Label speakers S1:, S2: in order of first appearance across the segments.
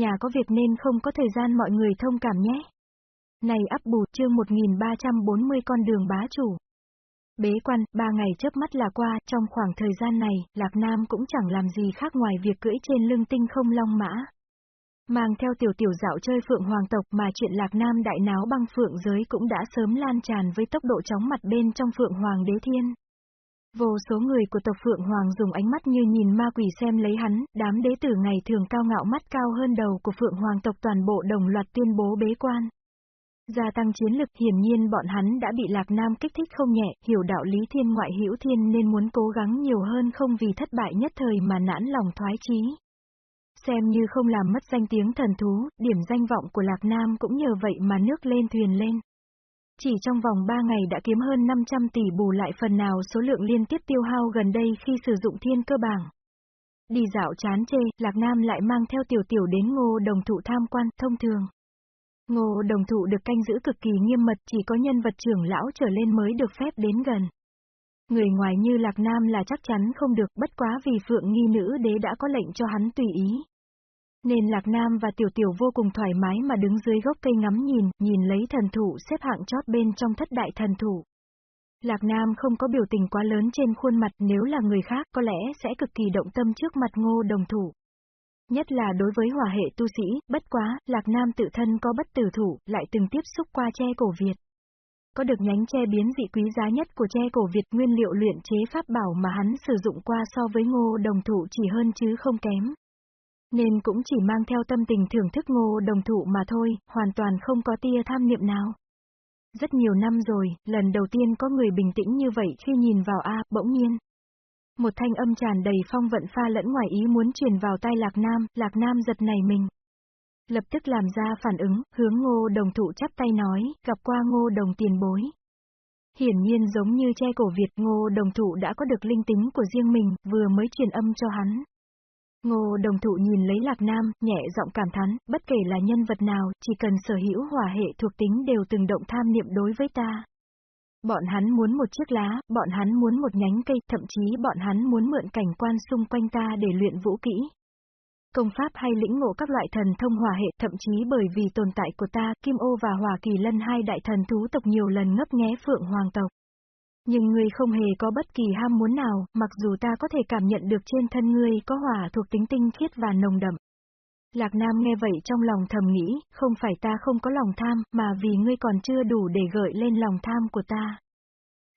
S1: Nhà có việc nên không có thời gian mọi người thông cảm nhé. Này ấp bù chương 1340 con đường bá chủ. Bế quan, ba ngày chớp mắt là qua, trong khoảng thời gian này, Lạc Nam cũng chẳng làm gì khác ngoài việc cưỡi trên lưng tinh không long mã. Mang theo tiểu tiểu dạo chơi phượng hoàng tộc mà chuyện Lạc Nam đại náo băng phượng giới cũng đã sớm lan tràn với tốc độ chóng mặt bên trong phượng hoàng đế thiên. Vô số người của tộc Phượng Hoàng dùng ánh mắt như nhìn ma quỷ xem lấy hắn, đám đế tử ngày thường cao ngạo mắt cao hơn đầu của Phượng Hoàng tộc toàn bộ đồng loạt tuyên bố bế quan. Gia tăng chiến lực hiển nhiên bọn hắn đã bị Lạc Nam kích thích không nhẹ, hiểu đạo lý thiên ngoại hữu thiên nên muốn cố gắng nhiều hơn không vì thất bại nhất thời mà nản lòng thoái chí. Xem như không làm mất danh tiếng thần thú, điểm danh vọng của Lạc Nam cũng nhờ vậy mà nước lên thuyền lên. Chỉ trong vòng 3 ngày đã kiếm hơn 500 tỷ bù lại phần nào số lượng liên tiếp tiêu hao gần đây khi sử dụng thiên cơ bảng. Đi dạo chán chê, Lạc Nam lại mang theo tiểu tiểu đến ngô đồng thụ tham quan, thông thường. Ngô đồng thụ được canh giữ cực kỳ nghiêm mật chỉ có nhân vật trưởng lão trở lên mới được phép đến gần. Người ngoài như Lạc Nam là chắc chắn không được bất quá vì Phượng Nghi Nữ Đế đã có lệnh cho hắn tùy ý. Nên Lạc Nam và Tiểu Tiểu vô cùng thoải mái mà đứng dưới gốc cây ngắm nhìn, nhìn lấy thần thủ xếp hạng chót bên trong thất đại thần thủ. Lạc Nam không có biểu tình quá lớn trên khuôn mặt nếu là người khác có lẽ sẽ cực kỳ động tâm trước mặt ngô đồng thủ. Nhất là đối với hỏa hệ tu sĩ, bất quá, Lạc Nam tự thân có bất tử thủ, lại từng tiếp xúc qua che cổ Việt. Có được nhánh che biến dị quý giá nhất của che cổ Việt nguyên liệu luyện chế pháp bảo mà hắn sử dụng qua so với ngô đồng thủ chỉ hơn chứ không kém. Nên cũng chỉ mang theo tâm tình thưởng thức ngô đồng thụ mà thôi, hoàn toàn không có tia tham niệm nào. Rất nhiều năm rồi, lần đầu tiên có người bình tĩnh như vậy khi nhìn vào A, bỗng nhiên. Một thanh âm tràn đầy phong vận pha lẫn ngoài ý muốn truyền vào tai Lạc Nam, Lạc Nam giật này mình. Lập tức làm ra phản ứng, hướng ngô đồng thụ chắp tay nói, gặp qua ngô đồng tiền bối. Hiển nhiên giống như che cổ Việt ngô đồng thụ đã có được linh tính của riêng mình, vừa mới truyền âm cho hắn. Ngô đồng thụ nhìn lấy Lạc Nam, nhẹ giọng cảm thán, bất kể là nhân vật nào, chỉ cần sở hữu hỏa hệ thuộc tính đều từng động tham niệm đối với ta. Bọn hắn muốn một chiếc lá, bọn hắn muốn một nhánh cây, thậm chí bọn hắn muốn mượn cảnh quan xung quanh ta để luyện vũ kỹ. Công pháp hay lĩnh ngộ các loại thần thông hỏa hệ, thậm chí bởi vì tồn tại của ta, Kim Ô và Hỏa Kỳ Lân hai đại thần thú tộc nhiều lần ngấp nghé Phượng Hoàng tộc. Nhưng ngươi không hề có bất kỳ ham muốn nào, mặc dù ta có thể cảm nhận được trên thân ngươi có hỏa thuộc tính tinh khiết và nồng đậm. Lạc Nam nghe vậy trong lòng thầm nghĩ, không phải ta không có lòng tham, mà vì ngươi còn chưa đủ để gợi lên lòng tham của ta.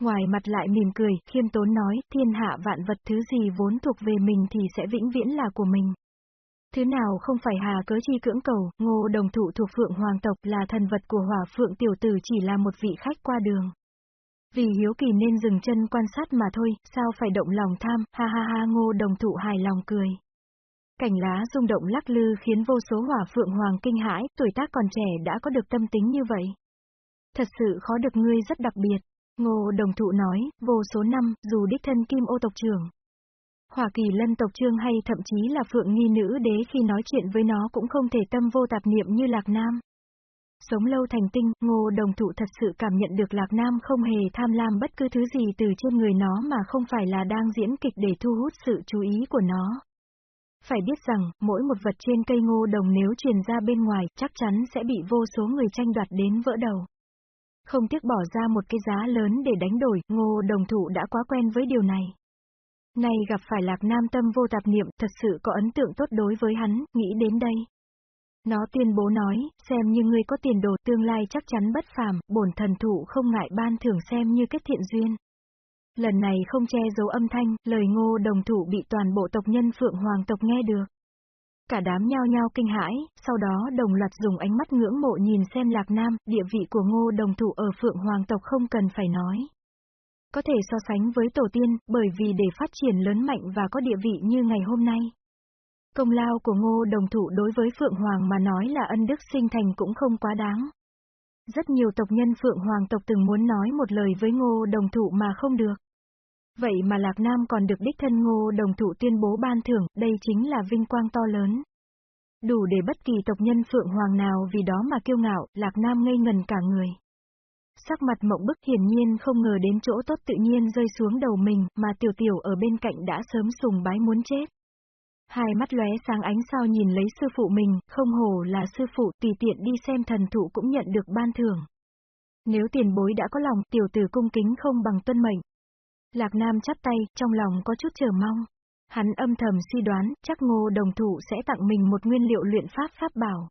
S1: Ngoài mặt lại mỉm cười, khiêm tốn nói, thiên hạ vạn vật thứ gì vốn thuộc về mình thì sẽ vĩnh viễn là của mình. Thứ nào không phải hà cớ chi cưỡng cầu, ngô đồng thụ thuộc phượng hoàng tộc là thần vật của hỏa phượng tiểu tử chỉ là một vị khách qua đường. Vì hiếu kỳ nên dừng chân quan sát mà thôi, sao phải động lòng tham, ha ha ha ngô đồng thụ hài lòng cười. Cảnh lá rung động lắc lư khiến vô số hỏa phượng hoàng kinh hãi, tuổi tác còn trẻ đã có được tâm tính như vậy. Thật sự khó được ngươi rất đặc biệt. Ngô đồng thụ nói, vô số năm, dù đích thân kim ô tộc trưởng. Hỏa kỳ lân tộc trương hay thậm chí là phượng nghi nữ đế khi nói chuyện với nó cũng không thể tâm vô tạp niệm như lạc nam. Sống lâu thành tinh, ngô đồng thụ thật sự cảm nhận được Lạc Nam không hề tham lam bất cứ thứ gì từ trên người nó mà không phải là đang diễn kịch để thu hút sự chú ý của nó. Phải biết rằng, mỗi một vật trên cây ngô đồng nếu truyền ra bên ngoài, chắc chắn sẽ bị vô số người tranh đoạt đến vỡ đầu. Không tiếc bỏ ra một cái giá lớn để đánh đổi, ngô đồng thụ đã quá quen với điều này. Nay gặp phải Lạc Nam tâm vô tạp niệm, thật sự có ấn tượng tốt đối với hắn, nghĩ đến đây. Nó tuyên bố nói, xem như ngươi có tiền đồ tương lai chắc chắn bất phàm, bổn thần thụ không ngại ban thưởng xem như kết thiện duyên. Lần này không che giấu âm thanh, lời ngô đồng thủ bị toàn bộ tộc nhân Phượng Hoàng tộc nghe được. Cả đám nhao nhao kinh hãi, sau đó đồng loạt dùng ánh mắt ngưỡng mộ nhìn xem Lạc Nam, địa vị của ngô đồng thủ ở Phượng Hoàng tộc không cần phải nói. Có thể so sánh với tổ tiên, bởi vì để phát triển lớn mạnh và có địa vị như ngày hôm nay. Công lao của ngô đồng thụ đối với Phượng Hoàng mà nói là ân đức sinh thành cũng không quá đáng. Rất nhiều tộc nhân Phượng Hoàng tộc từng muốn nói một lời với ngô đồng thụ mà không được. Vậy mà Lạc Nam còn được đích thân ngô đồng thụ tuyên bố ban thưởng, đây chính là vinh quang to lớn. Đủ để bất kỳ tộc nhân Phượng Hoàng nào vì đó mà kiêu ngạo, Lạc Nam ngây ngần cả người. Sắc mặt mộng bức hiển nhiên không ngờ đến chỗ tốt tự nhiên rơi xuống đầu mình, mà tiểu tiểu ở bên cạnh đã sớm sùng bái muốn chết. Hai mắt lóe sáng ánh sao nhìn lấy sư phụ mình, không hồ là sư phụ tùy tiện đi xem thần thụ cũng nhận được ban thưởng. Nếu tiền bối đã có lòng, tiểu tử cung kính không bằng tuân mệnh. Lạc Nam chắp tay, trong lòng có chút chờ mong. Hắn âm thầm suy đoán, chắc ngô đồng thụ sẽ tặng mình một nguyên liệu luyện pháp pháp bảo.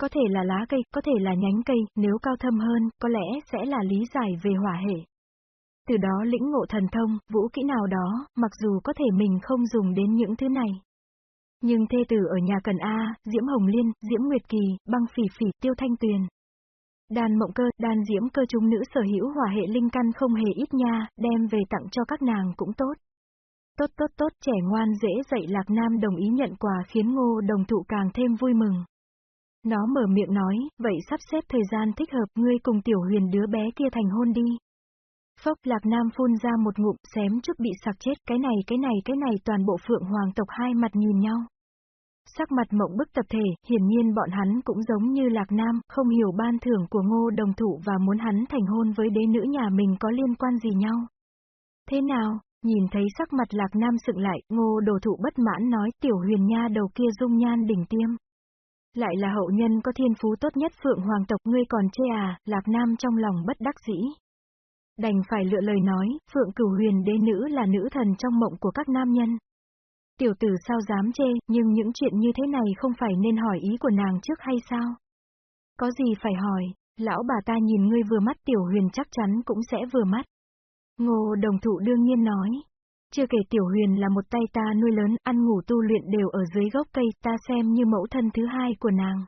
S1: Có thể là lá cây, có thể là nhánh cây, nếu cao thâm hơn, có lẽ sẽ là lý giải về hỏa hệ. Từ đó lĩnh ngộ thần thông, vũ kỹ nào đó, mặc dù có thể mình không dùng đến những thứ này. Nhưng thê tử ở nhà cần A, Diễm Hồng Liên, Diễm Nguyệt Kỳ, băng phỉ phỉ, tiêu thanh tuyền. Đàn mộng cơ, đàn diễm cơ chúng nữ sở hữu hòa hệ linh căn không hề ít nha, đem về tặng cho các nàng cũng tốt. Tốt tốt tốt, trẻ ngoan dễ dạy Lạc Nam đồng ý nhận quà khiến ngô đồng thụ càng thêm vui mừng. Nó mở miệng nói, vậy sắp xếp thời gian thích hợp ngươi cùng tiểu huyền đứa bé kia thành hôn đi. Phốc Lạc Nam phun ra một ngụm xém chút bị sặc chết, cái này cái này cái này toàn bộ phượng hoàng tộc hai mặt nhìn nhau. Sắc mặt mộng bức tập thể, hiển nhiên bọn hắn cũng giống như Lạc Nam, không hiểu ban thưởng của ngô đồng thụ và muốn hắn thành hôn với đế nữ nhà mình có liên quan gì nhau. Thế nào, nhìn thấy sắc mặt Lạc Nam sựng lại, ngô đồ thụ bất mãn nói tiểu huyền nha đầu kia dung nhan đỉnh tiêm. Lại là hậu nhân có thiên phú tốt nhất phượng hoàng tộc ngươi còn chê à, Lạc Nam trong lòng bất đắc dĩ. Đành phải lựa lời nói, phượng cửu huyền đế nữ là nữ thần trong mộng của các nam nhân. Tiểu tử sao dám chê, nhưng những chuyện như thế này không phải nên hỏi ý của nàng trước hay sao? Có gì phải hỏi, lão bà ta nhìn ngươi vừa mắt tiểu huyền chắc chắn cũng sẽ vừa mắt. Ngô đồng thụ đương nhiên nói. Chưa kể tiểu huyền là một tay ta nuôi lớn, ăn ngủ tu luyện đều ở dưới gốc cây, ta xem như mẫu thân thứ hai của nàng.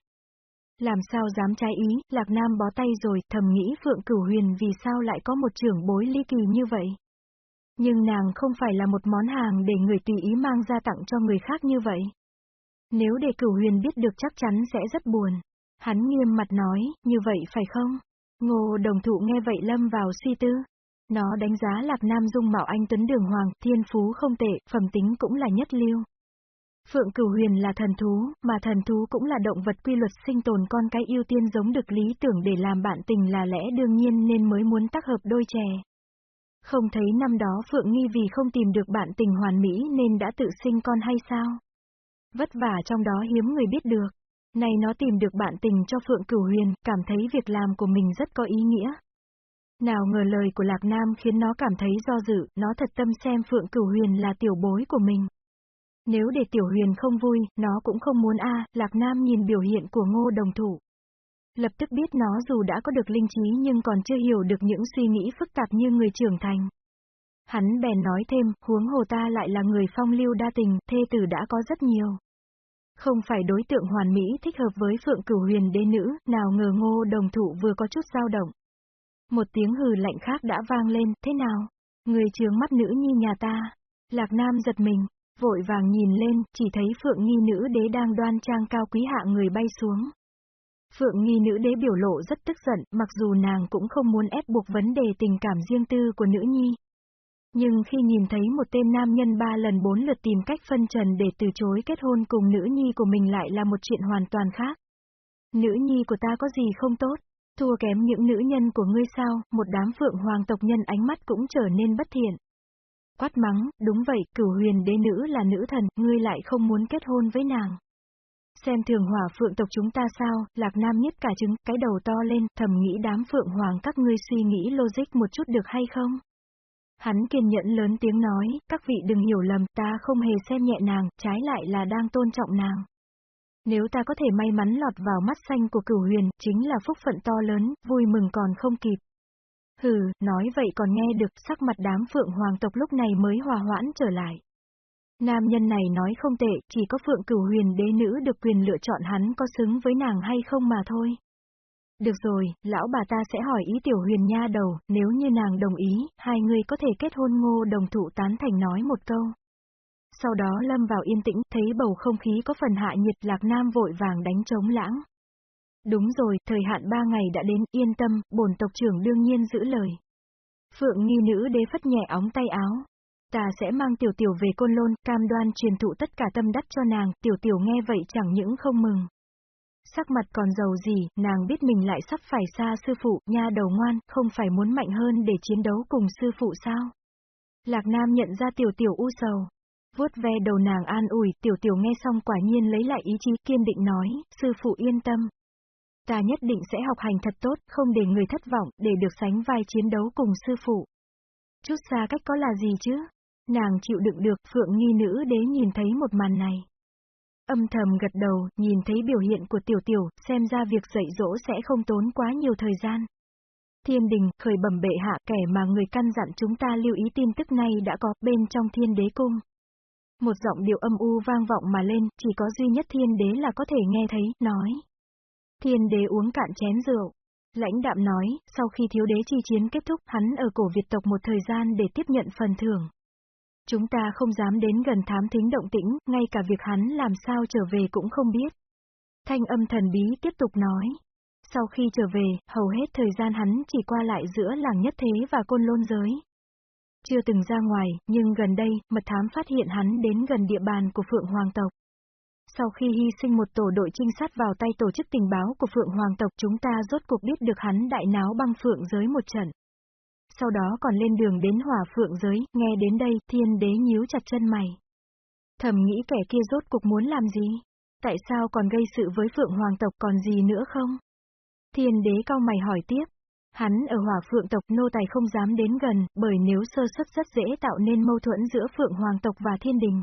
S1: Làm sao dám trái ý, Lạc Nam bó tay rồi, thầm nghĩ Phượng Cửu Huyền vì sao lại có một trưởng bối ly kỳ như vậy. Nhưng nàng không phải là một món hàng để người tùy ý mang ra tặng cho người khác như vậy. Nếu để cửu huyền biết được chắc chắn sẽ rất buồn. Hắn nghiêm mặt nói, như vậy phải không? Ngô đồng thụ nghe vậy lâm vào suy tư. Nó đánh giá Lạc Nam Dung Mạo Anh Tuấn Đường Hoàng, thiên phú không tệ, phẩm tính cũng là nhất lưu. Phượng Cửu Huyền là thần thú, mà thần thú cũng là động vật quy luật sinh tồn con cái ưu tiên giống được lý tưởng để làm bạn tình là lẽ đương nhiên nên mới muốn tác hợp đôi chè. Không thấy năm đó Phượng Nghi vì không tìm được bạn tình hoàn mỹ nên đã tự sinh con hay sao? Vất vả trong đó hiếm người biết được. Này nó tìm được bạn tình cho Phượng Cửu Huyền, cảm thấy việc làm của mình rất có ý nghĩa. Nào ngờ lời của Lạc Nam khiến nó cảm thấy do dự, nó thật tâm xem Phượng Cửu Huyền là tiểu bối của mình. Nếu để Tiểu Huyền không vui, nó cũng không muốn a Lạc Nam nhìn biểu hiện của ngô đồng thủ. Lập tức biết nó dù đã có được linh trí nhưng còn chưa hiểu được những suy nghĩ phức tạp như người trưởng thành. Hắn bèn nói thêm, huống hồ ta lại là người phong lưu đa tình, thê tử đã có rất nhiều. Không phải đối tượng hoàn mỹ thích hợp với phượng cửu huyền đế nữ, nào ngờ ngô đồng thụ vừa có chút dao động. Một tiếng hừ lạnh khác đã vang lên, thế nào? Người trướng mắt nữ nhi nhà ta. Lạc Nam giật mình, vội vàng nhìn lên, chỉ thấy phượng nghi nữ đế đang đoan trang cao quý hạ người bay xuống. Phượng nghi nữ đế biểu lộ rất tức giận, mặc dù nàng cũng không muốn ép buộc vấn đề tình cảm riêng tư của nữ nhi. Nhưng khi nhìn thấy một tên nam nhân ba lần bốn lượt tìm cách phân trần để từ chối kết hôn cùng nữ nhi của mình lại là một chuyện hoàn toàn khác. Nữ nhi của ta có gì không tốt? Thua kém những nữ nhân của ngươi sao, một đám phượng hoàng tộc nhân ánh mắt cũng trở nên bất thiện. Quát mắng, đúng vậy, cửu huyền đế nữ là nữ thần, ngươi lại không muốn kết hôn với nàng. Xem thường hỏa phượng tộc chúng ta sao, lạc nam nhất cả trứng, cái đầu to lên, thầm nghĩ đám phượng hoàng các ngươi suy nghĩ logic một chút được hay không? Hắn kiên nhẫn lớn tiếng nói, các vị đừng hiểu lầm, ta không hề xem nhẹ nàng, trái lại là đang tôn trọng nàng. Nếu ta có thể may mắn lọt vào mắt xanh của cửu huyền, chính là phúc phận to lớn, vui mừng còn không kịp. Hừ, nói vậy còn nghe được, sắc mặt đám phượng hoàng tộc lúc này mới hòa hoãn trở lại. Nam nhân này nói không tệ, chỉ có Phượng Cửu Huyền đế nữ được quyền lựa chọn hắn có xứng với nàng hay không mà thôi. Được rồi, lão bà ta sẽ hỏi ý tiểu huyền nha đầu, nếu như nàng đồng ý, hai người có thể kết hôn ngô đồng thụ tán thành nói một câu. Sau đó lâm vào yên tĩnh, thấy bầu không khí có phần hạ nhiệt lạc nam vội vàng đánh trống lãng. Đúng rồi, thời hạn ba ngày đã đến, yên tâm, bổn tộc trưởng đương nhiên giữ lời. Phượng nghi nữ đế phất nhẹ óng tay áo, Ta sẽ mang tiểu tiểu về côn lôn, cam đoan truyền thụ tất cả tâm đắc cho nàng, tiểu tiểu nghe vậy chẳng những không mừng. Sắc mặt còn giàu gì, nàng biết mình lại sắp phải xa sư phụ, nha đầu ngoan, không phải muốn mạnh hơn để chiến đấu cùng sư phụ sao? Lạc Nam nhận ra tiểu tiểu u sầu. vuốt ve đầu nàng an ủi, tiểu tiểu nghe xong quả nhiên lấy lại ý chí kiên định nói, sư phụ yên tâm. Ta nhất định sẽ học hành thật tốt, không để người thất vọng, để được sánh vai chiến đấu cùng sư phụ. Chút xa cách có là gì chứ? Nàng chịu đựng được, phượng nghi nữ đế nhìn thấy một màn này. Âm thầm gật đầu, nhìn thấy biểu hiện của tiểu tiểu, xem ra việc dạy dỗ sẽ không tốn quá nhiều thời gian. Thiên đình, khởi bẩm bệ hạ kẻ mà người căn dặn chúng ta lưu ý tin tức này đã có bên trong thiên đế cung. Một giọng điệu âm u vang vọng mà lên, chỉ có duy nhất thiên đế là có thể nghe thấy, nói. Thiên đế uống cạn chén rượu. Lãnh đạm nói, sau khi thiếu đế chi chiến kết thúc, hắn ở cổ Việt tộc một thời gian để tiếp nhận phần thưởng. Chúng ta không dám đến gần thám thính động tĩnh, ngay cả việc hắn làm sao trở về cũng không biết. Thanh âm thần bí tiếp tục nói. Sau khi trở về, hầu hết thời gian hắn chỉ qua lại giữa làng nhất thế và côn lôn giới. Chưa từng ra ngoài, nhưng gần đây, mật thám phát hiện hắn đến gần địa bàn của Phượng Hoàng tộc. Sau khi hy sinh một tổ đội trinh sát vào tay tổ chức tình báo của Phượng Hoàng tộc chúng ta rốt cuộc biết được hắn đại náo băng Phượng giới một trận. Sau đó còn lên đường đến hỏa Phượng giới, nghe đến đây, thiên đế nhíu chặt chân mày. Thầm nghĩ kẻ kia rốt cuộc muốn làm gì? Tại sao còn gây sự với Phượng Hoàng tộc còn gì nữa không? Thiên đế cao mày hỏi tiếp. Hắn ở hỏa phượng tộc nô tài không dám đến gần, bởi nếu sơ xuất rất dễ tạo nên mâu thuẫn giữa phượng hoàng tộc và thiên đình.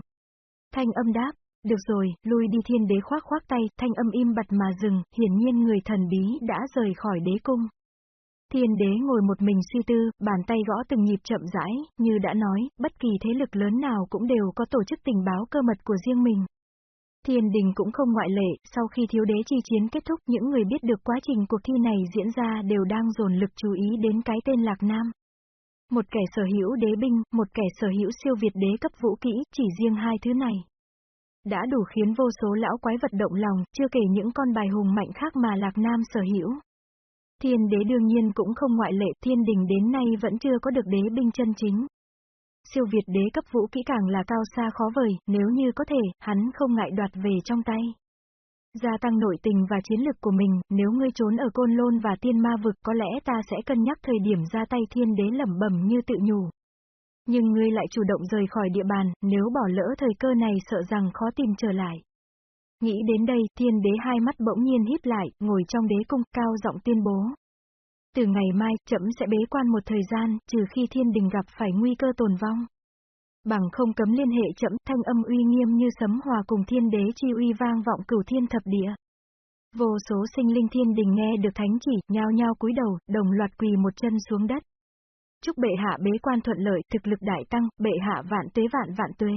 S1: Thanh âm đáp, được rồi, lui đi thiên đế khoác khoác tay, thanh âm im bặt mà dừng, hiển nhiên người thần bí đã rời khỏi đế cung. Thiên đế ngồi một mình suy tư, bàn tay gõ từng nhịp chậm rãi, như đã nói, bất kỳ thế lực lớn nào cũng đều có tổ chức tình báo cơ mật của riêng mình. Thiên đình cũng không ngoại lệ, sau khi thiếu đế chi chiến kết thúc những người biết được quá trình cuộc thi này diễn ra đều đang dồn lực chú ý đến cái tên Lạc Nam. Một kẻ sở hữu đế binh, một kẻ sở hữu siêu việt đế cấp vũ kỹ, chỉ riêng hai thứ này. Đã đủ khiến vô số lão quái vật động lòng, chưa kể những con bài hùng mạnh khác mà Lạc Nam sở hữu. Thiên đế đương nhiên cũng không ngoại lệ, thiên đình đến nay vẫn chưa có được đế binh chân chính. Siêu Việt đế cấp vũ kỹ càng là cao xa khó vời, nếu như có thể, hắn không ngại đoạt về trong tay. Gia tăng nội tình và chiến lực của mình, nếu ngươi trốn ở côn lôn và tiên ma vực có lẽ ta sẽ cân nhắc thời điểm ra tay thiên đế lẩm bẩm như tự nhủ. Nhưng ngươi lại chủ động rời khỏi địa bàn, nếu bỏ lỡ thời cơ này sợ rằng khó tìm trở lại. Nghĩ đến đây, thiên đế hai mắt bỗng nhiên hít lại, ngồi trong đế cung, cao giọng tuyên bố. Từ ngày mai, trẫm sẽ bế quan một thời gian, trừ khi thiên đình gặp phải nguy cơ tồn vong. Bằng không cấm liên hệ chậm thanh âm uy nghiêm như sấm hòa cùng thiên đế chi uy vang vọng cửu thiên thập địa. Vô số sinh linh thiên đình nghe được thánh chỉ, nhao nhao cúi đầu, đồng loạt quỳ một chân xuống đất. Chúc bệ hạ bế quan thuận lợi, thực lực đại tăng, bệ hạ vạn tuế vạn vạn tuế.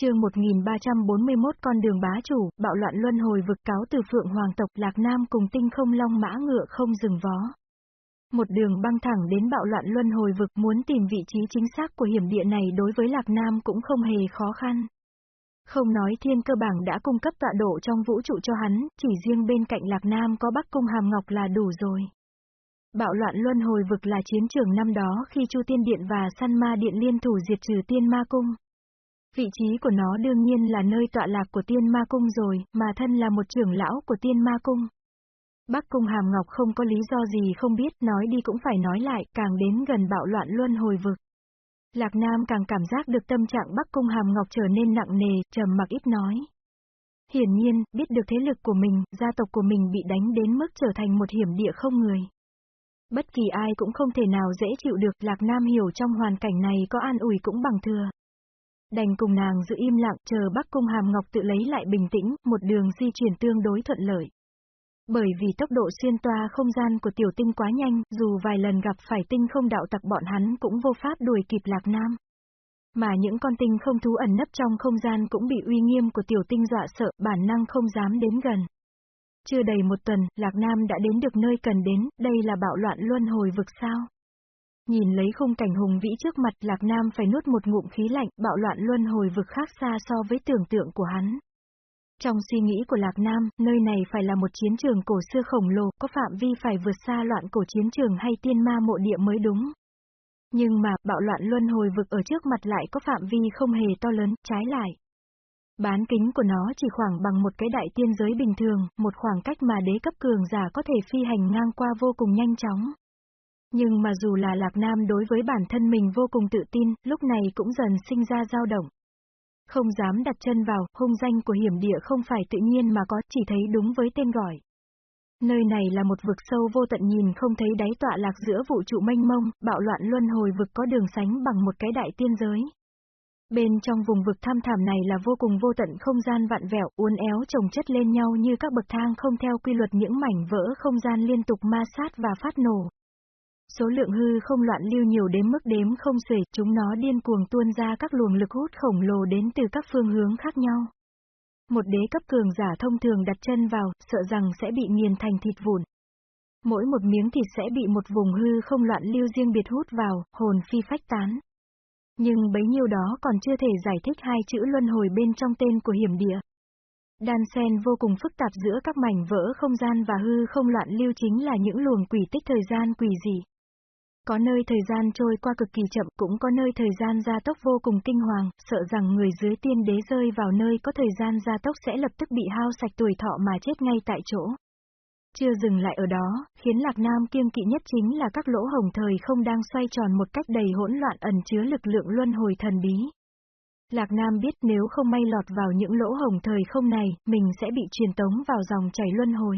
S1: Chương 1341 con đường bá chủ, bạo loạn luân hồi vực cáo từ Phượng Hoàng tộc Lạc Nam cùng tinh không long mã ngựa không dừng vó. Một đường băng thẳng đến bạo loạn luân hồi vực muốn tìm vị trí chính xác của hiểm địa này đối với Lạc Nam cũng không hề khó khăn. Không nói thiên cơ bảng đã cung cấp tọa độ trong vũ trụ cho hắn, chỉ riêng bên cạnh Lạc Nam có Bắc Cung Hàm Ngọc là đủ rồi. Bạo loạn luân hồi vực là chiến trường năm đó khi Chu Tiên Điện và Săn Ma Điện liên thủ diệt trừ Tiên Ma Cung. Vị trí của nó đương nhiên là nơi tọa lạc của Tiên Ma Cung rồi, mà thân là một trưởng lão của Tiên Ma Cung. Bắc Cung Hàm Ngọc không có lý do gì không biết, nói đi cũng phải nói lại, càng đến gần bạo loạn luân hồi vực. Lạc Nam càng cảm giác được tâm trạng Bắc Cung Hàm Ngọc trở nên nặng nề, trầm mặc ít nói. Hiển nhiên, biết được thế lực của mình, gia tộc của mình bị đánh đến mức trở thành một hiểm địa không người. Bất kỳ ai cũng không thể nào dễ chịu được, Lạc Nam hiểu trong hoàn cảnh này có an ủi cũng bằng thừa. Đành cùng nàng giữ im lặng, chờ Bắc Cung Hàm Ngọc tự lấy lại bình tĩnh, một đường di chuyển tương đối thuận lợi. Bởi vì tốc độ xuyên toa không gian của tiểu tinh quá nhanh, dù vài lần gặp phải tinh không đạo tặc bọn hắn cũng vô pháp đuổi kịp Lạc Nam. Mà những con tinh không thú ẩn nấp trong không gian cũng bị uy nghiêm của tiểu tinh dọa sợ, bản năng không dám đến gần. Chưa đầy một tuần, Lạc Nam đã đến được nơi cần đến, đây là bạo loạn luân hồi vực sao. Nhìn lấy khung cảnh hùng vĩ trước mặt Lạc Nam phải nuốt một ngụm khí lạnh, bạo loạn luân hồi vực khác xa so với tưởng tượng của hắn. Trong suy nghĩ của Lạc Nam, nơi này phải là một chiến trường cổ xưa khổng lồ, có phạm vi phải vượt xa loạn cổ chiến trường hay tiên ma mộ địa mới đúng. Nhưng mà, bạo loạn luân hồi vực ở trước mặt lại có phạm vi không hề to lớn, trái lại. Bán kính của nó chỉ khoảng bằng một cái đại tiên giới bình thường, một khoảng cách mà đế cấp cường giả có thể phi hành ngang qua vô cùng nhanh chóng. Nhưng mà dù là Lạc Nam đối với bản thân mình vô cùng tự tin, lúc này cũng dần sinh ra dao động. Không dám đặt chân vào, hung danh của hiểm địa không phải tự nhiên mà có, chỉ thấy đúng với tên gọi. Nơi này là một vực sâu vô tận nhìn không thấy đáy tọa lạc giữa vũ trụ mênh mông, bạo loạn luân hồi vực có đường sánh bằng một cái đại tiên giới. Bên trong vùng vực tham thảm này là vô cùng vô tận không gian vạn vẹo, uốn éo chồng chất lên nhau như các bậc thang không theo quy luật những mảnh vỡ không gian liên tục ma sát và phát nổ. Số lượng hư không loạn lưu nhiều đến mức đếm không xuể, chúng nó điên cuồng tuôn ra các luồng lực hút khổng lồ đến từ các phương hướng khác nhau. Một đế cấp cường giả thông thường đặt chân vào, sợ rằng sẽ bị nghiền thành thịt vụn. Mỗi một miếng thịt sẽ bị một vùng hư không loạn lưu riêng biệt hút vào, hồn phi phách tán. Nhưng bấy nhiêu đó còn chưa thể giải thích hai chữ luân hồi bên trong tên của hiểm địa. Đan sen vô cùng phức tạp giữa các mảnh vỡ không gian và hư không loạn lưu chính là những luồng quỷ tích thời gian quỷ dị. Có nơi thời gian trôi qua cực kỳ chậm, cũng có nơi thời gian gia tốc vô cùng kinh hoàng, sợ rằng người dưới tiên đế rơi vào nơi có thời gian gia tốc sẽ lập tức bị hao sạch tuổi thọ mà chết ngay tại chỗ. Chưa dừng lại ở đó, khiến Lạc Nam kiêng kỵ nhất chính là các lỗ hồng thời không đang xoay tròn một cách đầy hỗn loạn ẩn chứa lực lượng luân hồi thần bí. Lạc Nam biết nếu không may lọt vào những lỗ hồng thời không này, mình sẽ bị truyền tống vào dòng chảy luân hồi.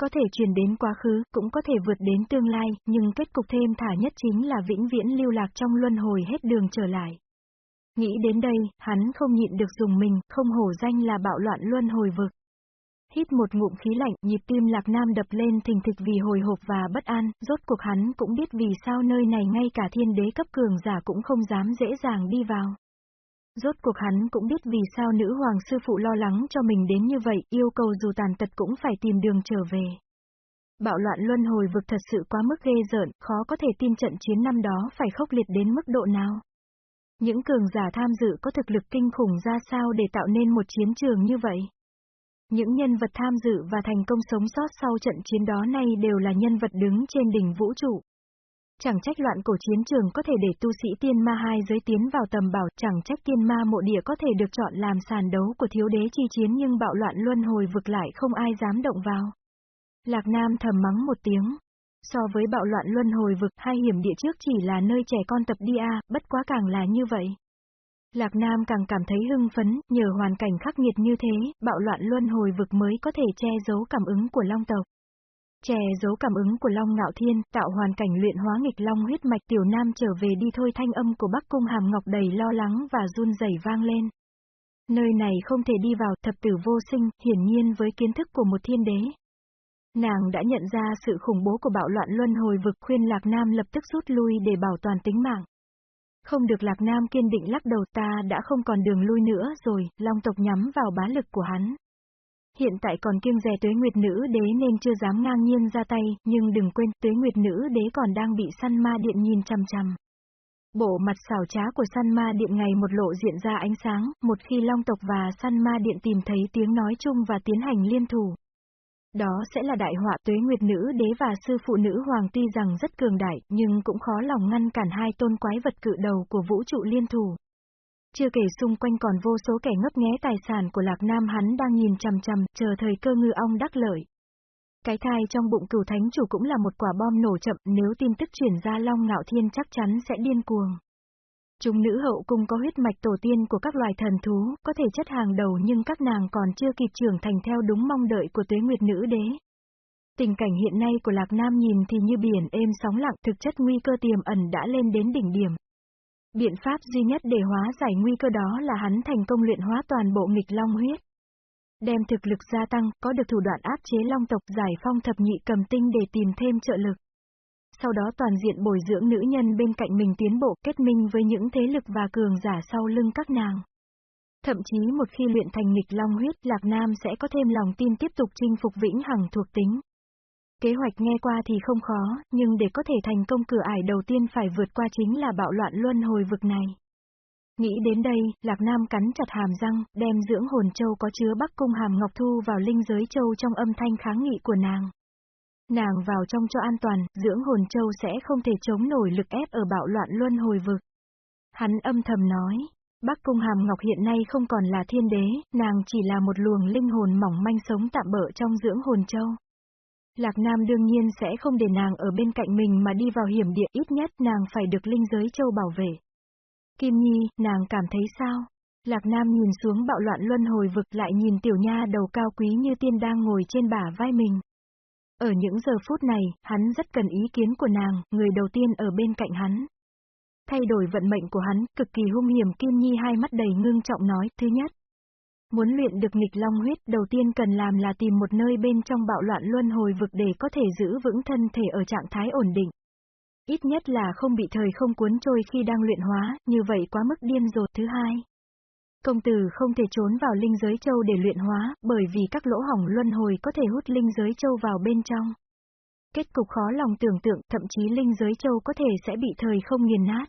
S1: Có thể truyền đến quá khứ, cũng có thể vượt đến tương lai, nhưng kết cục thêm thả nhất chính là vĩnh viễn lưu lạc trong luân hồi hết đường trở lại. Nghĩ đến đây, hắn không nhịn được dùng mình, không hổ danh là bạo loạn luân hồi vực. Hít một ngụm khí lạnh, nhịp tim Lạc Nam đập lên thình thịch vì hồi hộp và bất an, rốt cuộc hắn cũng biết vì sao nơi này ngay cả thiên đế cấp cường giả cũng không dám dễ dàng đi vào. Rốt cuộc hắn cũng biết vì sao nữ hoàng sư phụ lo lắng cho mình đến như vậy, yêu cầu dù tàn tật cũng phải tìm đường trở về. Bạo loạn luân hồi vực thật sự quá mức ghê rợn, khó có thể tin trận chiến năm đó phải khốc liệt đến mức độ nào. Những cường giả tham dự có thực lực kinh khủng ra sao để tạo nên một chiến trường như vậy. Những nhân vật tham dự và thành công sống sót sau trận chiến đó nay đều là nhân vật đứng trên đỉnh vũ trụ. Chẳng trách loạn cổ chiến trường có thể để tu sĩ tiên ma hai giới tiến vào tầm bảo, chẳng trách tiên ma mộ địa có thể được chọn làm sàn đấu của thiếu đế chi chiến nhưng bạo loạn luân hồi vực lại không ai dám động vào. Lạc Nam thầm mắng một tiếng. So với bạo loạn luân hồi vực, hai hiểm địa trước chỉ là nơi trẻ con tập đi a, bất quá càng là như vậy. Lạc Nam càng cảm thấy hưng phấn, nhờ hoàn cảnh khắc nghiệt như thế, bạo loạn luân hồi vực mới có thể che giấu cảm ứng của Long tộc. Che giấu cảm ứng của Long Ngạo Thiên, tạo hoàn cảnh luyện hóa nghịch Long huyết mạch tiểu nam trở về đi thôi thanh âm của Bắc Cung Hàm Ngọc đầy lo lắng và run rẩy vang lên. Nơi này không thể đi vào, thập tử vô sinh, hiển nhiên với kiến thức của một thiên đế. Nàng đã nhận ra sự khủng bố của bạo loạn luân hồi vực khuyên Lạc Nam lập tức rút lui để bảo toàn tính mạng. Không được Lạc Nam kiên định lắc đầu ta đã không còn đường lui nữa rồi, Long tộc nhắm vào bá lực của hắn. Hiện tại còn kiêng dè tuế nguyệt nữ đế nên chưa dám ngang nhiên ra tay, nhưng đừng quên tuế nguyệt nữ đế còn đang bị săn ma điện nhìn chăm chăm. Bộ mặt xảo trá của săn ma điện ngày một lộ diện ra ánh sáng, một khi long tộc và săn ma điện tìm thấy tiếng nói chung và tiến hành liên thủ. Đó sẽ là đại họa tuế nguyệt nữ đế và sư phụ nữ hoàng tuy rằng rất cường đại, nhưng cũng khó lòng ngăn cản hai tôn quái vật cự đầu của vũ trụ liên thủ. Chưa kể xung quanh còn vô số kẻ ngấp nghé tài sản của Lạc Nam hắn đang nhìn chằm chằm, chờ thời cơ ngư ong đắc lợi. Cái thai trong bụng cửu thánh chủ cũng là một quả bom nổ chậm, nếu tin tức chuyển ra Long Ngạo Thiên chắc chắn sẽ điên cuồng. Chúng nữ hậu cung có huyết mạch tổ tiên của các loài thần thú, có thể chất hàng đầu nhưng các nàng còn chưa kịp trưởng thành theo đúng mong đợi của tuế nguyệt nữ đế. Tình cảnh hiện nay của Lạc Nam nhìn thì như biển êm sóng lặng, thực chất nguy cơ tiềm ẩn đã lên đến đỉnh điểm. Biện pháp duy nhất để hóa giải nguy cơ đó là hắn thành công luyện hóa toàn bộ nghịch long huyết. Đem thực lực gia tăng, có được thủ đoạn áp chế long tộc giải phong thập nhị cầm tinh để tìm thêm trợ lực. Sau đó toàn diện bồi dưỡng nữ nhân bên cạnh mình tiến bộ kết minh với những thế lực và cường giả sau lưng các nàng. Thậm chí một khi luyện thành nghịch long huyết, Lạc Nam sẽ có thêm lòng tin tiếp tục chinh phục vĩnh hằng thuộc tính. Kế hoạch nghe qua thì không khó, nhưng để có thể thành công cửa ải đầu tiên phải vượt qua chính là bạo loạn luân hồi vực này. Nghĩ đến đây, Lạc Nam cắn chặt hàm răng, đem dưỡng hồn châu có chứa bắc cung hàm ngọc thu vào linh giới châu trong âm thanh kháng nghị của nàng. Nàng vào trong cho an toàn, dưỡng hồn châu sẽ không thể chống nổi lực ép ở bạo loạn luân hồi vực. Hắn âm thầm nói, Bắc Cung Hàm Ngọc hiện nay không còn là thiên đế, nàng chỉ là một luồng linh hồn mỏng manh sống tạm bỡ trong dưỡng hồn châu. Lạc Nam đương nhiên sẽ không để nàng ở bên cạnh mình mà đi vào hiểm địa ít nhất nàng phải được linh giới châu bảo vệ. Kim Nhi, nàng cảm thấy sao? Lạc Nam nhìn xuống bạo loạn luân hồi vực lại nhìn tiểu nha đầu cao quý như tiên đang ngồi trên bả vai mình. Ở những giờ phút này, hắn rất cần ý kiến của nàng, người đầu tiên ở bên cạnh hắn. Thay đổi vận mệnh của hắn, cực kỳ hung hiểm Kim Nhi hai mắt đầy ngưng trọng nói, thứ nhất. Muốn luyện được nghịch long huyết, đầu tiên cần làm là tìm một nơi bên trong bạo loạn luân hồi vực để có thể giữ vững thân thể ở trạng thái ổn định. Ít nhất là không bị thời không cuốn trôi khi đang luyện hóa, như vậy quá mức điên rồ. Thứ hai, công tử không thể trốn vào linh giới châu để luyện hóa, bởi vì các lỗ hỏng luân hồi có thể hút linh giới châu vào bên trong. Kết cục khó lòng tưởng tượng, thậm chí linh giới châu có thể sẽ bị thời không nghiền nát.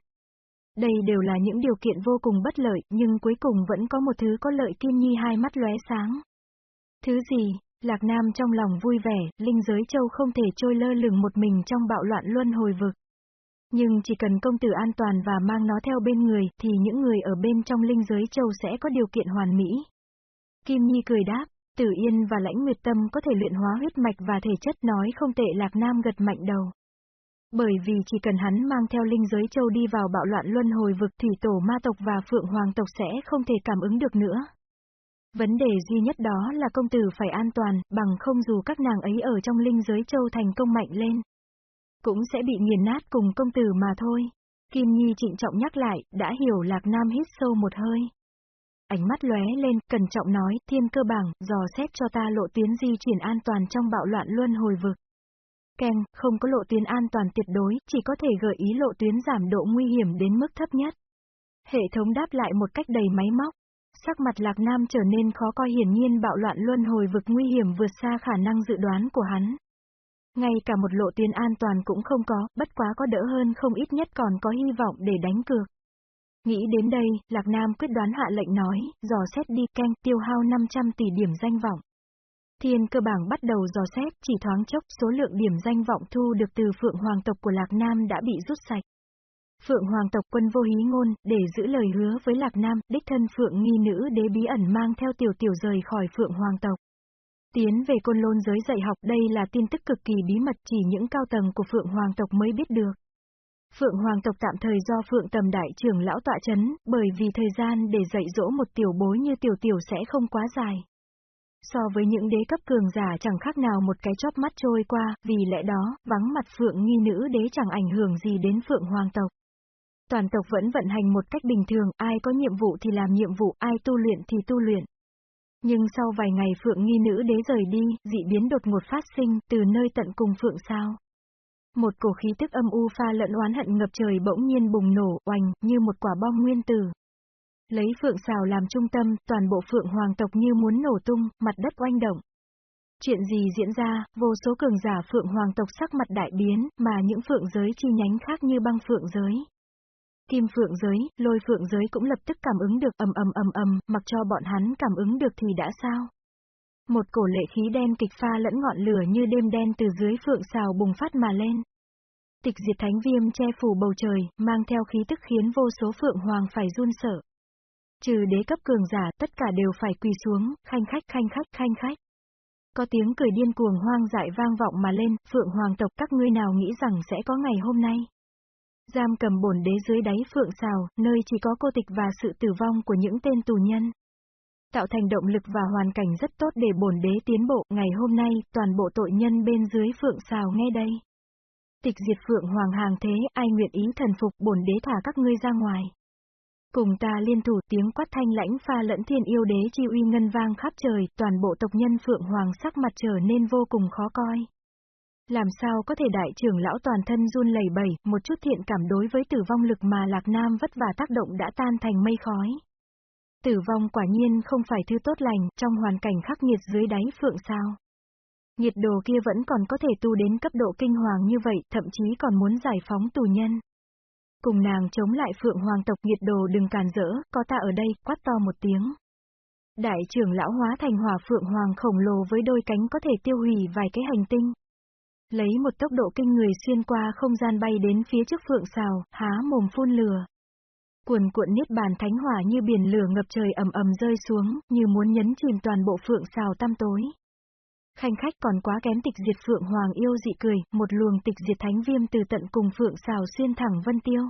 S1: Đây đều là những điều kiện vô cùng bất lợi, nhưng cuối cùng vẫn có một thứ có lợi Kim Nhi hai mắt lóe sáng. Thứ gì? Lạc Nam trong lòng vui vẻ, linh giới châu không thể trôi lơ lửng một mình trong bạo loạn luân hồi vực. Nhưng chỉ cần công tử an toàn và mang nó theo bên người, thì những người ở bên trong linh giới châu sẽ có điều kiện hoàn mỹ. Kim Nhi cười đáp, Tử Yên và Lãnh Nguyệt Tâm có thể luyện hóa huyết mạch và thể chất nói không tệ Lạc Nam gật mạnh đầu. Bởi vì chỉ cần hắn mang theo linh giới châu đi vào bạo loạn luân hồi vực thì tổ ma tộc và phượng hoàng tộc sẽ không thể cảm ứng được nữa. Vấn đề duy nhất đó là công tử phải an toàn, bằng không dù các nàng ấy ở trong linh giới châu thành công mạnh lên cũng sẽ bị nghiền nát cùng công tử mà thôi. Kim Nhi trịnh trọng nhắc lại, đã hiểu Lạc Nam hít sâu một hơi. Ánh mắt lóe lên, cẩn trọng nói, thiên cơ bảng, dò xét cho ta lộ tuyến di chuyển an toàn trong bạo loạn luân hồi vực. Keng, không có lộ tuyến an toàn tuyệt đối, chỉ có thể gợi ý lộ tuyến giảm độ nguy hiểm đến mức thấp nhất. Hệ thống đáp lại một cách đầy máy móc. Sắc mặt Lạc Nam trở nên khó coi hiển nhiên bạo loạn luân hồi vực nguy hiểm vượt xa khả năng dự đoán của hắn. Ngay cả một lộ tuyến an toàn cũng không có, bất quá có đỡ hơn không ít nhất còn có hy vọng để đánh cược. Nghĩ đến đây, Lạc Nam quyết đoán hạ lệnh nói, dò xét đi canh tiêu hao 500 tỷ điểm danh vọng. Thiên cơ bảng bắt đầu dò xét, chỉ thoáng chốc số lượng điểm danh vọng thu được từ Phượng Hoàng tộc của Lạc Nam đã bị rút sạch. Phượng Hoàng tộc quân vô hí ngôn, để giữ lời hứa với Lạc Nam, đích thân Phượng nghi nữ đế bí ẩn mang theo tiểu tiểu rời khỏi Phượng Hoàng tộc. Tiến về côn lôn giới dạy học đây là tin tức cực kỳ bí mật chỉ những cao tầng của Phượng Hoàng tộc mới biết được. Phượng Hoàng tộc tạm thời do Phượng Tầm Đại trưởng lão tọa chấn, bởi vì thời gian để dạy dỗ một tiểu bối như tiểu tiểu sẽ không quá dài. So với những đế cấp cường giả chẳng khác nào một cái chóp mắt trôi qua, vì lẽ đó, vắng mặt Phượng nghi nữ đế chẳng ảnh hưởng gì đến Phượng Hoàng tộc. Toàn tộc vẫn vận hành một cách bình thường, ai có nhiệm vụ thì làm nhiệm vụ, ai tu luyện thì tu luyện. Nhưng sau vài ngày Phượng nghi nữ đế rời đi, dị biến đột ngột phát sinh, từ nơi tận cùng Phượng sao. Một cổ khí tức âm u pha lẫn oán hận ngập trời bỗng nhiên bùng nổ, oành như một quả bom nguyên tử. Lấy Phượng xào làm trung tâm, toàn bộ Phượng hoàng tộc như muốn nổ tung, mặt đất oanh động. Chuyện gì diễn ra, vô số cường giả Phượng hoàng tộc sắc mặt đại biến, mà những Phượng giới chi nhánh khác như băng Phượng giới. Kim phượng giới, lôi phượng giới cũng lập tức cảm ứng được ầm ầm ầm ầm, mặc cho bọn hắn cảm ứng được thì đã sao? Một cổ lệ khí đen kịch pha lẫn ngọn lửa như đêm đen từ dưới phượng xào bùng phát mà lên. Tịch diệt thánh viêm che phủ bầu trời, mang theo khí tức khiến vô số phượng hoàng phải run sợ. Trừ đế cấp cường giả, tất cả đều phải quỳ xuống, khanh khách khanh khách khanh khách. Có tiếng cười điên cuồng hoang dại vang vọng mà lên, phượng hoàng tộc các ngươi nào nghĩ rằng sẽ có ngày hôm nay. Giam cầm bổn đế dưới đáy phượng xào, nơi chỉ có cô tịch và sự tử vong của những tên tù nhân. Tạo thành động lực và hoàn cảnh rất tốt để bổn đế tiến bộ, ngày hôm nay, toàn bộ tội nhân bên dưới phượng xào nghe đây. Tịch diệt phượng hoàng hàng thế, ai nguyện ý thần phục bổn đế thả các ngươi ra ngoài. Cùng ta liên thủ tiếng quát thanh lãnh pha lẫn thiên yêu đế chi uy ngân vang khắp trời, toàn bộ tộc nhân phượng hoàng sắc mặt trở nên vô cùng khó coi. Làm sao có thể đại trưởng lão toàn thân run lẩy bẩy, một chút thiện cảm đối với tử vong lực mà Lạc Nam vất vả tác động đã tan thành mây khói. Tử vong quả nhiên không phải thứ tốt lành, trong hoàn cảnh khắc nghiệt dưới đáy phượng sao. Nhiệt đồ kia vẫn còn có thể tu đến cấp độ kinh hoàng như vậy, thậm chí còn muốn giải phóng tù nhân. Cùng nàng chống lại phượng hoàng tộc nhiệt đồ đừng càn rỡ, có ta ở đây, quát to một tiếng. Đại trưởng lão hóa thành hỏa phượng hoàng khổng lồ với đôi cánh có thể tiêu hủy vài cái hành tinh. Lấy một tốc độ kinh người xuyên qua không gian bay đến phía trước phượng xào, há mồm phun lửa. Cuồn cuộn niết bàn thánh hỏa như biển lửa ngập trời ầm ầm rơi xuống, như muốn nhấn chìm toàn bộ phượng xào tăm tối. Khanh khách còn quá kém tịch diệt phượng hoàng yêu dị cười, một luồng tịch diệt thánh viêm từ tận cùng phượng xào xuyên thẳng vân tiêu.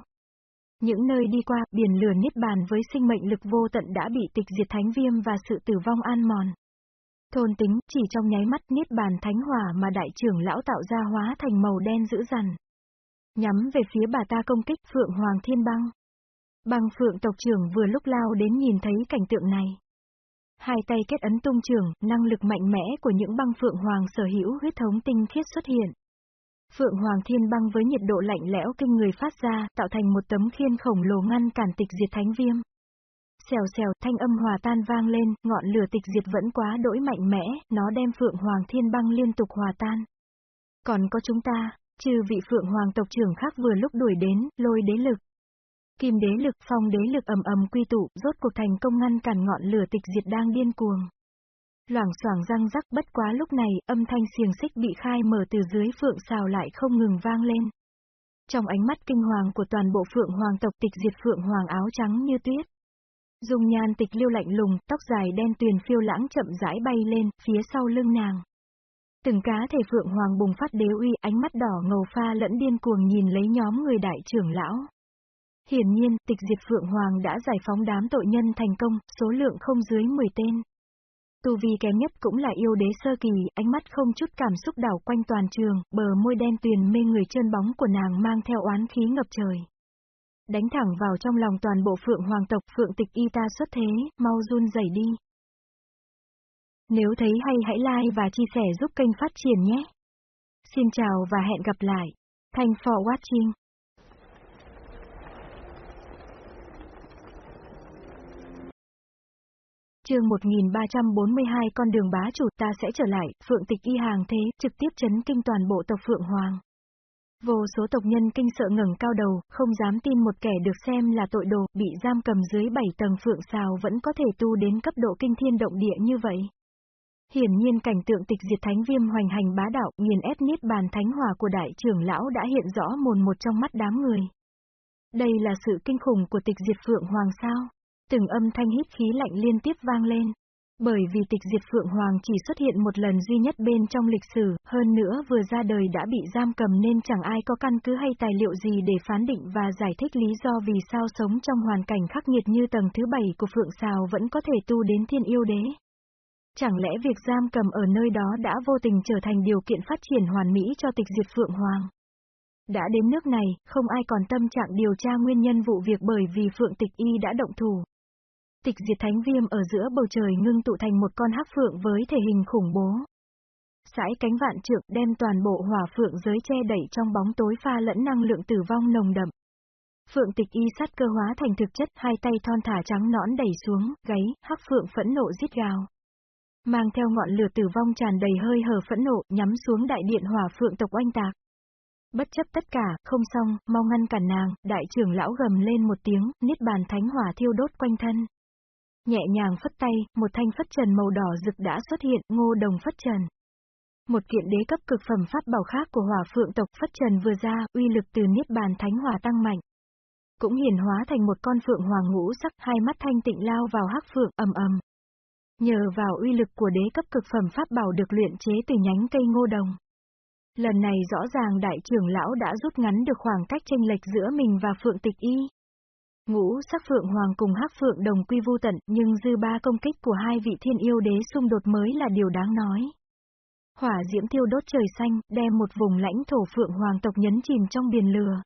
S1: Những nơi đi qua, biển lửa niết bàn với sinh mệnh lực vô tận đã bị tịch diệt thánh viêm và sự tử vong an mòn. Thôn tính, chỉ trong nháy mắt niết bàn thánh hỏa mà đại trưởng lão tạo ra hóa thành màu đen dữ dằn. Nhắm về phía bà ta công kích Phượng Hoàng Thiên Băng. Băng Phượng tộc trưởng vừa lúc lao đến nhìn thấy cảnh tượng này. Hai tay kết ấn tung trưởng năng lực mạnh mẽ của những băng Phượng Hoàng sở hữu huyết thống tinh khiết xuất hiện. Phượng Hoàng Thiên Băng với nhiệt độ lạnh lẽo kinh người phát ra, tạo thành một tấm khiên khổng lồ ngăn cản tịch diệt thánh viêm. Xèo xèo, thanh âm hòa tan vang lên, ngọn lửa tịch diệt vẫn quá đỗi mạnh mẽ, nó đem Phượng Hoàng Thiên Băng liên tục hòa tan. Còn có chúng ta, trừ vị Phượng Hoàng tộc trưởng khác vừa lúc đuổi đến, lôi đế lực. Kim đế lực, phong đế lực ầm ầm quy tụ, rốt cuộc thành công ngăn cản ngọn lửa tịch diệt đang điên cuồng. Loảng xoảng răng rắc bất quá lúc này, âm thanh xiềng xích bị khai mở từ dưới phượng xào lại không ngừng vang lên. Trong ánh mắt kinh hoàng của toàn bộ phượng hoàng tộc tịch diệt phượng hoàng áo trắng như tuyết. Dùng nhan tịch liêu lạnh lùng, tóc dài đen tuyền phiêu lãng chậm rãi bay lên, phía sau lưng nàng. Từng cá thể phượng hoàng bùng phát đế uy, ánh mắt đỏ ngầu pha lẫn điên cuồng nhìn lấy nhóm người đại trưởng lão. Hiển nhiên, tịch diệt phượng hoàng đã giải phóng đám tội nhân thành công, số lượng không dưới 10 tên. Tu vi kém nhất cũng là yêu đế sơ kỳ, ánh mắt không chút cảm xúc đảo quanh toàn trường, bờ môi đen tuyền mê người trơn bóng của nàng mang theo oán khí ngập trời. Đánh thẳng vào trong lòng toàn bộ phượng hoàng tộc phượng tịch y ta xuất thế, mau run rẩy đi. Nếu thấy hay hãy like và chia sẻ giúp kênh phát triển nhé. Xin chào và hẹn gặp lại. Thanks for watching. chương 1342 con đường bá chủ ta sẽ trở lại, phượng tịch y hàng thế, trực tiếp chấn kinh toàn bộ tộc phượng hoàng. Vô số tộc nhân kinh sợ ngẩng cao đầu, không dám tin một kẻ được xem là tội đồ, bị giam cầm dưới bảy tầng phượng xào vẫn có thể tu đến cấp độ kinh thiên động địa như vậy. Hiển nhiên cảnh tượng tịch diệt thánh viêm hoành hành bá đạo, nghiền ép niết bàn thánh hòa của đại trưởng lão đã hiện rõ mồn một trong mắt đám người. Đây là sự kinh khủng của tịch diệt phượng hoàng sao? Từng âm thanh hít khí lạnh liên tiếp vang lên. Bởi vì tịch diệt Phượng Hoàng chỉ xuất hiện một lần duy nhất bên trong lịch sử, hơn nữa vừa ra đời đã bị giam cầm nên chẳng ai có căn cứ hay tài liệu gì để phán định và giải thích lý do vì sao sống trong hoàn cảnh khắc nghiệt như tầng thứ bảy của Phượng Sào vẫn có thể tu đến thiên yêu đế. Chẳng lẽ việc giam cầm ở nơi đó đã vô tình trở thành điều kiện phát triển hoàn mỹ cho tịch diệt Phượng Hoàng? Đã đến nước này, không ai còn tâm trạng điều tra nguyên nhân vụ việc bởi vì Phượng Tịch Y đã động thủ. Tịch diệt thánh viêm ở giữa bầu trời ngưng tụ thành một con hắc phượng với thể hình khủng bố. Sải cánh vạn trượng đem toàn bộ hỏa phượng giới che đẩy trong bóng tối pha lẫn năng lượng tử vong nồng đậm. Phượng tịch y sát cơ hóa thành thực chất, hai tay thon thả trắng nõn đẩy xuống, gáy, hắc phượng phẫn nộ giết gào. Mang theo ngọn lửa tử vong tràn đầy hơi hở phẫn nộ, nhắm xuống đại điện hỏa phượng tộc oanh tạc. Bất chấp tất cả, không xong, mau ngăn cản nàng, đại trưởng lão gầm lên một tiếng, niết bàn thánh hỏa thiêu đốt quanh thân. Nhẹ nhàng phất tay, một thanh phất trần màu đỏ rực đã xuất hiện, ngô đồng phất trần. Một kiện đế cấp cực phẩm pháp bảo khác của hỏa phượng tộc phất trần vừa ra, uy lực từ niết bàn thánh hỏa tăng mạnh. Cũng hiển hóa thành một con phượng hoàng ngũ sắc, hai mắt thanh tịnh lao vào hắc phượng, ầm ầm. Nhờ vào uy lực của đế cấp cực phẩm pháp bảo được luyện chế từ nhánh cây ngô đồng. Lần này rõ ràng đại trưởng lão đã rút ngắn được khoảng cách tranh lệch giữa mình và phượng tịch y. Ngũ sắc phượng hoàng cùng hắc phượng đồng quy vu tận, nhưng dư ba công kích của hai vị thiên yêu đế xung đột mới là điều đáng nói. Hỏa diễm tiêu đốt trời xanh, đem một vùng lãnh thổ phượng hoàng tộc nhấn chìm trong biển lửa.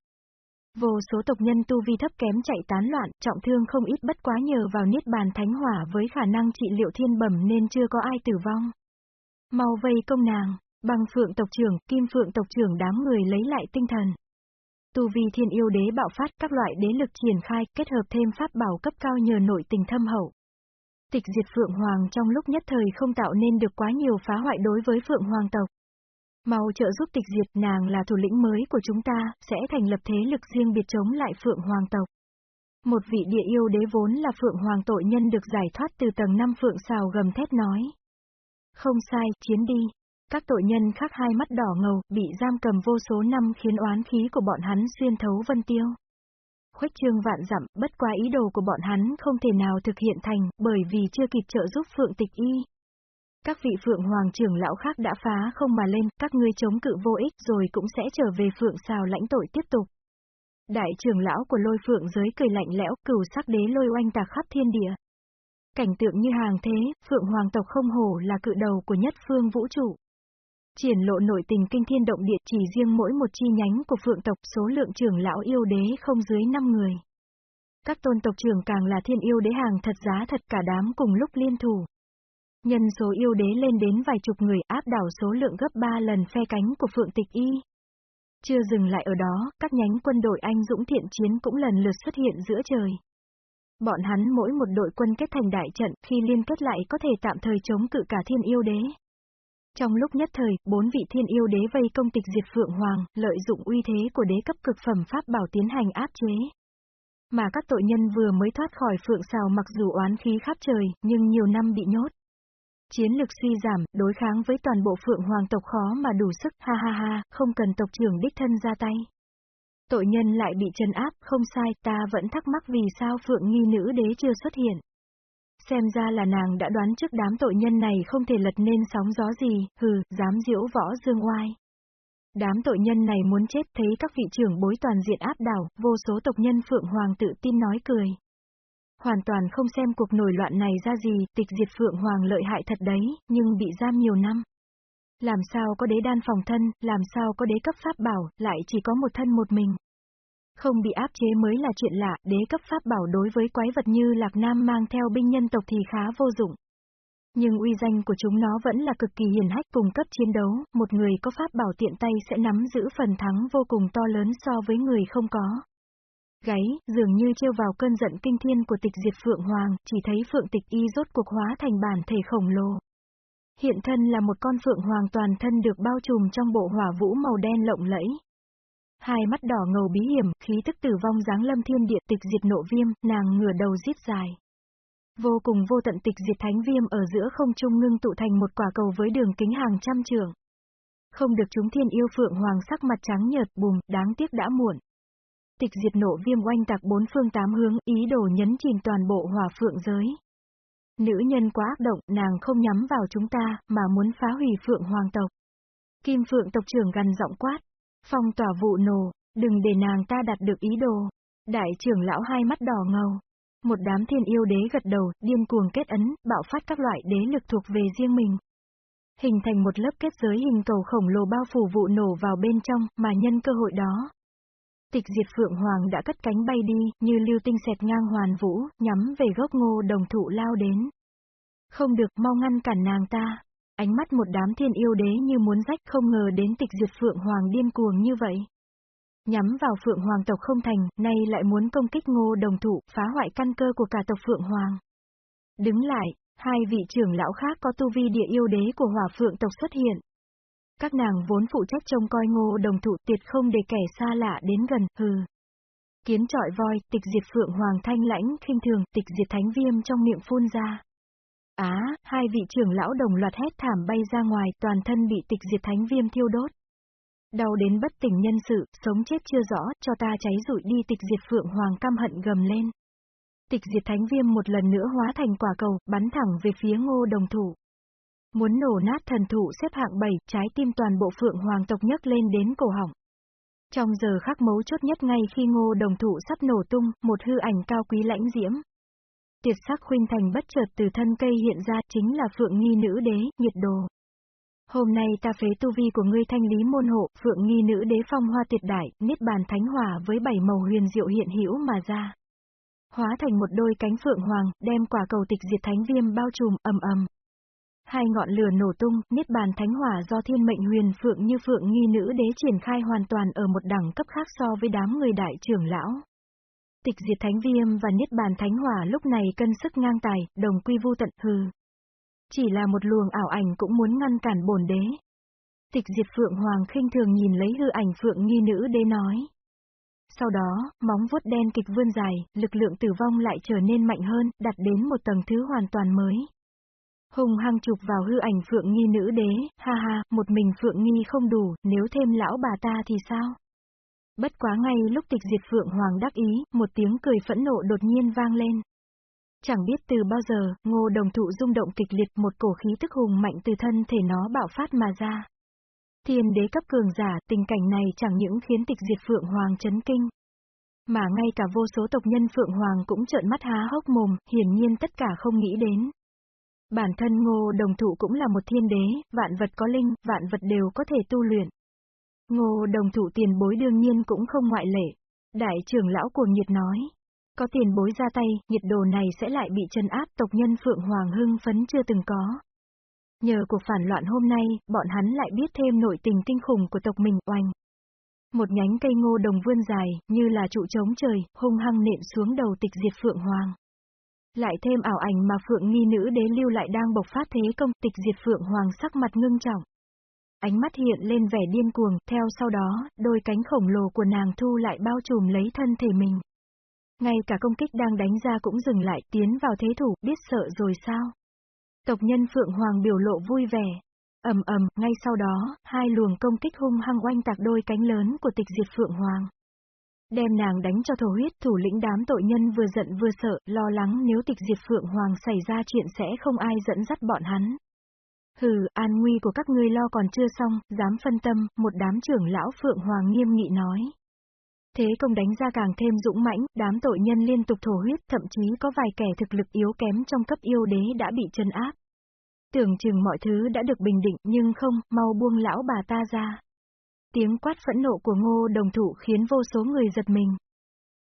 S1: Vô số tộc nhân tu vi thấp kém chạy tán loạn, trọng thương không ít bất quá nhờ vào niết bàn thánh hỏa với khả năng trị liệu thiên bẩm nên chưa có ai tử vong. Mau vây công nàng, bằng phượng tộc trưởng, kim phượng tộc trưởng đám người lấy lại tinh thần. Tu vi thiên yêu đế bạo phát các loại đế lực triển khai, kết hợp thêm pháp bảo cấp cao nhờ nội tình thâm hậu. Tịch diệt Phượng Hoàng trong lúc nhất thời không tạo nên được quá nhiều phá hoại đối với Phượng Hoàng tộc. Mau trợ giúp tịch diệt nàng là thủ lĩnh mới của chúng ta, sẽ thành lập thế lực riêng biệt chống lại Phượng Hoàng tộc. Một vị địa yêu đế vốn là Phượng Hoàng tội nhân được giải thoát từ tầng năm Phượng xào gầm thét nói. Không sai, chiến đi. Các tội nhân khác hai mắt đỏ ngầu, bị giam cầm vô số năm khiến oán khí của bọn hắn xuyên thấu vân tiêu. Khuếch trương vạn dặm, bất qua ý đồ của bọn hắn không thể nào thực hiện thành, bởi vì chưa kịp trợ giúp Phượng Tịch Y. Các vị Phượng Hoàng trưởng lão khác đã phá không mà lên, các ngươi chống cự vô ích rồi cũng sẽ trở về Phượng xào lãnh tội tiếp tục. Đại trưởng lão của lôi phượng giới cười lạnh lẽo, cửu sắc đế lôi oanh tạc khắp thiên địa. Cảnh tượng như hàng thế, phượng hoàng tộc không hổ là cự đầu của nhất phương vũ trụ. Triển lộ nội tình kinh thiên động địa chỉ riêng mỗi một chi nhánh của phượng tộc số lượng trưởng lão yêu đế không dưới 5 người. Các tôn tộc trưởng càng là thiên yêu đế hàng thật giá thật cả đám cùng lúc liên thủ. Nhân số yêu đế lên đến vài chục người áp đảo số lượng gấp 3 lần phe cánh của phượng tịch y. Chưa dừng lại ở đó, các nhánh quân đội anh dũng thiện chiến cũng lần lượt xuất hiện giữa trời. Bọn hắn mỗi một đội quân kết thành đại trận, khi liên kết lại có thể tạm thời chống cự cả thiên yêu đế. Trong lúc nhất thời, bốn vị thiên yêu đế vây công tịch diệt Phượng Hoàng, lợi dụng uy thế của đế cấp cực phẩm pháp bảo tiến hành áp chế. Mà các tội nhân vừa mới thoát khỏi Phượng Sào mặc dù oán khí khắp trời, nhưng nhiều năm bị nhốt. Chiến lực suy giảm, đối kháng với toàn bộ Phượng Hoàng tộc khó mà đủ sức, ha ha ha, không cần tộc trưởng đích thân ra tay. Tội nhân lại bị trấn áp, không sai, ta vẫn thắc mắc vì sao Phượng nghi nữ đế chưa xuất hiện. Xem ra là nàng đã đoán trước đám tội nhân này không thể lật nên sóng gió gì, hừ, dám diễu võ dương oai. Đám tội nhân này muốn chết thấy các vị trưởng bối toàn diện áp đảo, vô số tộc nhân Phượng Hoàng tự tin nói cười. Hoàn toàn không xem cuộc nổi loạn này ra gì, tịch diệt Phượng Hoàng lợi hại thật đấy, nhưng bị giam nhiều năm. Làm sao có đế đan phòng thân, làm sao có đế cấp pháp bảo, lại chỉ có một thân một mình. Không bị áp chế mới là chuyện lạ, đế cấp pháp bảo đối với quái vật như Lạc Nam mang theo binh nhân tộc thì khá vô dụng. Nhưng uy danh của chúng nó vẫn là cực kỳ hiền hách cùng cấp chiến đấu, một người có pháp bảo tiện tay sẽ nắm giữ phần thắng vô cùng to lớn so với người không có. Gáy, dường như trêu vào cơn giận kinh thiên của tịch diệt Phượng Hoàng, chỉ thấy Phượng tịch y rốt cuộc hóa thành bản thể khổng lồ. Hiện thân là một con Phượng Hoàng toàn thân được bao trùm trong bộ hỏa vũ màu đen lộng lẫy. Hai mắt đỏ ngầu bí hiểm, khí tức tử vong dáng lâm thiên địa tịch diệt nộ viêm, nàng ngửa đầu giết dài. Vô cùng vô tận tịch diệt thánh viêm ở giữa không trung ngưng tụ thành một quả cầu với đường kính hàng trăm trường. Không được chúng thiên yêu phượng hoàng sắc mặt trắng nhợt bùm, đáng tiếc đã muộn. Tịch diệt nộ viêm oanh tạc bốn phương tám hướng, ý đồ nhấn chìm toàn bộ hỏa phượng giới. Nữ nhân quá ác động, nàng không nhắm vào chúng ta, mà muốn phá hủy phượng hoàng tộc. Kim phượng tộc trưởng gần giọng quát. Phong tỏa vụ nổ, đừng để nàng ta đạt được ý đồ. Đại trưởng lão hai mắt đỏ ngầu. Một đám thiên yêu đế gật đầu, điên cuồng kết ấn, bạo phát các loại đế lực thuộc về riêng mình. Hình thành một lớp kết giới hình cầu khổng lồ bao phủ vụ nổ vào bên trong, mà nhân cơ hội đó. Tịch diệt Phượng Hoàng đã cất cánh bay đi, như lưu tinh xẹt ngang hoàn vũ, nhắm về gốc ngô đồng thụ lao đến. Không được, mau ngăn cản nàng ta. Ánh mắt một đám thiên yêu đế như muốn rách không ngờ đến tịch diệt Phượng Hoàng điên cuồng như vậy. Nhắm vào Phượng Hoàng tộc không thành, nay lại muốn công kích ngô đồng thủ, phá hoại căn cơ của cả tộc Phượng Hoàng. Đứng lại, hai vị trưởng lão khác có tu vi địa yêu đế của hỏa Phượng tộc xuất hiện. Các nàng vốn phụ trách trông coi ngô đồng thụ tuyệt không để kẻ xa lạ đến gần, hừ. Kiến trọi voi, tịch diệt Phượng Hoàng thanh lãnh, khinh thường, tịch diệt thánh viêm trong miệng phun ra. Á, hai vị trưởng lão đồng loạt hét thảm bay ra ngoài, toàn thân bị tịch diệt thánh viêm thiêu đốt. Đau đến bất tỉnh nhân sự, sống chết chưa rõ, cho ta cháy rụi đi tịch diệt phượng hoàng căm hận gầm lên. Tịch diệt thánh viêm một lần nữa hóa thành quả cầu, bắn thẳng về phía ngô đồng thủ. Muốn nổ nát thần thủ xếp hạng 7, trái tim toàn bộ phượng hoàng tộc nhấc lên đến cổ họng. Trong giờ khắc mấu chốt nhất ngay khi ngô đồng thủ sắp nổ tung, một hư ảnh cao quý lãnh diễm, Tiệt sắc khuynh thành bất chợt từ thân cây hiện ra chính là phượng nghi nữ đế, nhiệt đồ. Hôm nay ta phế tu vi của ngươi thanh lý môn hộ, phượng nghi nữ đế phong hoa tuyệt đại, niết bàn thánh hỏa với bảy màu huyền diệu hiện hữu mà ra. Hóa thành một đôi cánh phượng hoàng, đem quả cầu tịch diệt thánh viêm bao trùm, ầm ầm. Hai ngọn lửa nổ tung, niết bàn thánh hỏa do thiên mệnh huyền phượng như phượng nghi nữ đế triển khai hoàn toàn ở một đẳng cấp khác so với đám người đại trưởng lão. Tịch diệt thánh viêm và niết bàn thánh hỏa lúc này cân sức ngang tài, đồng quy vu tận hừ. Chỉ là một luồng ảo ảnh cũng muốn ngăn cản bổn đế. Tịch diệt phượng hoàng khinh thường nhìn lấy hư ảnh phượng nghi nữ đế nói. Sau đó, móng vuốt đen kịch vươn dài, lực lượng tử vong lại trở nên mạnh hơn, đặt đến một tầng thứ hoàn toàn mới. Hùng hăng chụp vào hư ảnh phượng nghi nữ đế, ha ha, một mình phượng nghi không đủ, nếu thêm lão bà ta thì sao? Bất quá ngay lúc tịch diệt Phượng Hoàng đắc ý, một tiếng cười phẫn nộ đột nhiên vang lên. Chẳng biết từ bao giờ, ngô đồng thụ rung động kịch liệt một cổ khí tức hùng mạnh từ thân thể nó bạo phát mà ra. Thiên đế cấp cường giả, tình cảnh này chẳng những khiến tịch diệt Phượng Hoàng chấn kinh. Mà ngay cả vô số tộc nhân Phượng Hoàng cũng trợn mắt há hốc mồm, hiển nhiên tất cả không nghĩ đến. Bản thân ngô đồng thụ cũng là một thiên đế, vạn vật có linh, vạn vật đều có thể tu luyện. Ngô đồng thụ tiền bối đương nhiên cũng không ngoại lệ. Đại trưởng lão cuồng nhiệt nói. Có tiền bối ra tay, nhiệt đồ này sẽ lại bị chân áp tộc nhân Phượng Hoàng hưng phấn chưa từng có. Nhờ cuộc phản loạn hôm nay, bọn hắn lại biết thêm nội tình kinh khủng của tộc mình oanh. Một nhánh cây ngô đồng vươn dài, như là trụ trống trời, hung hăng nện xuống đầu tịch diệt Phượng Hoàng. Lại thêm ảo ảnh mà Phượng nghi nữ đế lưu lại đang bộc phát thế công tịch diệt Phượng Hoàng sắc mặt ngưng trọng. Ánh mắt hiện lên vẻ điên cuồng, theo sau đó, đôi cánh khổng lồ của nàng thu lại bao trùm lấy thân thể mình. Ngay cả công kích đang đánh ra cũng dừng lại, tiến vào thế thủ, biết sợ rồi sao? Tộc nhân Phượng Hoàng biểu lộ vui vẻ. ầm ầm, ngay sau đó, hai luồng công kích hung hăng oanh tạc đôi cánh lớn của tịch diệt Phượng Hoàng. Đem nàng đánh cho thổ huyết, thủ lĩnh đám tội nhân vừa giận vừa sợ, lo lắng nếu tịch diệt Phượng Hoàng xảy ra chuyện sẽ không ai dẫn dắt bọn hắn. Hừ, an nguy của các ngươi lo còn chưa xong, dám phân tâm, một đám trưởng lão Phượng Hoàng nghiêm nghị nói. Thế công đánh ra càng thêm dũng mãnh, đám tội nhân liên tục thổ huyết, thậm chí có vài kẻ thực lực yếu kém trong cấp yêu đế đã bị chân áp. Tưởng chừng mọi thứ đã được bình định, nhưng không, mau buông lão bà ta ra. Tiếng quát phẫn nộ của ngô đồng thủ khiến vô số người giật mình.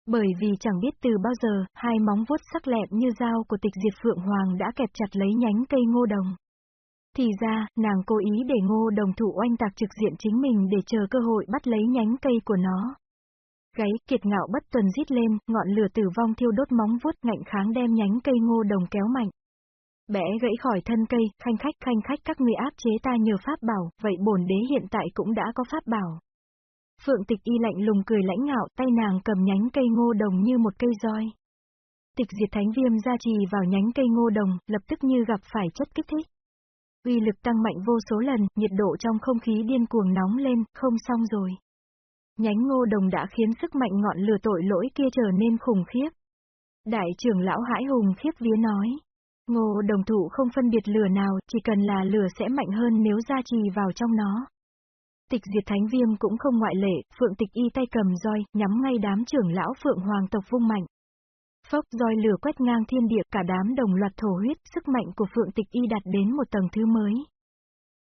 S1: Bởi vì chẳng biết từ bao giờ, hai móng vuốt sắc lẹm như dao của tịch diệt Phượng Hoàng đã kẹp chặt lấy nhánh cây ngô đồng. Thì ra, nàng cố ý để ngô đồng thủ oanh tạc trực diện chính mình để chờ cơ hội bắt lấy nhánh cây của nó. Gáy, kiệt ngạo bất tuần rít lên, ngọn lửa tử vong thiêu đốt móng vuốt ngạnh kháng đem nhánh cây ngô đồng kéo mạnh. Bẽ gãy khỏi thân cây, khanh khách khanh khách các người áp chế ta nhờ pháp bảo, vậy bổn đế hiện tại cũng đã có pháp bảo. Phượng tịch y lạnh lùng cười lãnh ngạo, tay nàng cầm nhánh cây ngô đồng như một cây roi. Tịch diệt thánh viêm ra trì vào nhánh cây ngô đồng, lập tức như gặp phải chất kích thích. Uy lực tăng mạnh vô số lần, nhiệt độ trong không khí điên cuồng nóng lên, không xong rồi. Nhánh ngô đồng đã khiến sức mạnh ngọn lửa tội lỗi kia trở nên khủng khiếp. Đại trưởng lão hãi hùng khiếp vía nói. Ngô đồng thủ không phân biệt lửa nào, chỉ cần là lửa sẽ mạnh hơn nếu gia trì vào trong nó. Tịch diệt thánh viêm cũng không ngoại lệ, phượng tịch y tay cầm roi, nhắm ngay đám trưởng lão phượng hoàng tộc vung mạnh. Phốc roi lửa quét ngang thiên địa cả đám đồng loạt thổ huyết, sức mạnh của phượng tịch y đạt đến một tầng thứ mới.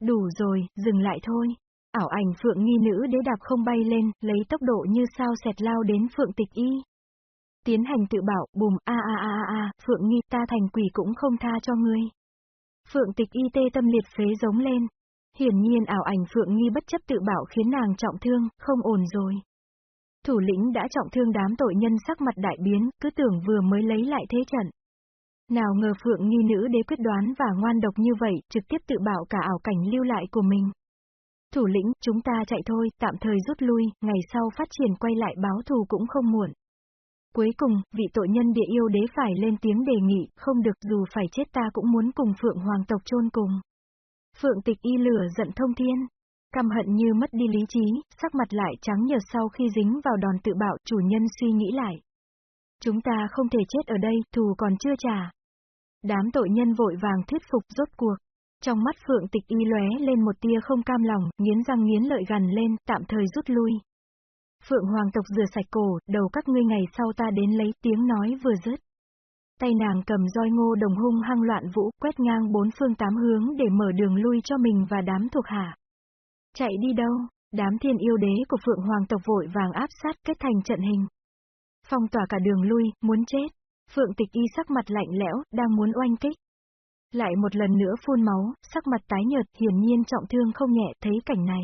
S1: Đủ rồi, dừng lại thôi. Ảo ảnh phượng nghi nữ đế đạp không bay lên, lấy tốc độ như sao xẹt lao đến phượng tịch y. Tiến hành tự bảo, bùm, a a a a a, phượng nghi ta thành quỷ cũng không tha cho ngươi. Phượng tịch y tê tâm liệt phế giống lên. Hiển nhiên ảo ảnh phượng nghi bất chấp tự bảo khiến nàng trọng thương, không ổn rồi. Thủ lĩnh đã trọng thương đám tội nhân sắc mặt đại biến, cứ tưởng vừa mới lấy lại thế trận. Nào ngờ phượng nghi nữ đế quyết đoán và ngoan độc như vậy, trực tiếp tự bảo cả ảo cảnh lưu lại của mình. Thủ lĩnh, chúng ta chạy thôi, tạm thời rút lui, ngày sau phát triển quay lại báo thù cũng không muộn. Cuối cùng, vị tội nhân địa yêu đế phải lên tiếng đề nghị, không được dù phải chết ta cũng muốn cùng Phượng Hoàng tộc chôn cùng. Phượng tịch y lửa giận thông thiên. Căm hận như mất đi lý trí, sắc mặt lại trắng nhợt sau khi dính vào đòn tự bạo, chủ nhân suy nghĩ lại. Chúng ta không thể chết ở đây, thù còn chưa trả. Đám tội nhân vội vàng thuyết phục rốt cuộc. Trong mắt Phượng Tịch Y lóe lên một tia không cam lòng, nghiến răng nghiến lợi gần lên, tạm thời rút lui. Phượng Hoàng tộc rửa sạch cổ, đầu các ngươi ngày sau ta đến lấy tiếng nói vừa dứt. Tay nàng cầm roi ngô đồng hung hăng loạn vũ, quét ngang bốn phương tám hướng để mở đường lui cho mình và đám thuộc hạ. Chạy đi đâu? Đám thiên yêu đế của Phượng Hoàng tộc vội vàng áp sát kết thành trận hình. Phong tỏa cả đường lui, muốn chết. Phượng tịch y sắc mặt lạnh lẽo, đang muốn oanh kích. Lại một lần nữa phun máu, sắc mặt tái nhợt, hiển nhiên trọng thương không nhẹ, thấy cảnh này.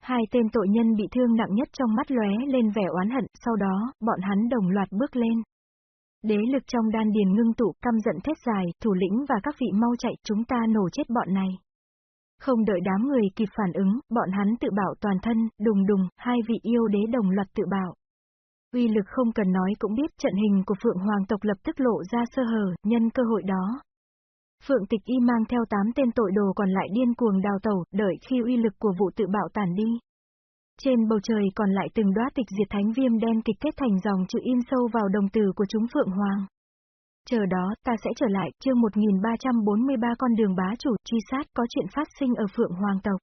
S1: Hai tên tội nhân bị thương nặng nhất trong mắt lóe lên vẻ oán hận, sau đó, bọn hắn đồng loạt bước lên. Đế lực trong đan điền ngưng tụ, căm giận thét dài, thủ lĩnh và các vị mau chạy, chúng ta nổ chết bọn này. Không đợi đám người kịp phản ứng, bọn hắn tự bảo toàn thân, đùng đùng, hai vị yêu đế đồng loạt tự bảo. Uy lực không cần nói cũng biết trận hình của Phượng Hoàng tộc lập tức lộ ra sơ hở, nhân cơ hội đó, Phượng Tịch Y mang theo tám tên tội đồ còn lại điên cuồng đào tẩu, đợi khi uy lực của vụ tự bạo tàn đi. Trên bầu trời còn lại từng đóa tịch diệt thánh viêm đen kịch kết thành dòng chữ in sâu vào đồng tử của chúng Phượng Hoàng. Chờ đó, ta sẽ trở lại, chương 1343 con đường bá chủ, truy sát có chuyện phát sinh ở Phượng Hoàng tộc.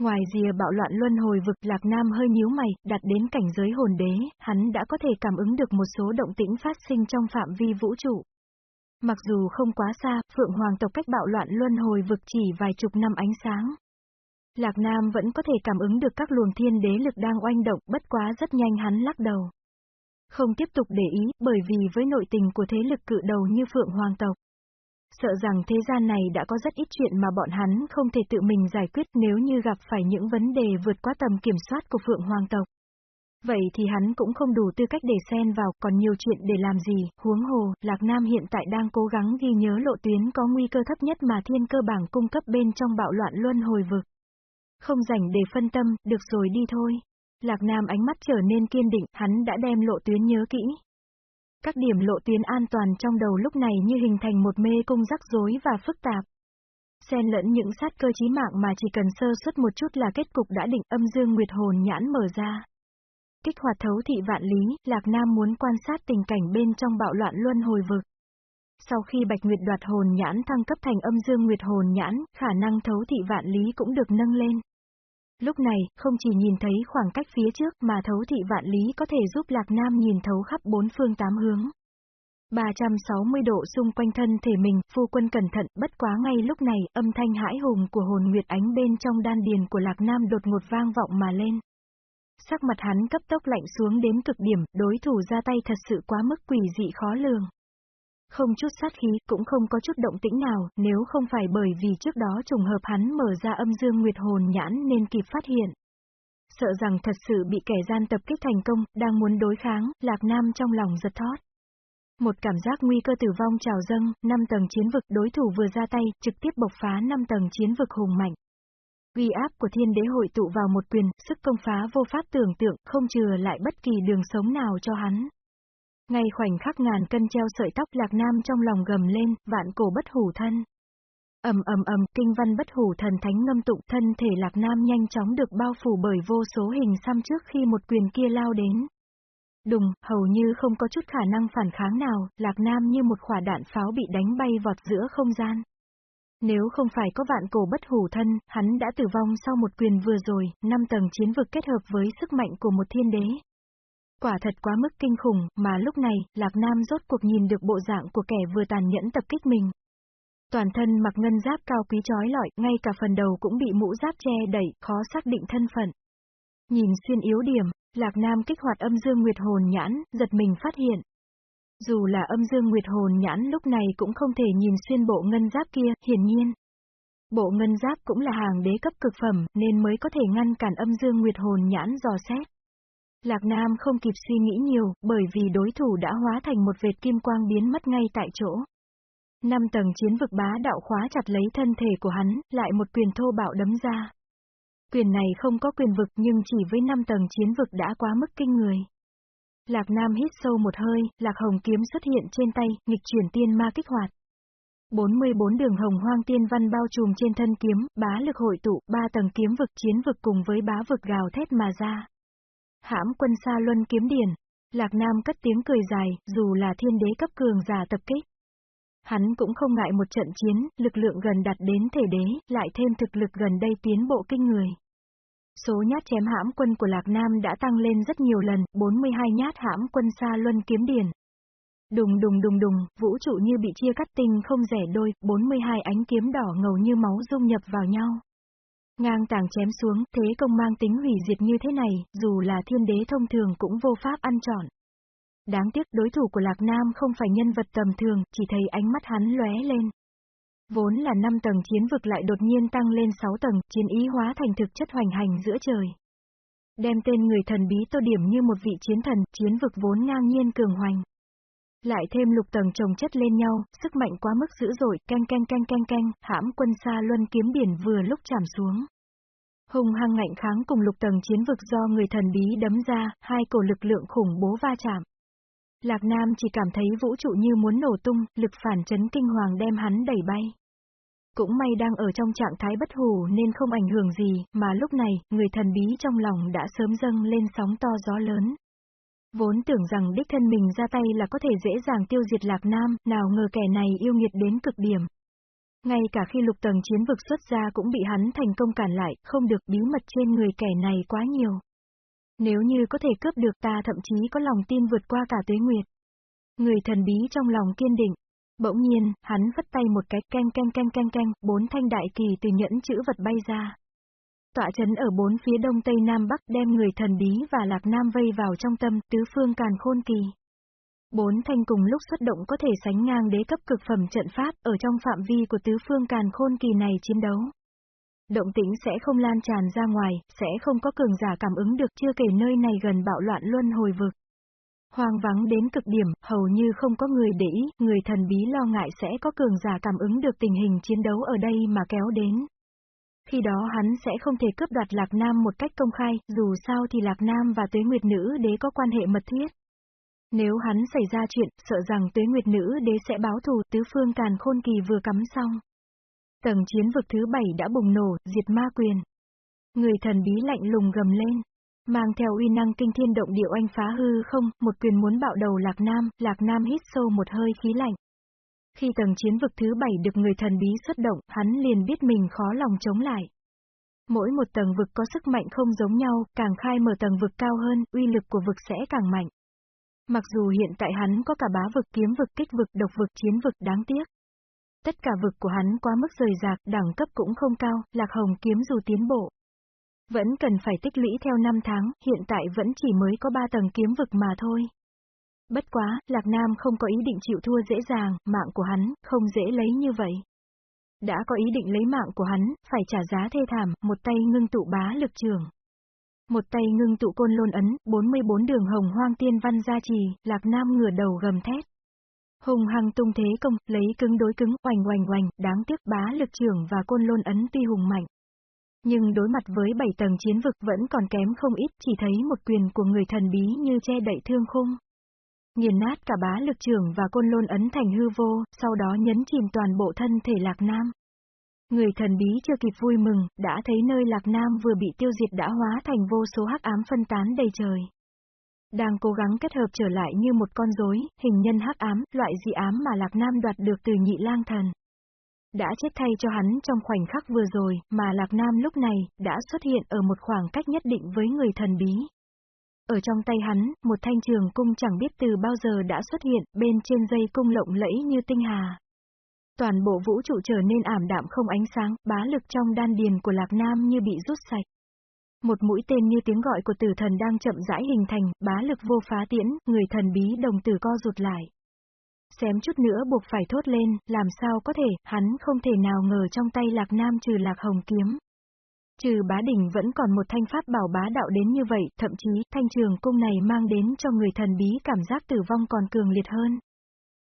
S1: Ngoài rìa bạo loạn luân hồi vực Lạc Nam hơi nhíu mày, đặt đến cảnh giới hồn đế, hắn đã có thể cảm ứng được một số động tĩnh phát sinh trong phạm vi vũ trụ. Mặc dù không quá xa, Phượng Hoàng tộc cách bạo loạn luân hồi vực chỉ vài chục năm ánh sáng. Lạc Nam vẫn có thể cảm ứng được các luồng thiên đế lực đang oanh động, bất quá rất nhanh hắn lắc đầu. Không tiếp tục để ý, bởi vì với nội tình của thế lực cự đầu như Phượng Hoàng tộc. Sợ rằng thế gian này đã có rất ít chuyện mà bọn hắn không thể tự mình giải quyết nếu như gặp phải những vấn đề vượt quá tầm kiểm soát của Phượng Hoàng tộc. Vậy thì hắn cũng không đủ tư cách để xen vào, còn nhiều chuyện để làm gì, huống hồ, Lạc Nam hiện tại đang cố gắng ghi nhớ lộ tuyến có nguy cơ thấp nhất mà thiên cơ bảng cung cấp bên trong bạo loạn luân hồi vực. Không rảnh để phân tâm, được rồi đi thôi. Lạc Nam ánh mắt trở nên kiên định, hắn đã đem lộ tuyến nhớ kỹ. Các điểm lộ tuyến an toàn trong đầu lúc này như hình thành một mê cung rắc rối và phức tạp. Xen lẫn những sát cơ chí mạng mà chỉ cần sơ suất một chút là kết cục đã định âm dương nguyệt hồn nhãn mở ra. Kích hoạt thấu thị vạn lý, Lạc Nam muốn quan sát tình cảnh bên trong bạo loạn luân hồi vực. Sau khi Bạch Nguyệt đoạt hồn nhãn thăng cấp thành âm dương nguyệt hồn nhãn, khả năng thấu thị vạn lý cũng được nâng lên. Lúc này, không chỉ nhìn thấy khoảng cách phía trước mà thấu thị vạn lý có thể giúp Lạc Nam nhìn thấu khắp bốn phương tám hướng. 360 độ xung quanh thân thể mình, phu quân cẩn thận, bất quá ngay lúc này, âm thanh hãi hùng của hồn nguyệt ánh bên trong đan điền của Lạc Nam đột ngột vang vọng mà lên. Sắc mặt hắn cấp tốc lạnh xuống đến cực điểm, đối thủ ra tay thật sự quá mức quỷ dị khó lường. Không chút sát khí, cũng không có chút động tĩnh nào, nếu không phải bởi vì trước đó trùng hợp hắn mở ra âm dương nguyệt hồn nhãn nên kịp phát hiện. Sợ rằng thật sự bị kẻ gian tập kích thành công, đang muốn đối kháng, Lạc Nam trong lòng giật thót. Một cảm giác nguy cơ tử vong trào dâng, năm tầng chiến vực đối thủ vừa ra tay, trực tiếp bộc phá năm tầng chiến vực hùng mạnh. Uy áp của thiên đế hội tụ vào một quyền, sức công phá vô pháp tưởng tượng, không chừa lại bất kỳ đường sống nào cho hắn. Ngay khoảnh khắc ngàn cân treo sợi tóc Lạc Nam trong lòng gầm lên, vạn cổ bất hủ thân. ầm ầm ầm, kinh văn bất hủ thần thánh ngâm tụng, thân thể Lạc Nam nhanh chóng được bao phủ bởi vô số hình xăm trước khi một quyền kia lao đến. Đùng, hầu như không có chút khả năng phản kháng nào, Lạc Nam như một quả đạn pháo bị đánh bay vọt giữa không gian. Nếu không phải có vạn cổ bất hủ thân, hắn đã tử vong sau một quyền vừa rồi, năm tầng chiến vực kết hợp với sức mạnh của một thiên đế. Quả thật quá mức kinh khủng, mà lúc này, Lạc Nam rốt cuộc nhìn được bộ dạng của kẻ vừa tàn nhẫn tập kích mình. Toàn thân mặc ngân giáp cao quý trói lọi, ngay cả phần đầu cũng bị mũ giáp che đẩy, khó xác định thân phận. Nhìn xuyên yếu điểm, Lạc Nam kích hoạt âm dương nguyệt hồn nhãn, giật mình phát hiện. Dù là âm dương nguyệt hồn nhãn lúc này cũng không thể nhìn xuyên bộ ngân giáp kia, hiển nhiên. Bộ ngân giáp cũng là hàng đế cấp cực phẩm, nên mới có thể ngăn cản âm dương nguyệt hồn nhãn dò xét. Lạc Nam không kịp suy nghĩ nhiều, bởi vì đối thủ đã hóa thành một vệt kim quang biến mất ngay tại chỗ. Năm tầng chiến vực bá đạo khóa chặt lấy thân thể của hắn, lại một quyền thô bạo đấm ra. Quyền này không có quyền vực nhưng chỉ với năm tầng chiến vực đã quá mức kinh người. Lạc Nam hít sâu một hơi, Lạc Hồng kiếm xuất hiện trên tay, nghịch chuyển tiên ma kích hoạt. 44 đường hồng hoang tiên văn bao trùm trên thân kiếm, bá lực hội tụ, ba tầng kiếm vực chiến vực cùng với bá vực gào thét mà ra. Hãm quân xa luân kiếm điển. Lạc Nam cất tiếng cười dài, dù là thiên đế cấp cường giả tập kích. Hắn cũng không ngại một trận chiến, lực lượng gần đặt đến thể đế, lại thêm thực lực gần đây tiến bộ kinh người. Số nhát chém hãm quân của Lạc Nam đã tăng lên rất nhiều lần, 42 nhát hãm quân xa luân kiếm điển. Đùng đùng đùng đùng, vũ trụ như bị chia cắt tinh không rẻ đôi, 42 ánh kiếm đỏ ngầu như máu dung nhập vào nhau. Ngang tàng chém xuống, thế công mang tính hủy diệt như thế này, dù là thiên đế thông thường cũng vô pháp ăn trọn. Đáng tiếc đối thủ của Lạc Nam không phải nhân vật tầm thường, chỉ thấy ánh mắt hắn lóe lên. Vốn là 5 tầng chiến vực lại đột nhiên tăng lên 6 tầng, chiến ý hóa thành thực chất hoành hành giữa trời. Đem tên người thần bí tô điểm như một vị chiến thần, chiến vực vốn ngang nhiên cường hoành. Lại thêm lục tầng chồng chất lên nhau, sức mạnh quá mức dữ dội, canh canh canh canh canh, hãm quân xa luân kiếm điển vừa lúc chạm xuống. Hùng hăng ngạnh kháng cùng lục tầng chiến vực do người thần bí đấm ra, hai cổ lực lượng khủng bố va chạm. Lạc Nam chỉ cảm thấy vũ trụ như muốn nổ tung, lực phản chấn kinh hoàng đem hắn đẩy bay. Cũng may đang ở trong trạng thái bất hủ nên không ảnh hưởng gì, mà lúc này, người thần bí trong lòng đã sớm dâng lên sóng to gió lớn. Vốn tưởng rằng đích thân mình ra tay là có thể dễ dàng tiêu diệt Lạc Nam, nào ngờ kẻ này yêu nghiệt đến cực điểm. Ngay cả khi lục tầng chiến vực xuất ra cũng bị hắn thành công cản lại, không được bí mật trên người kẻ này quá nhiều. Nếu như có thể cướp được ta thậm chí có lòng tin vượt qua cả tuế nguyệt. Người thần bí trong lòng kiên định. Bỗng nhiên, hắn vất tay một cái canh canh canh canh canh, bốn thanh đại kỳ từ nhẫn chữ vật bay ra. Tọa chấn ở bốn phía đông tây nam bắc đem người thần bí và lạc nam vây vào trong tâm tứ phương càn khôn kỳ. Bốn thanh cùng lúc xuất động có thể sánh ngang đế cấp cực phẩm trận pháp ở trong phạm vi của tứ phương càn khôn kỳ này chiến đấu. Động tĩnh sẽ không lan tràn ra ngoài, sẽ không có cường giả cảm ứng được chưa kể nơi này gần bạo loạn luân hồi vực. Hoang vắng đến cực điểm, hầu như không có người để ý, người thần bí lo ngại sẽ có cường giả cảm ứng được tình hình chiến đấu ở đây mà kéo đến. Khi đó hắn sẽ không thể cướp đoạt Lạc Nam một cách công khai, dù sao thì Lạc Nam và Tuế Nguyệt Nữ Đế có quan hệ mật thiết. Nếu hắn xảy ra chuyện, sợ rằng Tuế Nguyệt Nữ Đế sẽ báo thù tứ phương càn khôn kỳ vừa cắm xong. Tầng chiến vực thứ bảy đã bùng nổ, diệt ma quyền. Người thần bí lạnh lùng gầm lên. Mang theo uy năng kinh thiên động địa oanh phá hư không, một quyền muốn bạo đầu Lạc Nam, Lạc Nam hít sâu một hơi khí lạnh. Khi tầng chiến vực thứ bảy được người thần bí xuất động, hắn liền biết mình khó lòng chống lại. Mỗi một tầng vực có sức mạnh không giống nhau, càng khai mở tầng vực cao hơn, uy lực của vực sẽ càng mạnh. Mặc dù hiện tại hắn có cả bá vực, kiếm vực, kích vực, độc vực, chiến vực đáng tiếc. Tất cả vực của hắn quá mức rời rạc, đẳng cấp cũng không cao, lạc hồng kiếm dù tiến bộ. Vẫn cần phải tích lũy theo năm tháng, hiện tại vẫn chỉ mới có ba tầng kiếm vực mà thôi. Bất quá, Lạc Nam không có ý định chịu thua dễ dàng, mạng của hắn, không dễ lấy như vậy. Đã có ý định lấy mạng của hắn, phải trả giá thê thảm, một tay ngưng tụ bá lực trường. Một tay ngưng tụ côn lôn ấn, 44 đường hồng hoang tiên văn gia trì, Lạc Nam ngửa đầu gầm thét. Hùng hăng tung thế công, lấy cứng đối cứng, oành oành oành, đáng tiếc bá lực trưởng và côn lôn ấn tuy hùng mạnh. Nhưng đối mặt với bảy tầng chiến vực vẫn còn kém không ít, chỉ thấy một quyền của người thần bí như che đậy thương khung. Nghiền nát cả bá lực trưởng và côn lôn ấn thành hư vô, sau đó nhấn chìm toàn bộ thân thể Lạc Nam. Người thần bí chưa kịp vui mừng, đã thấy nơi Lạc Nam vừa bị tiêu diệt đã hóa thành vô số hắc ám phân tán đầy trời. Đang cố gắng kết hợp trở lại như một con rối, hình nhân hắc ám, loại dị ám mà Lạc Nam đoạt được từ nhị lang thần. Đã chết thay cho hắn trong khoảnh khắc vừa rồi, mà Lạc Nam lúc này, đã xuất hiện ở một khoảng cách nhất định với người thần bí. Ở trong tay hắn, một thanh trường cung chẳng biết từ bao giờ đã xuất hiện, bên trên dây cung lộng lẫy như tinh hà. Toàn bộ vũ trụ trở nên ảm đạm không ánh sáng, bá lực trong đan điền của Lạc Nam như bị rút sạch. Một mũi tên như tiếng gọi của tử thần đang chậm rãi hình thành, bá lực vô phá tiễn, người thần bí đồng tử co rụt lại. Xém chút nữa buộc phải thốt lên, làm sao có thể, hắn không thể nào ngờ trong tay Lạc Nam trừ Lạc Hồng Kiếm. Trừ bá đỉnh vẫn còn một thanh pháp bảo bá đạo đến như vậy, thậm chí, thanh trường cung này mang đến cho người thần bí cảm giác tử vong còn cường liệt hơn.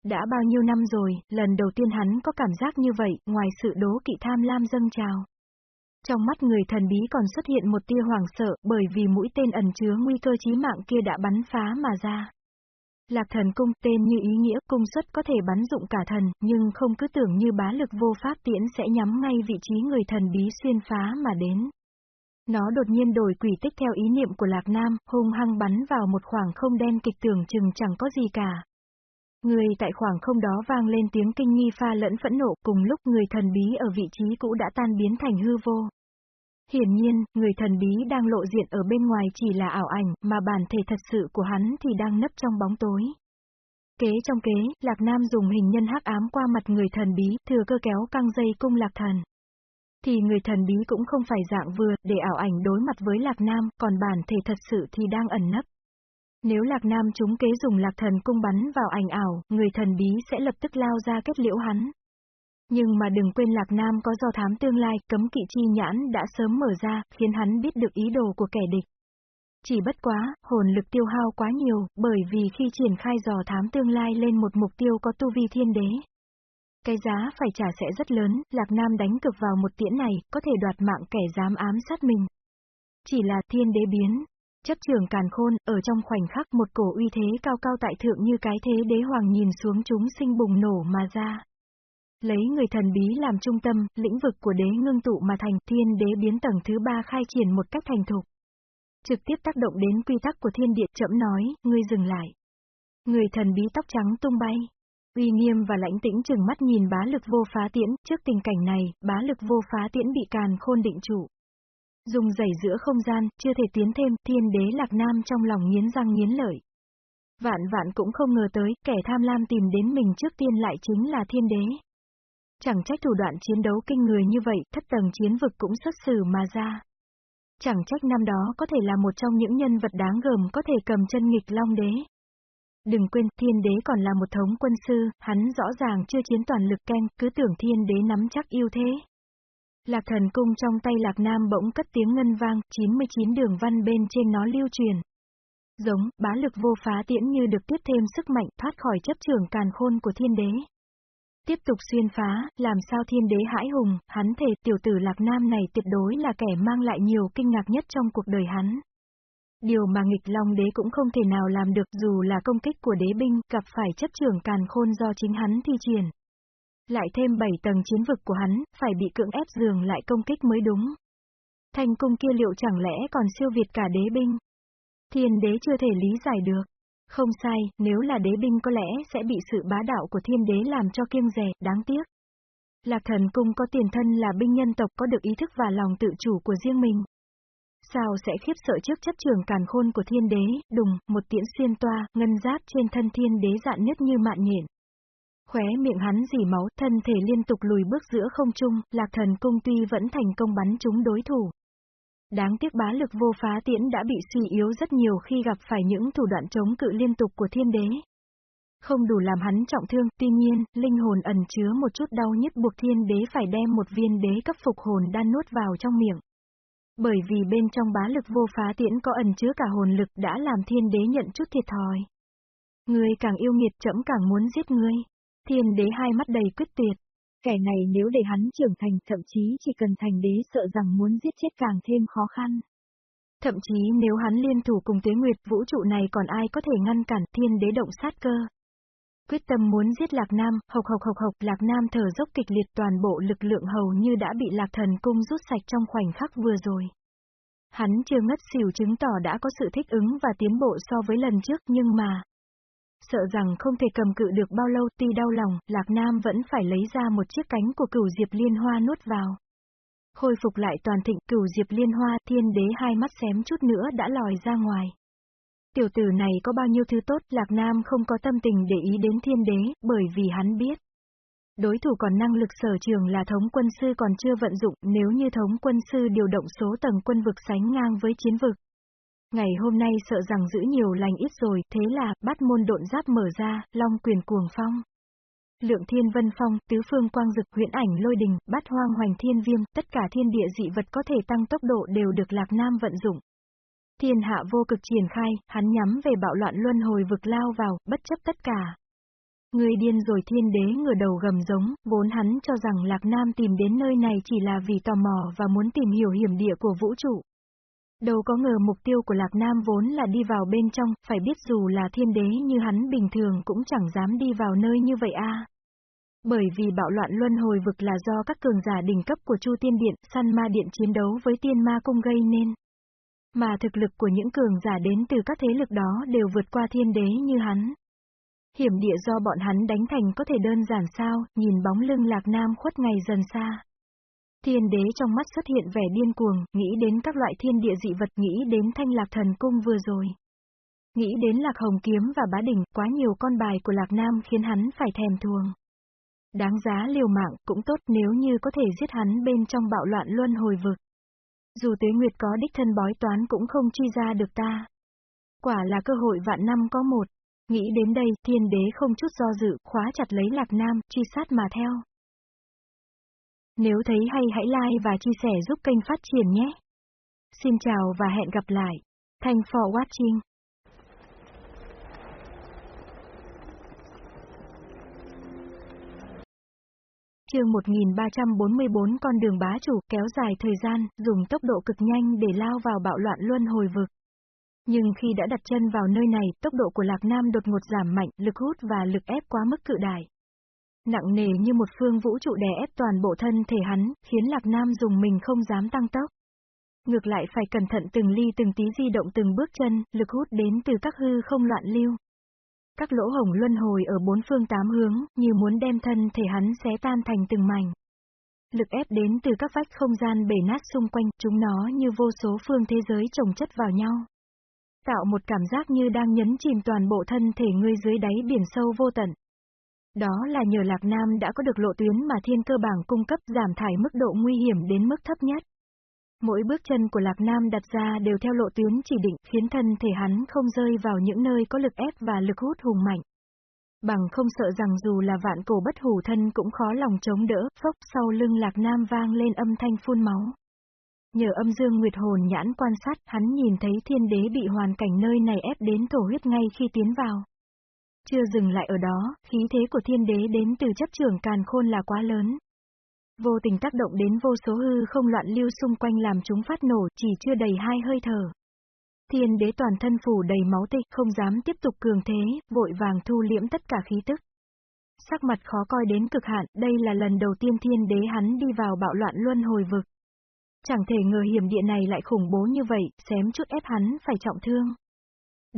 S1: Đã bao nhiêu năm rồi, lần đầu tiên hắn có cảm giác như vậy, ngoài sự đố kỵ tham lam dâng trào. Trong mắt người thần bí còn xuất hiện một tia hoàng sợ, bởi vì mũi tên ẩn chứa nguy cơ chí mạng kia đã bắn phá mà ra. Lạc thần cung tên như ý nghĩa cung xuất có thể bắn dụng cả thần, nhưng không cứ tưởng như bá lực vô pháp tiễn sẽ nhắm ngay vị trí người thần bí xuyên phá mà đến. Nó đột nhiên đổi quỷ tích theo ý niệm của Lạc Nam, hung hăng bắn vào một khoảng không đen kịch tưởng chừng chẳng có gì cả. Người tại khoảng không đó vang lên tiếng kinh nghi pha lẫn phẫn nộ, cùng lúc người thần bí ở vị trí cũ đã tan biến thành hư vô. Hiển nhiên, người thần bí đang lộ diện ở bên ngoài chỉ là ảo ảnh, mà bản thể thật sự của hắn thì đang nấp trong bóng tối. Kế trong kế, Lạc Nam dùng hình nhân hắc ám qua mặt người thần bí, thừa cơ kéo căng dây cung Lạc Thần. Thì người thần bí cũng không phải dạng vừa, để ảo ảnh đối mặt với Lạc Nam, còn bản thể thật sự thì đang ẩn nấp. Nếu Lạc Nam chúng kế dùng Lạc Thần cung bắn vào ảnh ảo, người thần bí sẽ lập tức lao ra kết liễu hắn. Nhưng mà đừng quên Lạc Nam có do thám tương lai, cấm kỵ chi nhãn đã sớm mở ra, khiến hắn biết được ý đồ của kẻ địch. Chỉ bất quá, hồn lực tiêu hao quá nhiều, bởi vì khi triển khai dò thám tương lai lên một mục tiêu có tu vi thiên đế. Cái giá phải trả sẽ rất lớn, Lạc Nam đánh cực vào một tiễn này, có thể đoạt mạng kẻ dám ám sát mình. Chỉ là thiên đế biến. Chấp trường càn khôn, ở trong khoảnh khắc một cổ uy thế cao cao tại thượng như cái thế đế hoàng nhìn xuống chúng sinh bùng nổ mà ra. Lấy người thần bí làm trung tâm, lĩnh vực của đế ngưng tụ mà thành thiên đế biến tầng thứ ba khai triển một cách thành thục. Trực tiếp tác động đến quy tắc của thiên địa chậm nói, ngươi dừng lại. Người thần bí tóc trắng tung bay. Uy nghiêm và lãnh tĩnh chừng mắt nhìn bá lực vô phá tiễn, trước tình cảnh này, bá lực vô phá tiễn bị càn khôn định chủ. Dùng giày giữa không gian, chưa thể tiến thêm, thiên đế lạc nam trong lòng nghiến răng nghiến lợi. Vạn vạn cũng không ngờ tới, kẻ tham lam tìm đến mình trước tiên lại chính là thiên đế. Chẳng trách thủ đoạn chiến đấu kinh người như vậy, thất tầng chiến vực cũng xuất xử mà ra. Chẳng trách năm đó có thể là một trong những nhân vật đáng gờm có thể cầm chân nghịch long đế. Đừng quên, thiên đế còn là một thống quân sư, hắn rõ ràng chưa chiến toàn lực canh, cứ tưởng thiên đế nắm chắc yêu thế. Lạc thần cung trong tay lạc nam bỗng cất tiếng ngân vang, 99 đường văn bên trên nó lưu truyền. Giống, bá lực vô phá tiễn như được tiếp thêm sức mạnh thoát khỏi chấp trường càn khôn của thiên đế. Tiếp tục xuyên phá, làm sao thiên đế hãi hùng, hắn thể tiểu tử lạc nam này tuyệt đối là kẻ mang lại nhiều kinh ngạc nhất trong cuộc đời hắn. Điều mà nghịch long đế cũng không thể nào làm được dù là công kích của đế binh, gặp phải chấp trưởng càn khôn do chính hắn thi triển. Lại thêm 7 tầng chiến vực của hắn, phải bị cưỡng ép dường lại công kích mới đúng. Thành cung kia liệu chẳng lẽ còn siêu việt cả đế binh? Thiên đế chưa thể lý giải được. Không sai, nếu là đế binh có lẽ sẽ bị sự bá đạo của thiên đế làm cho kiêng rẻ, đáng tiếc. Lạc thần cung có tiền thân là binh nhân tộc có được ý thức và lòng tự chủ của riêng mình. Sao sẽ khiếp sợ trước chất trường càn khôn của thiên đế, đùng, một tiễn xuyên toa, ngân giáp trên thân thiên đế dạn nứt như mạn nhện. Khóe miệng hắn dì máu, thân thể liên tục lùi bước giữa không trung, lạc thần cung tuy vẫn thành công bắn trúng đối thủ. Đáng tiếc bá lực vô phá tiễn đã bị suy yếu rất nhiều khi gặp phải những thủ đoạn chống cự liên tục của thiên đế. Không đủ làm hắn trọng thương, tuy nhiên, linh hồn ẩn chứa một chút đau nhất buộc thiên đế phải đem một viên đế cấp phục hồn đan nuốt vào trong miệng. Bởi vì bên trong bá lực vô phá tiễn có ẩn chứa cả hồn lực đã làm thiên đế nhận chút thiệt thòi. Ngươi càng yêu nghiệt chậm càng muốn giết ngươi. Thiên đế hai mắt đầy quyết tuyệt. Kẻ này nếu để hắn trưởng thành thậm chí chỉ cần thành đế sợ rằng muốn giết chết càng thêm khó khăn. Thậm chí nếu hắn liên thủ cùng Tế nguyệt vũ trụ này còn ai có thể ngăn cản thiên đế động sát cơ. Quyết tâm muốn giết Lạc Nam, hộc hộc hộc hộc Lạc Nam thở dốc kịch liệt toàn bộ lực lượng hầu như đã bị Lạc Thần Cung rút sạch trong khoảnh khắc vừa rồi. Hắn chưa ngất xỉu chứng tỏ đã có sự thích ứng và tiến bộ so với lần trước nhưng mà, sợ rằng không thể cầm cự được bao lâu tuy đau lòng, Lạc Nam vẫn phải lấy ra một chiếc cánh của cửu diệp liên hoa nuốt vào. Khôi phục lại toàn thịnh cửu diệp liên hoa thiên đế hai mắt xém chút nữa đã lòi ra ngoài. Tiểu tử này có bao nhiêu thứ tốt, Lạc Nam không có tâm tình để ý đến thiên đế, bởi vì hắn biết. Đối thủ còn năng lực sở trường là thống quân sư còn chưa vận dụng, nếu như thống quân sư điều động số tầng quân vực sánh ngang với chiến vực. Ngày hôm nay sợ rằng giữ nhiều lành ít rồi, thế là, bắt môn độn giáp mở ra, long quyền cuồng phong. Lượng thiên vân phong, tứ phương quang dực huyễn ảnh lôi đình, bát hoang hoành thiên viêm, tất cả thiên địa dị vật có thể tăng tốc độ đều được Lạc Nam vận dụng. Thiên hạ vô cực triển khai, hắn nhắm về bạo loạn luân hồi vực lao vào, bất chấp tất cả. Người điên rồi thiên đế ngửa đầu gầm giống, vốn hắn cho rằng Lạc Nam tìm đến nơi này chỉ là vì tò mò và muốn tìm hiểu hiểm địa của vũ trụ. Đâu có ngờ mục tiêu của Lạc Nam vốn là đi vào bên trong, phải biết dù là thiên đế như hắn bình thường cũng chẳng dám đi vào nơi như vậy a. Bởi vì bạo loạn luân hồi vực là do các cường giả đỉnh cấp của Chu Tiên Điện, săn ma điện chiến đấu với tiên ma cung gây nên. Mà thực lực của những cường giả đến từ các thế lực đó đều vượt qua thiên đế như hắn. Hiểm địa do bọn hắn đánh thành có thể đơn giản sao, nhìn bóng lưng lạc nam khuất ngày dần xa. Thiên đế trong mắt xuất hiện vẻ điên cuồng, nghĩ đến các loại thiên địa dị vật, nghĩ đến thanh lạc thần cung vừa rồi. Nghĩ đến lạc hồng kiếm và bá đỉnh, quá nhiều con bài của lạc nam khiến hắn phải thèm thuồng. Đáng giá liều mạng, cũng tốt nếu như có thể giết hắn bên trong bạo loạn luân hồi vực. Dù tuế nguyệt có đích thân bói toán cũng không truy ra được ta. Quả là cơ hội vạn năm có một. Nghĩ đến đây, thiên đế không chút do dự, khóa chặt lấy lạc nam, truy sát mà theo. Nếu thấy hay hãy like và chia sẻ giúp kênh phát triển nhé. Xin chào và hẹn gặp lại. Thanks for watching. chương 1344 con đường bá chủ kéo dài thời gian, dùng tốc độ cực nhanh để lao vào bạo loạn luân hồi vực. Nhưng khi đã đặt chân vào nơi này, tốc độ của Lạc Nam đột ngột giảm mạnh, lực hút và lực ép quá mức cự đại. Nặng nề như một phương vũ trụ đè ép toàn bộ thân thể hắn, khiến Lạc Nam dùng mình không dám tăng tốc. Ngược lại phải cẩn thận từng ly từng tí di động từng bước chân, lực hút đến từ các hư không loạn lưu. Các lỗ hổng luân hồi ở bốn phương tám hướng, như muốn đem thân thể hắn xé tan thành từng mảnh. Lực ép đến từ các vách không gian bể nát xung quanh, chúng nó như vô số phương thế giới chồng chất vào nhau. Tạo một cảm giác như đang nhấn chìm toàn bộ thân thể ngươi dưới đáy biển sâu vô tận. Đó là nhờ Lạc Nam đã có được lộ tuyến mà thiên cơ bảng cung cấp giảm thải mức độ nguy hiểm đến mức thấp nhất. Mỗi bước chân của Lạc Nam đặt ra đều theo lộ tuyến chỉ định khiến thân thể hắn không rơi vào những nơi có lực ép và lực hút hùng mạnh. Bằng không sợ rằng dù là vạn cổ bất hủ thân cũng khó lòng chống đỡ, phốc sau lưng Lạc Nam vang lên âm thanh phun máu. Nhờ âm dương nguyệt hồn nhãn quan sát, hắn nhìn thấy thiên đế bị hoàn cảnh nơi này ép đến thổ huyết ngay khi tiến vào. Chưa dừng lại ở đó, khí thế của thiên đế đến từ chấp trưởng càn khôn là quá lớn. Vô tình tác động đến vô số hư không loạn lưu xung quanh làm chúng phát nổ chỉ chưa đầy hai hơi thở. Thiên đế toàn thân phủ đầy máu tịch không dám tiếp tục cường thế, vội vàng thu liễm tất cả khí tức. Sắc mặt khó coi đến cực hạn, đây là lần đầu tiên thiên đế hắn đi vào bạo loạn luân hồi vực. Chẳng thể ngờ hiểm địa này lại khủng bố như vậy, xém chút ép hắn phải trọng thương.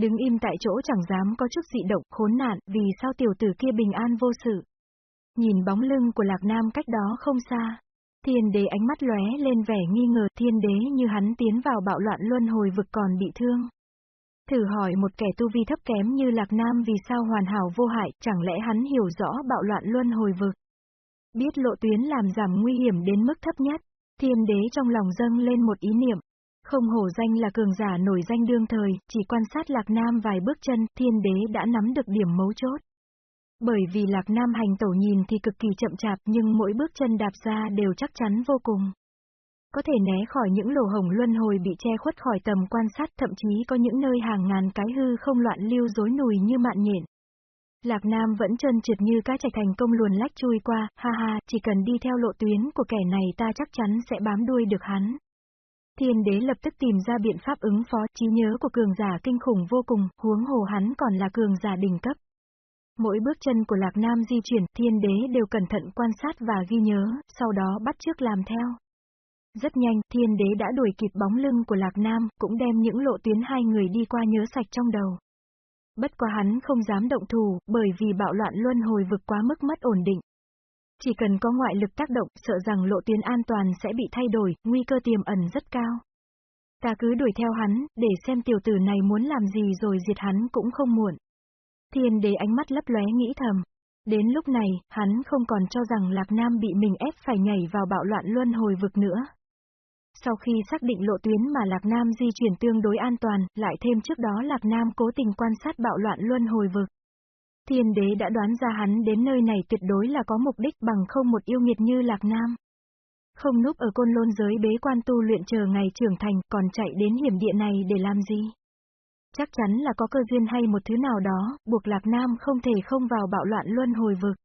S1: Đứng im tại chỗ chẳng dám có chút dị động, khốn nạn, vì sao tiểu tử kia bình an vô sự. Nhìn bóng lưng của Lạc Nam cách đó không xa. Thiên đế ánh mắt lóe lên vẻ nghi ngờ thiên đế như hắn tiến vào bạo loạn luân hồi vực còn bị thương. Thử hỏi một kẻ tu vi thấp kém như Lạc Nam vì sao hoàn hảo vô hại, chẳng lẽ hắn hiểu rõ bạo loạn luân hồi vực. Biết lộ tuyến làm giảm nguy hiểm đến mức thấp nhất, thiên đế trong lòng dâng lên một ý niệm. Không hổ danh là cường giả nổi danh đương thời, chỉ quan sát Lạc Nam vài bước chân, thiên đế đã nắm được điểm mấu chốt. Bởi vì Lạc Nam hành tẩu nhìn thì cực kỳ chậm chạp nhưng mỗi bước chân đạp ra đều chắc chắn vô cùng. Có thể né khỏi những lỗ hồng luân hồi bị che khuất khỏi tầm quan sát thậm chí có những nơi hàng ngàn cái hư không loạn lưu rối nùi như mạn nhện. Lạc Nam vẫn chân trượt như cá chạch thành công luồn lách chui qua, ha ha, chỉ cần đi theo lộ tuyến của kẻ này ta chắc chắn sẽ bám đuôi được hắn. Thiên đế lập tức tìm ra biện pháp ứng phó, trí nhớ của cường giả kinh khủng vô cùng, huống hồ hắn còn là cường giả đỉnh cấp. Mỗi bước chân của Lạc Nam di chuyển, thiên đế đều cẩn thận quan sát và ghi nhớ, sau đó bắt trước làm theo. Rất nhanh, thiên đế đã đuổi kịp bóng lưng của Lạc Nam, cũng đem những lộ tuyến hai người đi qua nhớ sạch trong đầu. Bất quá hắn không dám động thủ, bởi vì bạo loạn luân hồi vực quá mức mất ổn định. Chỉ cần có ngoại lực tác động, sợ rằng lộ tuyến an toàn sẽ bị thay đổi, nguy cơ tiềm ẩn rất cao. Ta cứ đuổi theo hắn, để xem tiểu tử này muốn làm gì rồi diệt hắn cũng không muộn. Thiên đế ánh mắt lấp lóe nghĩ thầm. Đến lúc này, hắn không còn cho rằng Lạc Nam bị mình ép phải nhảy vào bạo loạn luân hồi vực nữa. Sau khi xác định lộ tuyến mà Lạc Nam di chuyển tương đối an toàn, lại thêm trước đó Lạc Nam cố tình quan sát bạo loạn luân hồi vực. Thiên đế đã đoán ra hắn đến nơi này tuyệt đối là có mục đích bằng không một yêu nghiệt như Lạc Nam. Không núp ở côn lôn giới bế quan tu luyện chờ ngày trưởng thành còn chạy đến hiểm địa này để làm gì? Chắc chắn là có cơ duyên hay một thứ nào đó, buộc Lạc Nam không thể không vào bạo loạn luân hồi vực.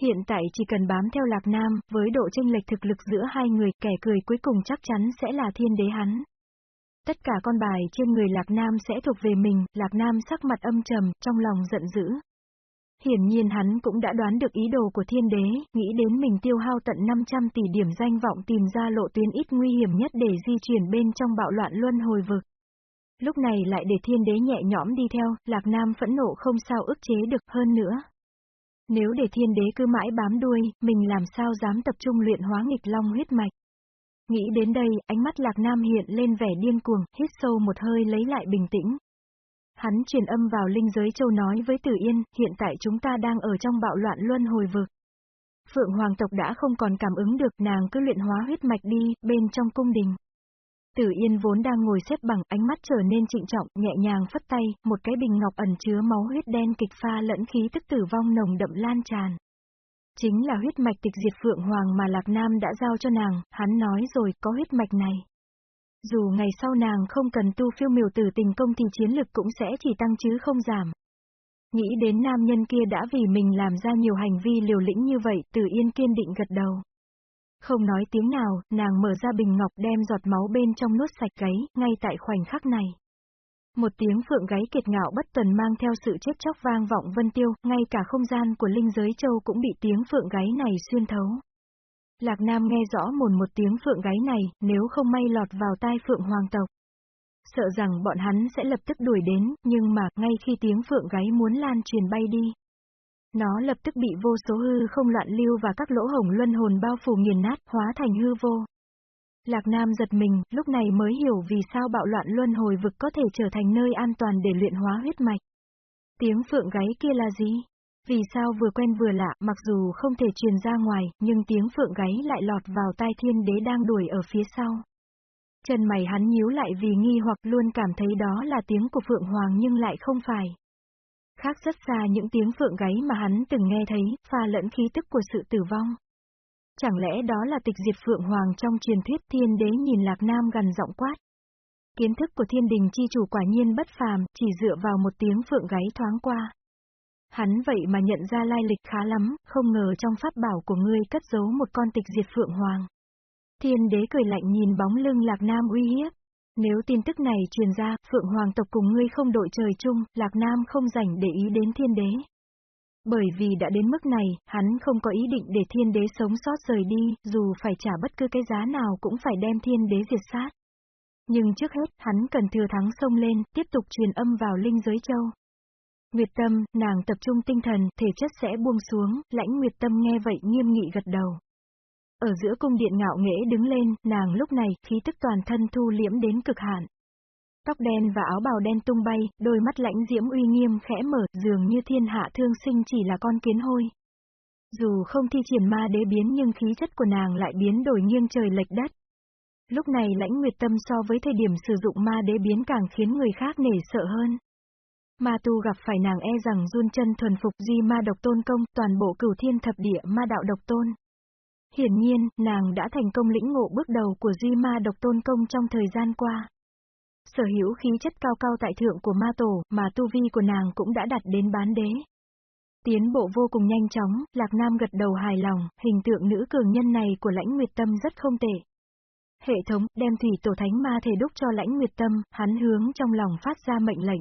S1: Hiện tại chỉ cần bám theo Lạc Nam, với độ chênh lệch thực lực giữa hai người, kẻ cười cuối cùng chắc chắn sẽ là thiên đế hắn. Tất cả con bài trên người Lạc Nam sẽ thuộc về mình, Lạc Nam sắc mặt âm trầm, trong lòng giận dữ. Hiển nhiên hắn cũng đã đoán được ý đồ của thiên đế, nghĩ đến mình tiêu hao tận 500 tỷ điểm danh vọng tìm ra lộ tuyến ít nguy hiểm nhất để di chuyển bên trong bạo loạn luân hồi vực. Lúc này lại để thiên đế nhẹ nhõm đi theo, Lạc Nam phẫn nộ không sao ức chế được hơn nữa. Nếu để thiên đế cứ mãi bám đuôi, mình làm sao dám tập trung luyện hóa nghịch long huyết mạch. Nghĩ đến đây, ánh mắt Lạc Nam hiện lên vẻ điên cuồng, hít sâu một hơi lấy lại bình tĩnh. Hắn truyền âm vào linh giới châu nói với Tử Yên, hiện tại chúng ta đang ở trong bạo loạn luân hồi vực. Phượng Hoàng tộc đã không còn cảm ứng được nàng cứ luyện hóa huyết mạch đi, bên trong cung đình. Tử Yên vốn đang ngồi xếp bằng, ánh mắt trở nên trịnh trọng, nhẹ nhàng phất tay, một cái bình ngọc ẩn chứa máu huyết đen kịch pha lẫn khí tức tử vong nồng đậm lan tràn. Chính là huyết mạch tịch diệt Phượng Hoàng mà Lạc Nam đã giao cho nàng, hắn nói rồi, có huyết mạch này. Dù ngày sau nàng không cần tu phiêu miểu tử tình công thì chiến lực cũng sẽ chỉ tăng chứ không giảm. Nghĩ đến nam nhân kia đã vì mình làm ra nhiều hành vi liều lĩnh như vậy, Tử Yên kiên định gật đầu. Không nói tiếng nào, nàng mở ra bình ngọc đem giọt máu bên trong nuốt sạch gáy, ngay tại khoảnh khắc này. Một tiếng phượng gáy kiệt ngạo bất tuần mang theo sự chết chóc vang vọng vân tiêu, ngay cả không gian của linh giới châu cũng bị tiếng phượng gáy này xuyên thấu. Lạc Nam nghe rõ mồn một tiếng phượng gáy này, nếu không may lọt vào tai phượng hoàng tộc. sợ rằng bọn hắn sẽ lập tức đuổi đến, nhưng mà, ngay khi tiếng phượng gáy muốn lan truyền bay đi. Nó lập tức bị vô số hư không loạn lưu và các lỗ hổng luân hồn bao phủ nghiền nát, hóa thành hư vô. Lạc Nam giật mình, lúc này mới hiểu vì sao bạo loạn luân hồi vực có thể trở thành nơi an toàn để luyện hóa huyết mạch. Tiếng phượng gáy kia là gì? Vì sao vừa quen vừa lạ, mặc dù không thể truyền ra ngoài, nhưng tiếng phượng gáy lại lọt vào tai thiên đế đang đuổi ở phía sau. Chân mày hắn nhíu lại vì nghi hoặc luôn cảm thấy đó là tiếng của Phượng Hoàng nhưng lại không phải. Khác rất xa những tiếng phượng gáy mà hắn từng nghe thấy, pha lẫn khí tức của sự tử vong. Chẳng lẽ đó là tịch diệt Phượng Hoàng trong truyền thuyết thiên đế nhìn Lạc Nam gần giọng quát. Kiến thức của thiên đình chi chủ quả nhiên bất phàm, chỉ dựa vào một tiếng phượng gáy thoáng qua. Hắn vậy mà nhận ra lai lịch khá lắm, không ngờ trong pháp bảo của ngươi cất giấu một con tịch diệt Phượng Hoàng. Thiên đế cười lạnh nhìn bóng lưng Lạc Nam uy hiếp. Nếu tin tức này truyền ra, Phượng Hoàng tộc cùng ngươi không đội trời chung, Lạc Nam không rảnh để ý đến thiên đế. Bởi vì đã đến mức này, hắn không có ý định để thiên đế sống sót rời đi, dù phải trả bất cứ cái giá nào cũng phải đem thiên đế diệt sát. Nhưng trước hết, hắn cần thừa thắng sông lên, tiếp tục truyền âm vào linh giới châu. Nguyệt Tâm, nàng tập trung tinh thần, thể chất sẽ buông xuống, lãnh Nguyệt Tâm nghe vậy nghiêm nghị gật đầu. Ở giữa cung điện ngạo nghễ đứng lên, nàng lúc này, khí tức toàn thân thu liễm đến cực hạn. Tóc đen và áo bào đen tung bay, đôi mắt lãnh diễm uy nghiêm khẽ mở, dường như thiên hạ thương sinh chỉ là con kiến hôi. Dù không thi triển ma đế biến nhưng khí chất của nàng lại biến đổi nghiêng trời lệch đất. Lúc này lãnh nguyệt tâm so với thời điểm sử dụng ma đế biến càng khiến người khác nể sợ hơn. Ma tu gặp phải nàng e rằng run chân thuần phục di ma độc tôn công toàn bộ cửu thiên thập địa ma đạo độc tôn. Hiển nhiên, nàng đã thành công lĩnh ngộ bước đầu của Di Ma độc tôn công trong thời gian qua. Sở hữu khí chất cao cao tại thượng của ma tổ, mà tu vi của nàng cũng đã đặt đến bán đế. Tiến bộ vô cùng nhanh chóng, Lạc Nam gật đầu hài lòng, hình tượng nữ cường nhân này của lãnh nguyệt tâm rất không tệ. Hệ thống, đem thủy tổ thánh ma thể đúc cho lãnh nguyệt tâm, hắn hướng trong lòng phát ra mệnh lệnh.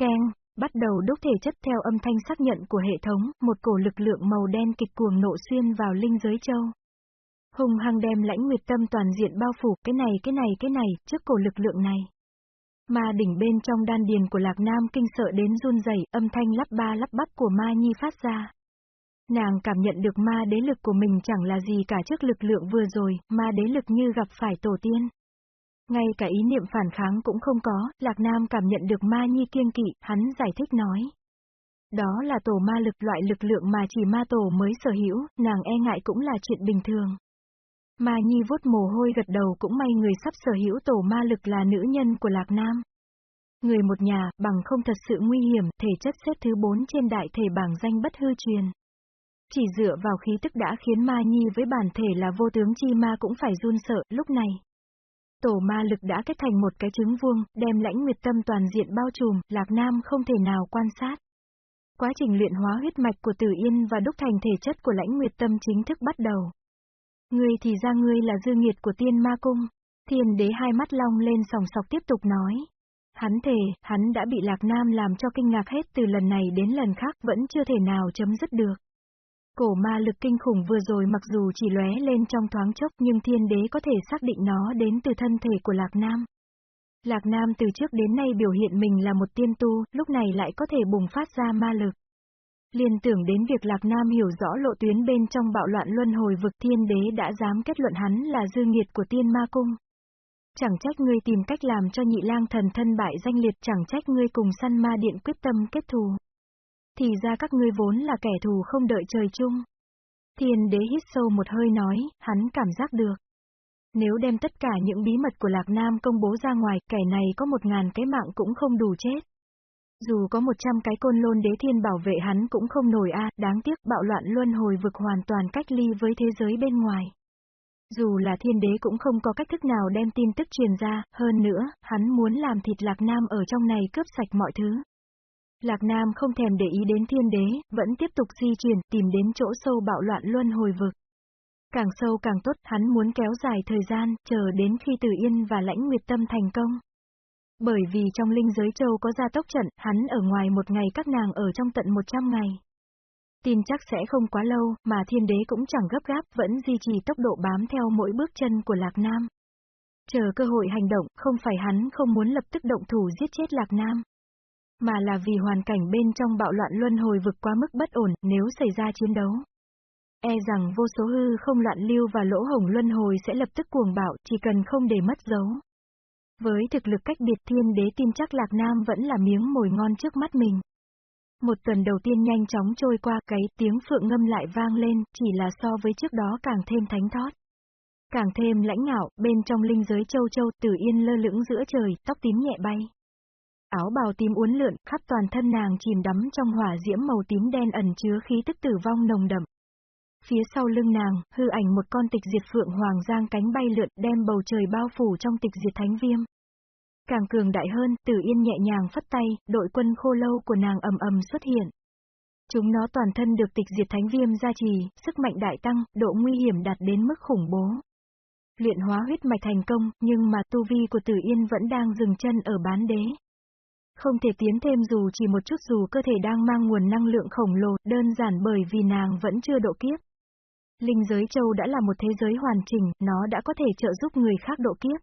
S1: Keng, Bắt đầu đúc thể chất theo âm thanh xác nhận của hệ thống, một cổ lực lượng màu đen kịch cuồng nộ xuyên vào linh giới châu. Hùng hăng đem lãnh nguyệt tâm toàn diện bao phủ, cái này cái này cái này, trước cổ lực lượng này. Ma đỉnh bên trong đan điền của Lạc Nam kinh sợ đến run rẩy, âm thanh lắp ba lắp bắp của Ma Nhi phát ra. Nàng cảm nhận được ma đế lực của mình chẳng là gì cả trước lực lượng vừa rồi, ma đế lực như gặp phải tổ tiên. Ngay cả ý niệm phản kháng cũng không có, Lạc Nam cảm nhận được ma nhi kiêng kỵ, hắn giải thích nói. Đó là tổ ma lực loại lực lượng mà chỉ ma tổ mới sở hữu, nàng e ngại cũng là chuyện bình thường. Ma nhi vuốt mồ hôi gật đầu cũng may người sắp sở hữu tổ ma lực là nữ nhân của Lạc Nam. Người một nhà, bằng không thật sự nguy hiểm, thể chất xếp thứ 4 trên đại thể bảng danh bất hư truyền. Chỉ dựa vào khí tức đã khiến ma nhi với bản thể là vô tướng chi ma cũng phải run sợ, lúc này. Tổ ma lực đã kết thành một cái trứng vuông, đem lãnh nguyệt tâm toàn diện bao trùm, Lạc Nam không thể nào quan sát. Quá trình luyện hóa huyết mạch của Tử Yên và đúc thành thể chất của lãnh nguyệt tâm chính thức bắt đầu. Ngươi thì ra ngươi là dư nghiệt của tiên ma cung. Thiên đế hai mắt long lên sòng sọc tiếp tục nói. Hắn thề, hắn đã bị Lạc Nam làm cho kinh ngạc hết từ lần này đến lần khác vẫn chưa thể nào chấm dứt được. Cổ ma lực kinh khủng vừa rồi mặc dù chỉ lóe lên trong thoáng chốc nhưng thiên đế có thể xác định nó đến từ thân thể của Lạc Nam. Lạc Nam từ trước đến nay biểu hiện mình là một tiên tu, lúc này lại có thể bùng phát ra ma lực. Liên tưởng đến việc Lạc Nam hiểu rõ lộ tuyến bên trong bạo loạn luân hồi vực thiên đế đã dám kết luận hắn là dư nghiệt của tiên ma cung. Chẳng trách ngươi tìm cách làm cho nhị lang thần thân bại danh liệt chẳng trách ngươi cùng săn ma điện quyết tâm kết thù thì ra các ngươi vốn là kẻ thù không đợi trời chung. Thiên đế hít sâu một hơi nói, hắn cảm giác được. Nếu đem tất cả những bí mật của Lạc Nam công bố ra ngoài, kẻ này có một ngàn cái mạng cũng không đủ chết. Dù có một trăm cái côn lôn đế thiên bảo vệ hắn cũng không nổi a, đáng tiếc bạo loạn luân hồi vực hoàn toàn cách ly với thế giới bên ngoài. Dù là thiên đế cũng không có cách thức nào đem tin tức truyền ra, hơn nữa, hắn muốn làm thịt Lạc Nam ở trong này cướp sạch mọi thứ. Lạc Nam không thèm để ý đến thiên đế, vẫn tiếp tục di chuyển, tìm đến chỗ sâu bạo loạn luân hồi vực. Càng sâu càng tốt, hắn muốn kéo dài thời gian, chờ đến khi Tử Yên và Lãnh Nguyệt Tâm thành công. Bởi vì trong linh giới châu có gia tốc trận, hắn ở ngoài một ngày các nàng ở trong tận 100 ngày. Tin chắc sẽ không quá lâu, mà thiên đế cũng chẳng gấp gáp, vẫn duy trì tốc độ bám theo mỗi bước chân của Lạc Nam. Chờ cơ hội hành động, không phải hắn không muốn lập tức động thủ giết chết Lạc Nam. Mà là vì hoàn cảnh bên trong bạo loạn luân hồi vực quá mức bất ổn, nếu xảy ra chiến đấu. E rằng vô số hư không loạn lưu và lỗ hổng luân hồi sẽ lập tức cuồng bạo, chỉ cần không để mất dấu. Với thực lực cách biệt thiên đế tin chắc Lạc Nam vẫn là miếng mồi ngon trước mắt mình. Một tuần đầu tiên nhanh chóng trôi qua, cái tiếng phượng ngâm lại vang lên, chỉ là so với trước đó càng thêm thánh thót. Càng thêm lãnh ngạo, bên trong linh giới châu châu tử yên lơ lửng giữa trời, tóc tím nhẹ bay. Áo bào tím uốn lượn, khắp toàn thân nàng chìm đắm trong hỏa diễm màu tím đen ẩn chứa khí tức tử vong nồng đậm. Phía sau lưng nàng, hư ảnh một con tịch diệt phượng hoàng giang cánh bay lượn đem bầu trời bao phủ trong tịch diệt thánh viêm. Càng cường đại hơn, tử yên nhẹ nhàng phất tay, đội quân khô lâu của nàng ầm ầm xuất hiện. Chúng nó toàn thân được tịch diệt thánh viêm gia trì, sức mạnh đại tăng, độ nguy hiểm đạt đến mức khủng bố. Luyện hóa huyết mạch thành công, nhưng mà tu vi của tử yên vẫn đang dừng chân ở bán đế. Không thể tiến thêm dù chỉ một chút dù cơ thể đang mang nguồn năng lượng khổng lồ, đơn giản bởi vì nàng vẫn chưa độ kiếp. Linh giới châu đã là một thế giới hoàn chỉnh, nó đã có thể trợ giúp người khác độ kiếp.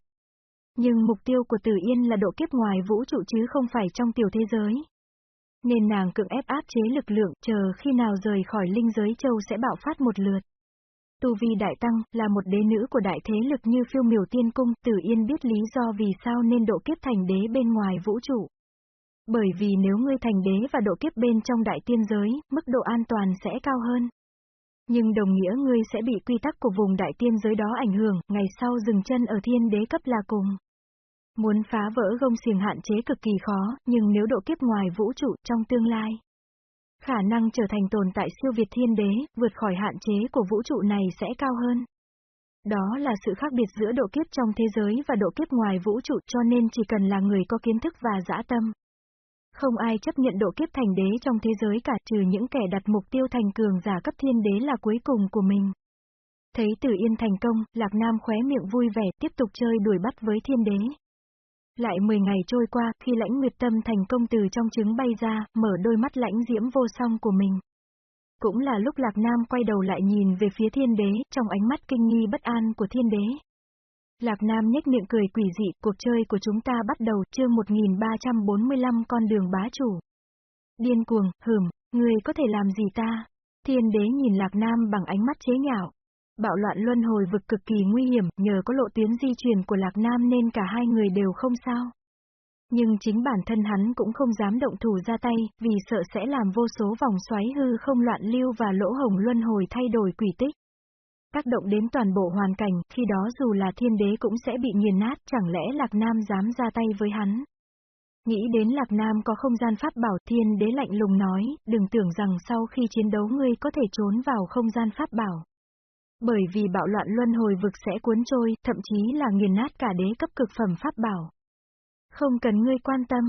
S1: Nhưng mục tiêu của Tử Yên là độ kiếp ngoài vũ trụ chứ không phải trong tiểu thế giới. Nên nàng cưỡng ép áp chế lực lượng, chờ khi nào rời khỏi linh giới châu sẽ bạo phát một lượt. Tu vi đại tăng, là một đế nữ của đại thế lực như phiêu miểu tiên cung, Tử Yên biết lý do vì sao nên độ kiếp thành đế bên ngoài vũ trụ. Bởi vì nếu ngươi thành đế và độ kiếp bên trong đại tiên giới, mức độ an toàn sẽ cao hơn. Nhưng đồng nghĩa ngươi sẽ bị quy tắc của vùng đại tiên giới đó ảnh hưởng, ngày sau dừng chân ở thiên đế cấp là cùng. Muốn phá vỡ gông xiềng hạn chế cực kỳ khó, nhưng nếu độ kiếp ngoài vũ trụ trong tương lai, khả năng trở thành tồn tại siêu việt thiên đế, vượt khỏi hạn chế của vũ trụ này sẽ cao hơn. Đó là sự khác biệt giữa độ kiếp trong thế giới và độ kiếp ngoài vũ trụ cho nên chỉ cần là người có kiến thức và dã tâm. Không ai chấp nhận độ kiếp thành đế trong thế giới cả trừ những kẻ đặt mục tiêu thành cường giả cấp thiên đế là cuối cùng của mình. Thấy Tử Yên thành công, Lạc Nam khóe miệng vui vẻ tiếp tục chơi đuổi bắt với thiên đế. Lại 10 ngày trôi qua, khi lãnh nguyệt tâm thành công từ trong trứng bay ra, mở đôi mắt lãnh diễm vô song của mình. Cũng là lúc Lạc Nam quay đầu lại nhìn về phía thiên đế, trong ánh mắt kinh nghi bất an của thiên đế. Lạc Nam nhếch miệng cười quỷ dị, cuộc chơi của chúng ta bắt đầu, chương 1345 con đường bá chủ. Điên cuồng, hửm, người có thể làm gì ta? Thiên đế nhìn Lạc Nam bằng ánh mắt chế nhạo. Bạo loạn luân hồi vực cực kỳ nguy hiểm, nhờ có lộ tuyến di chuyển của Lạc Nam nên cả hai người đều không sao. Nhưng chính bản thân hắn cũng không dám động thủ ra tay, vì sợ sẽ làm vô số vòng xoáy hư không loạn lưu và lỗ hồng luân hồi thay đổi quỷ tích. Tác động đến toàn bộ hoàn cảnh, khi đó dù là thiên đế cũng sẽ bị nghiền nát, chẳng lẽ Lạc Nam dám ra tay với hắn. Nghĩ đến Lạc Nam có không gian pháp bảo thiên đế lạnh lùng nói, đừng tưởng rằng sau khi chiến đấu ngươi có thể trốn vào không gian pháp bảo. Bởi vì bạo loạn luân hồi vực sẽ cuốn trôi, thậm chí là nghiền nát cả đế cấp cực phẩm pháp bảo. Không cần ngươi quan tâm.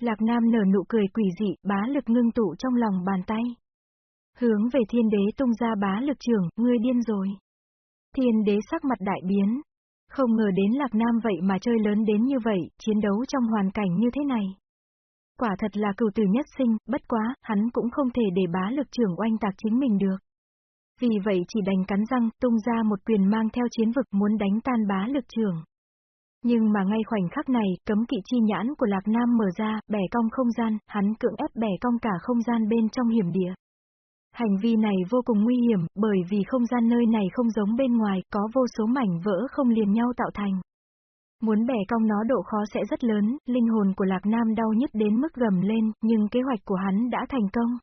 S1: Lạc Nam nở nụ cười quỷ dị, bá lực ngưng tụ trong lòng bàn tay. Hướng về thiên đế tung ra bá lực trưởng, ngươi điên rồi. Thiên đế sắc mặt đại biến. Không ngờ đến Lạc Nam vậy mà chơi lớn đến như vậy, chiến đấu trong hoàn cảnh như thế này. Quả thật là cửu tử nhất sinh, bất quá, hắn cũng không thể để bá lực trưởng oanh tạc chính mình được. Vì vậy chỉ đành cắn răng, tung ra một quyền mang theo chiến vực muốn đánh tan bá lực trưởng. Nhưng mà ngay khoảnh khắc này, cấm kỵ chi nhãn của Lạc Nam mở ra, bẻ cong không gian, hắn cưỡng ép bẻ cong cả không gian bên trong hiểm địa. Hành vi này vô cùng nguy hiểm, bởi vì không gian nơi này không giống bên ngoài, có vô số mảnh vỡ không liền nhau tạo thành. Muốn bẻ cong nó độ khó sẽ rất lớn, linh hồn của Lạc Nam đau nhức đến mức gầm lên, nhưng kế hoạch của hắn đã thành công.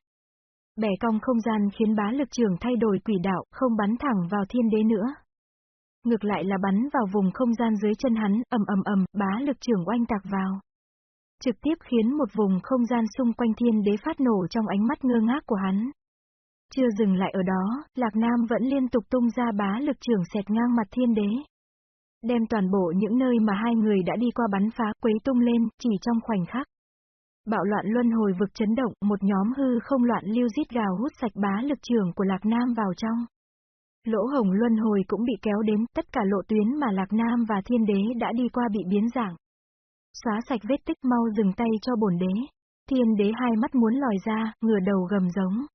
S1: Bẻ cong không gian khiến bá lực trường thay đổi quỷ đạo, không bắn thẳng vào thiên đế nữa. Ngược lại là bắn vào vùng không gian dưới chân hắn, ầm ầm ầm, bá lực trường oanh tạc vào. Trực tiếp khiến một vùng không gian xung quanh thiên đế phát nổ trong ánh mắt ngơ ngác của hắn. Chưa dừng lại ở đó, Lạc Nam vẫn liên tục tung ra bá lực trưởng xẹt ngang mặt thiên đế. Đem toàn bộ những nơi mà hai người đã đi qua bắn phá quấy tung lên, chỉ trong khoảnh khắc. Bạo loạn luân hồi vực chấn động, một nhóm hư không loạn lưu giết gào hút sạch bá lực trưởng của Lạc Nam vào trong. Lỗ hồng luân hồi cũng bị kéo đến, tất cả lộ tuyến mà Lạc Nam và thiên đế đã đi qua bị biến dạng. Xóa sạch vết tích mau dừng tay cho bổn đế. Thiên đế hai mắt muốn lòi ra, ngửa đầu gầm giống.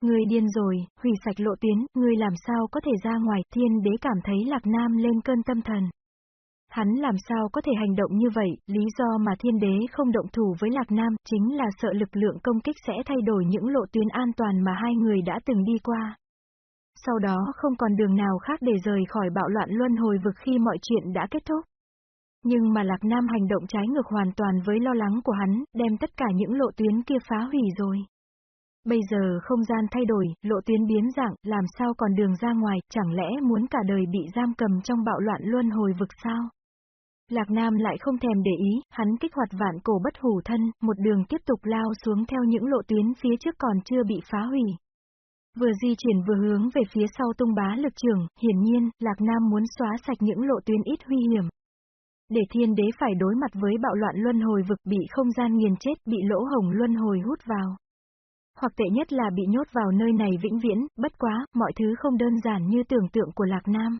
S1: Ngươi điên rồi, hủy sạch lộ tuyến, ngươi làm sao có thể ra ngoài, thiên đế cảm thấy Lạc Nam lên cơn tâm thần. Hắn làm sao có thể hành động như vậy, lý do mà thiên đế không động thủ với Lạc Nam chính là sợ lực lượng công kích sẽ thay đổi những lộ tuyến an toàn mà hai người đã từng đi qua. Sau đó không còn đường nào khác để rời khỏi bạo loạn luân hồi vực khi mọi chuyện đã kết thúc. Nhưng mà Lạc Nam hành động trái ngược hoàn toàn với lo lắng của hắn, đem tất cả những lộ tuyến kia phá hủy rồi. Bây giờ không gian thay đổi, lộ tuyến biến dạng, làm sao còn đường ra ngoài, chẳng lẽ muốn cả đời bị giam cầm trong bạo loạn luân hồi vực sao? Lạc Nam lại không thèm để ý, hắn kích hoạt vạn cổ bất hủ thân, một đường tiếp tục lao xuống theo những lộ tuyến phía trước còn chưa bị phá hủy. Vừa di chuyển vừa hướng về phía sau tung bá lực trường, hiển nhiên, Lạc Nam muốn xóa sạch những lộ tuyến ít huy hiểm. Để thiên đế phải đối mặt với bạo loạn luân hồi vực bị không gian nghiền chết, bị lỗ hồng luân hồi hút vào. Hoặc tệ nhất là bị nhốt vào nơi này vĩnh viễn, bất quá, mọi thứ không đơn giản như tưởng tượng của Lạc Nam.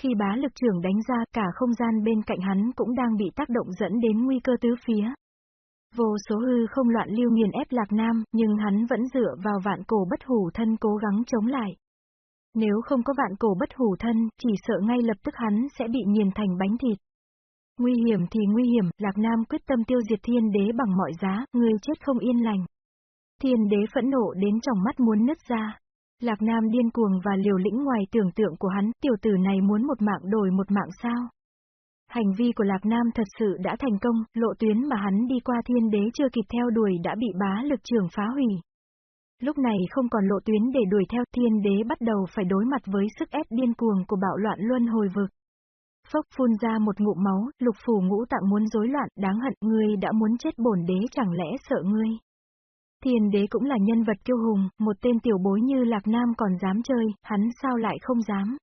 S1: Khi bá lực trưởng đánh ra, cả không gian bên cạnh hắn cũng đang bị tác động dẫn đến nguy cơ tứ phía. Vô số hư không loạn lưu nghiền ép Lạc Nam, nhưng hắn vẫn dựa vào vạn cổ bất hủ thân cố gắng chống lại. Nếu không có vạn cổ bất hủ thân, chỉ sợ ngay lập tức hắn sẽ bị nghiền thành bánh thịt. Nguy hiểm thì nguy hiểm, Lạc Nam quyết tâm tiêu diệt thiên đế bằng mọi giá, người chết không yên lành. Thiên đế phẫn nộ đến trong mắt muốn nứt ra. Lạc Nam điên cuồng và liều lĩnh ngoài tưởng tượng của hắn, tiểu tử này muốn một mạng đổi một mạng sao? Hành vi của Lạc Nam thật sự đã thành công, lộ tuyến mà hắn đi qua thiên đế chưa kịp theo đuổi đã bị bá lực trường phá hủy. Lúc này không còn lộ tuyến để đuổi theo thiên đế bắt đầu phải đối mặt với sức ép điên cuồng của bạo loạn luân hồi vực. Phốc phun ra một ngụm máu, lục phủ ngũ tạng muốn rối loạn, đáng hận, ngươi đã muốn chết bổn đế chẳng lẽ sợ ngươi. Thiên đế cũng là nhân vật kiêu hùng, một tên tiểu bối như Lạc Nam còn dám chơi, hắn sao lại không dám.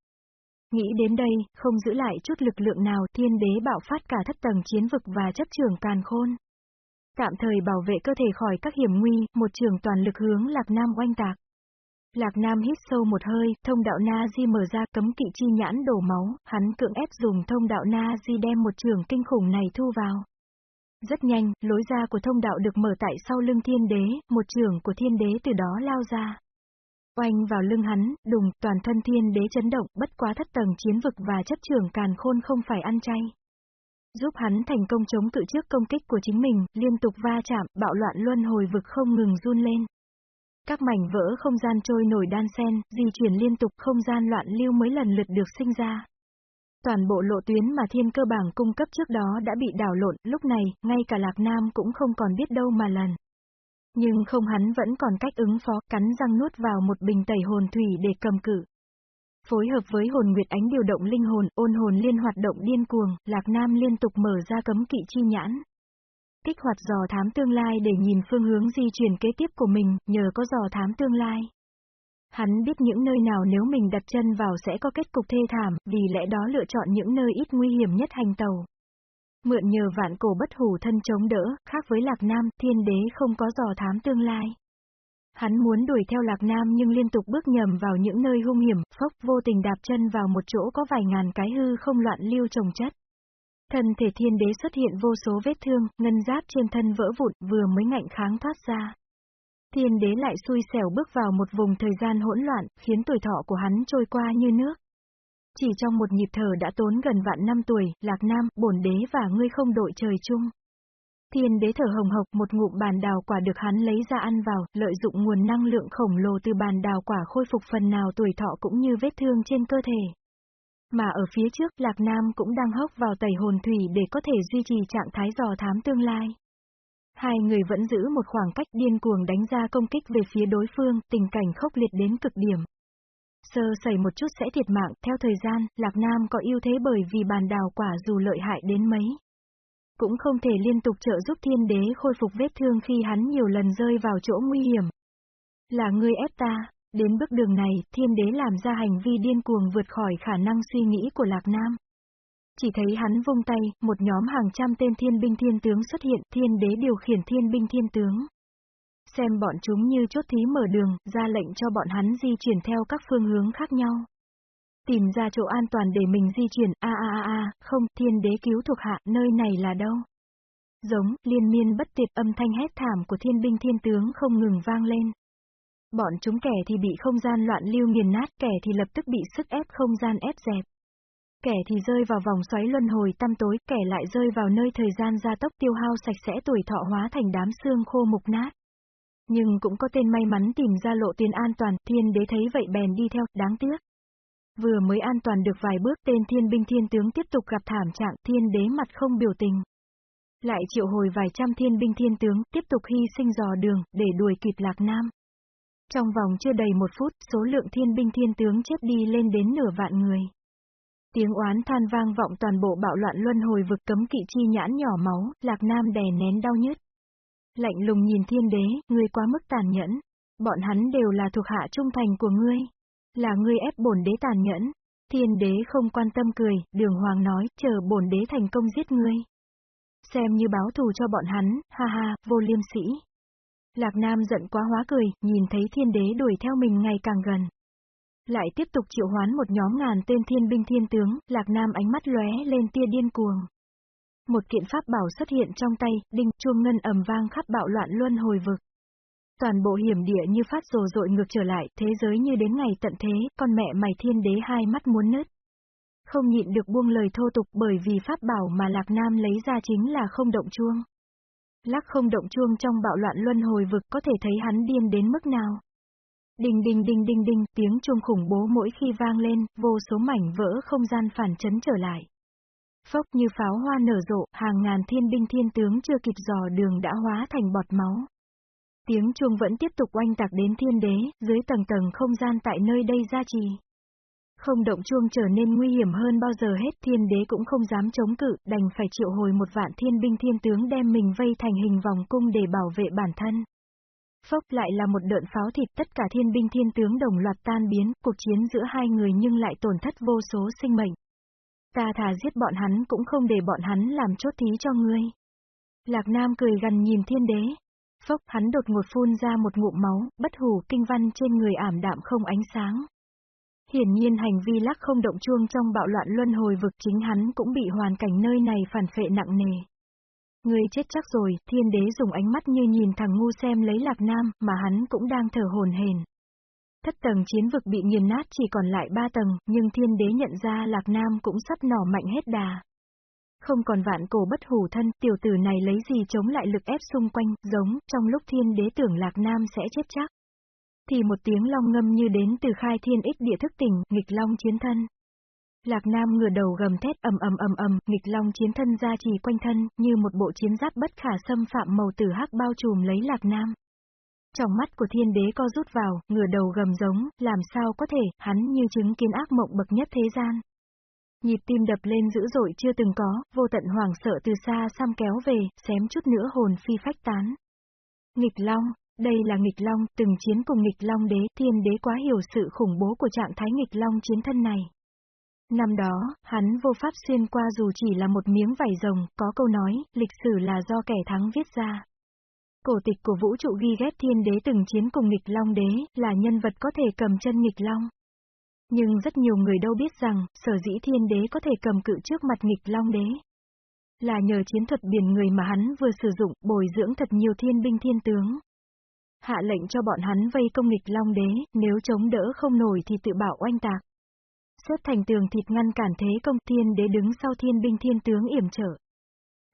S1: Nghĩ đến đây, không giữ lại chút lực lượng nào, thiên đế bạo phát cả thất tầng chiến vực và chấp trường càn khôn. Tạm thời bảo vệ cơ thể khỏi các hiểm nguy, một trường toàn lực hướng Lạc Nam oanh tạc. Lạc Nam hít sâu một hơi, thông đạo Na Di mở ra cấm kỵ chi nhãn đổ máu, hắn cưỡng ép dùng thông đạo Na Di đem một trường kinh khủng này thu vào. Rất nhanh, lối ra của thông đạo được mở tại sau lưng thiên đế, một trường của thiên đế từ đó lao ra. Oanh vào lưng hắn, đùng, toàn thân thiên đế chấn động, bất quá thất tầng chiến vực và chấp trường càn khôn không phải ăn chay. Giúp hắn thành công chống cự trước công kích của chính mình, liên tục va chạm, bạo loạn luân hồi vực không ngừng run lên. Các mảnh vỡ không gian trôi nổi đan sen, di chuyển liên tục không gian loạn lưu mới lần lượt được sinh ra. Toàn bộ lộ tuyến mà thiên cơ bảng cung cấp trước đó đã bị đảo lộn, lúc này, ngay cả Lạc Nam cũng không còn biết đâu mà lần. Nhưng không hắn vẫn còn cách ứng phó, cắn răng nuốt vào một bình tẩy hồn thủy để cầm cự. Phối hợp với hồn nguyệt ánh điều động linh hồn, ôn hồn liên hoạt động điên cuồng, Lạc Nam liên tục mở ra cấm kỵ chi nhãn. Kích hoạt dò thám tương lai để nhìn phương hướng di chuyển kế tiếp của mình, nhờ có dò thám tương lai. Hắn biết những nơi nào nếu mình đặt chân vào sẽ có kết cục thê thảm, vì lẽ đó lựa chọn những nơi ít nguy hiểm nhất hành tàu. Mượn nhờ vạn cổ bất hủ thân chống đỡ, khác với Lạc Nam, thiên đế không có dò thám tương lai. Hắn muốn đuổi theo Lạc Nam nhưng liên tục bước nhầm vào những nơi hung hiểm, phốc vô tình đạp chân vào một chỗ có vài ngàn cái hư không loạn lưu trồng chất. Thân thể thiên đế xuất hiện vô số vết thương, ngân giáp trên thân vỡ vụn, vừa mới ngạnh kháng thoát ra. Thiên đế lại xui xẻo bước vào một vùng thời gian hỗn loạn, khiến tuổi thọ của hắn trôi qua như nước. Chỉ trong một nhịp thở đã tốn gần vạn năm tuổi, Lạc Nam, bổn đế và ngươi không đội trời chung. Thiên đế thở hồng hộc một ngụm bàn đào quả được hắn lấy ra ăn vào, lợi dụng nguồn năng lượng khổng lồ từ bàn đào quả khôi phục phần nào tuổi thọ cũng như vết thương trên cơ thể. Mà ở phía trước, Lạc Nam cũng đang hốc vào tẩy hồn thủy để có thể duy trì trạng thái dò thám tương lai. Hai người vẫn giữ một khoảng cách điên cuồng đánh ra công kích về phía đối phương, tình cảnh khốc liệt đến cực điểm. Sơ sẩy một chút sẽ thiệt mạng, theo thời gian, Lạc Nam có ưu thế bởi vì bàn đào quả dù lợi hại đến mấy. Cũng không thể liên tục trợ giúp thiên đế khôi phục vết thương khi hắn nhiều lần rơi vào chỗ nguy hiểm. Là ngươi ép ta, đến bước đường này, thiên đế làm ra hành vi điên cuồng vượt khỏi khả năng suy nghĩ của Lạc Nam. Chỉ thấy hắn vung tay, một nhóm hàng trăm tên thiên binh thiên tướng xuất hiện, thiên đế điều khiển thiên binh thiên tướng. Xem bọn chúng như chốt thí mở đường, ra lệnh cho bọn hắn di chuyển theo các phương hướng khác nhau. Tìm ra chỗ an toàn để mình di chuyển, a a a a, không, thiên đế cứu thuộc hạ, nơi này là đâu? Giống, liên miên bất tiệt âm thanh hét thảm của thiên binh thiên tướng không ngừng vang lên. Bọn chúng kẻ thì bị không gian loạn lưu nghiền nát, kẻ thì lập tức bị sức ép không gian ép dẹp. Kẻ thì rơi vào vòng xoáy luân hồi tăm tối, kẻ lại rơi vào nơi thời gian gia tốc tiêu hao sạch sẽ tuổi thọ hóa thành đám xương khô mục nát. Nhưng cũng có tên may mắn tìm ra lộ tuyến an toàn, thiên đế thấy vậy bèn đi theo, đáng tiếc. Vừa mới an toàn được vài bước tên thiên binh thiên tướng tiếp tục gặp thảm trạng thiên đế mặt không biểu tình. Lại triệu hồi vài trăm thiên binh thiên tướng tiếp tục hy sinh dò đường để đuổi kịp Lạc Nam. Trong vòng chưa đầy một phút, số lượng thiên binh thiên tướng chết đi lên đến nửa vạn người. Tiếng oán than vang vọng toàn bộ bạo loạn luân hồi vực cấm kỵ chi nhãn nhỏ máu, Lạc Nam đè nén đau nhức. Lạnh lùng nhìn thiên đế, ngươi quá mức tàn nhẫn. Bọn hắn đều là thuộc hạ trung thành của ngươi. Là ngươi ép bổn đế tàn nhẫn. Thiên đế không quan tâm cười, đường hoàng nói, chờ bổn đế thành công giết ngươi. Xem như báo thù cho bọn hắn, ha ha, vô liêm sĩ. Lạc Nam giận quá hóa cười, nhìn thấy thiên đế đuổi theo mình ngày càng gần. Lại tiếp tục triệu hoán một nhóm ngàn tên thiên binh thiên tướng, Lạc Nam ánh mắt lóe lên tia điên cuồng. Một kiện pháp bảo xuất hiện trong tay, đinh chuông ngân ầm vang khắp bạo loạn luân hồi vực. Toàn bộ hiểm địa như phát rồ rội ngược trở lại, thế giới như đến ngày tận thế, con mẹ mày thiên đế hai mắt muốn nứt. Không nhịn được buông lời thô tục bởi vì pháp bảo mà Lạc Nam lấy ra chính là không động chuông. Lắc không động chuông trong bạo loạn luân hồi vực có thể thấy hắn điên đến mức nào. Đinh đinh đinh đinh đinh, tiếng chuông khủng bố mỗi khi vang lên, vô số mảnh vỡ không gian phản chấn trở lại. Phốc như pháo hoa nở rộ, hàng ngàn thiên binh thiên tướng chưa kịp dò đường đã hóa thành bọt máu. Tiếng chuông vẫn tiếp tục oanh tạc đến thiên đế, dưới tầng tầng không gian tại nơi đây ra trì. Không động chuông trở nên nguy hiểm hơn bao giờ hết thiên đế cũng không dám chống cự, đành phải triệu hồi một vạn thiên binh thiên tướng đem mình vây thành hình vòng cung để bảo vệ bản thân. Phốc lại là một đợn pháo thịt tất cả thiên binh thiên tướng đồng loạt tan biến, cuộc chiến giữa hai người nhưng lại tổn thất vô số sinh mệnh. Ta thà giết bọn hắn cũng không để bọn hắn làm chốt thí cho ngươi. Lạc Nam cười gần nhìn thiên đế. Phốc hắn đột ngột phun ra một ngụm máu, bất hủ kinh văn trên người ảm đạm không ánh sáng. Hiển nhiên hành vi lắc không động chuông trong bạo loạn luân hồi vực chính hắn cũng bị hoàn cảnh nơi này phản phệ nặng nề. Ngươi chết chắc rồi, thiên đế dùng ánh mắt như nhìn thằng ngu xem lấy lạc nam, mà hắn cũng đang thở hồn hền. Thất tầng chiến vực bị nghiền nát chỉ còn lại ba tầng, nhưng thiên đế nhận ra lạc nam cũng sắp nỏ mạnh hết đà. Không còn vạn cổ bất hủ thân, tiểu tử này lấy gì chống lại lực ép xung quanh, giống, trong lúc thiên đế tưởng lạc nam sẽ chết chắc. Thì một tiếng long ngâm như đến từ khai thiên ích địa thức tỉnh, nghịch long chiến thân. Lạc Nam ngửa đầu gầm thét ầm ầm ầm ầm, nghịch long chiến thân ra trì quanh thân, như một bộ chiến giáp bất khả xâm phạm màu tử hắc bao trùm lấy Lạc Nam. Trong mắt của thiên đế co rút vào, ngửa đầu gầm giống, làm sao có thể, hắn như chứng kiến ác mộng bậc nhất thế gian. Nhịp tim đập lên dữ dội chưa từng có, vô tận hoàng sợ từ xa xăm kéo về, xém chút nữa hồn phi phách tán. Nghịch long, đây là nghịch long, từng chiến cùng nghịch long đế, thiên đế quá hiểu sự khủng bố của trạng thái nghịch long chiến thân này. Năm đó, hắn vô pháp xuyên qua dù chỉ là một miếng vải rồng, có câu nói, lịch sử là do kẻ thắng viết ra. Cổ tịch của vũ trụ ghi ghép thiên đế từng chiến cùng nghịch long đế, là nhân vật có thể cầm chân nghịch long. Nhưng rất nhiều người đâu biết rằng, sở dĩ thiên đế có thể cầm cự trước mặt nghịch long đế. Là nhờ chiến thuật biển người mà hắn vừa sử dụng, bồi dưỡng thật nhiều thiên binh thiên tướng. Hạ lệnh cho bọn hắn vây công nghịch long đế, nếu chống đỡ không nổi thì tự bảo oanh tạc xếp thành tường thịt ngăn cản thế công thiên đế đứng sau thiên binh thiên tướng yểm trở.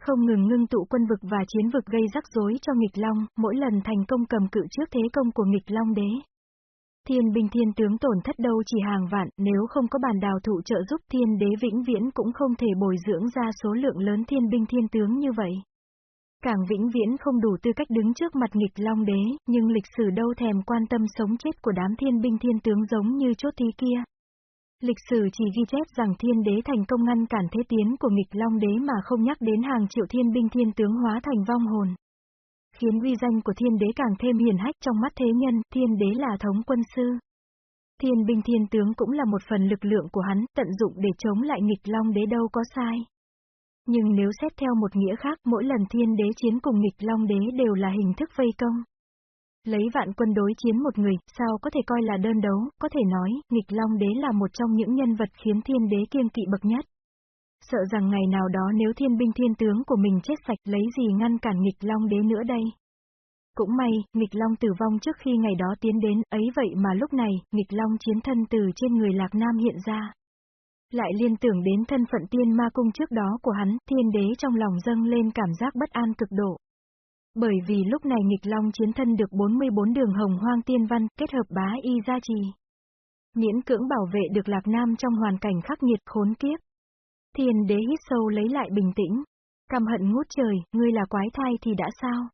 S1: Không ngừng ngưng tụ quân vực và chiến vực gây rắc rối cho nghịch long, mỗi lần thành công cầm cự trước thế công của nghịch long đế. Thiên binh thiên tướng tổn thất đâu chỉ hàng vạn, nếu không có bàn đào thụ trợ giúp thiên đế vĩnh viễn cũng không thể bồi dưỡng ra số lượng lớn thiên binh thiên tướng như vậy. Càng vĩnh viễn không đủ tư cách đứng trước mặt nghịch long đế, nhưng lịch sử đâu thèm quan tâm sống chết của đám thiên binh thiên tướng giống như chốt thí kia. Lịch sử chỉ ghi chép rằng thiên đế thành công ngăn cản thế tiến của nghịch long đế mà không nhắc đến hàng triệu thiên binh thiên tướng hóa thành vong hồn. Khiến uy danh của thiên đế càng thêm hiền hách trong mắt thế nhân, thiên đế là thống quân sư. Thiên binh thiên tướng cũng là một phần lực lượng của hắn, tận dụng để chống lại nghịch long đế đâu có sai. Nhưng nếu xét theo một nghĩa khác, mỗi lần thiên đế chiến cùng nghịch long đế đều là hình thức vây công. Lấy vạn quân đối chiến một người, sao có thể coi là đơn đấu, có thể nói, nghịch long đế là một trong những nhân vật khiến thiên đế kiêng kỵ bậc nhất. Sợ rằng ngày nào đó nếu thiên binh thiên tướng của mình chết sạch lấy gì ngăn cản nghịch long đế nữa đây. Cũng may, nghịch long tử vong trước khi ngày đó tiến đến, ấy vậy mà lúc này, nghịch long chiến thân từ trên người lạc nam hiện ra. Lại liên tưởng đến thân phận tiên ma cung trước đó của hắn, thiên đế trong lòng dâng lên cảm giác bất an cực độ. Bởi vì lúc này nghịch long chiến thân được 44 đường hồng hoang tiên văn kết hợp bá y gia trì. Miễn cưỡng bảo vệ được Lạc Nam trong hoàn cảnh khắc nghiệt khốn kiếp. Thiên đế hít sâu lấy lại bình tĩnh. Căm hận ngút trời, ngươi là quái thai thì đã sao?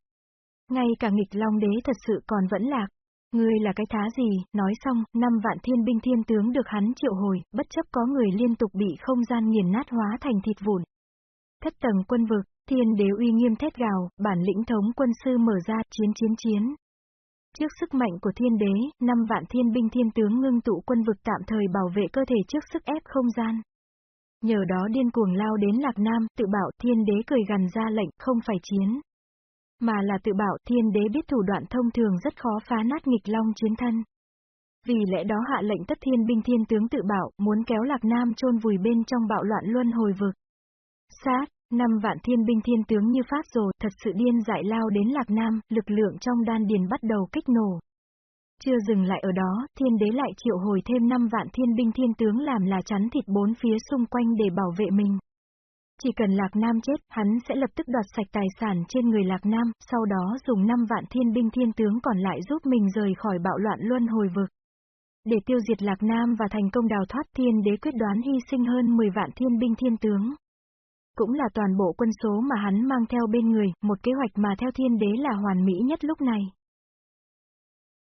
S1: Ngay cả nghịch long đế thật sự còn vẫn lạc. Ngươi là cái thá gì, nói xong, năm vạn thiên binh thiên tướng được hắn triệu hồi, bất chấp có người liên tục bị không gian nghiền nát hóa thành thịt vụn. Thất tầng quân vực, thiên đế uy nghiêm thét gào, bản lĩnh thống quân sư mở ra, chiến chiến chiến. Trước sức mạnh của thiên đế, năm vạn thiên binh thiên tướng ngưng tụ quân vực tạm thời bảo vệ cơ thể trước sức ép không gian. Nhờ đó điên cuồng lao đến Lạc Nam, tự bảo thiên đế cười gần ra lệnh, không phải chiến. Mà là tự bảo thiên đế biết thủ đoạn thông thường rất khó phá nát nghịch long chiến thân. Vì lẽ đó hạ lệnh tất thiên binh thiên tướng tự bảo, muốn kéo Lạc Nam chôn vùi bên trong bạo loạn luân hồi vực. Sát, năm vạn thiên binh thiên tướng như phát rồi, thật sự điên dại lao đến Lạc Nam, lực lượng trong đan điền bắt đầu kích nổ. Chưa dừng lại ở đó, thiên đế lại triệu hồi thêm 5 vạn thiên binh thiên tướng làm là chắn thịt bốn phía xung quanh để bảo vệ mình. Chỉ cần Lạc Nam chết, hắn sẽ lập tức đoạt sạch tài sản trên người Lạc Nam, sau đó dùng 5 vạn thiên binh thiên tướng còn lại giúp mình rời khỏi bạo loạn luân hồi vực. Để tiêu diệt Lạc Nam và thành công đào thoát thiên đế quyết đoán hy sinh hơn 10 vạn thiên binh thiên tướng. Cũng là toàn bộ quân số mà hắn mang theo bên người, một kế hoạch mà theo thiên đế là hoàn mỹ nhất lúc này.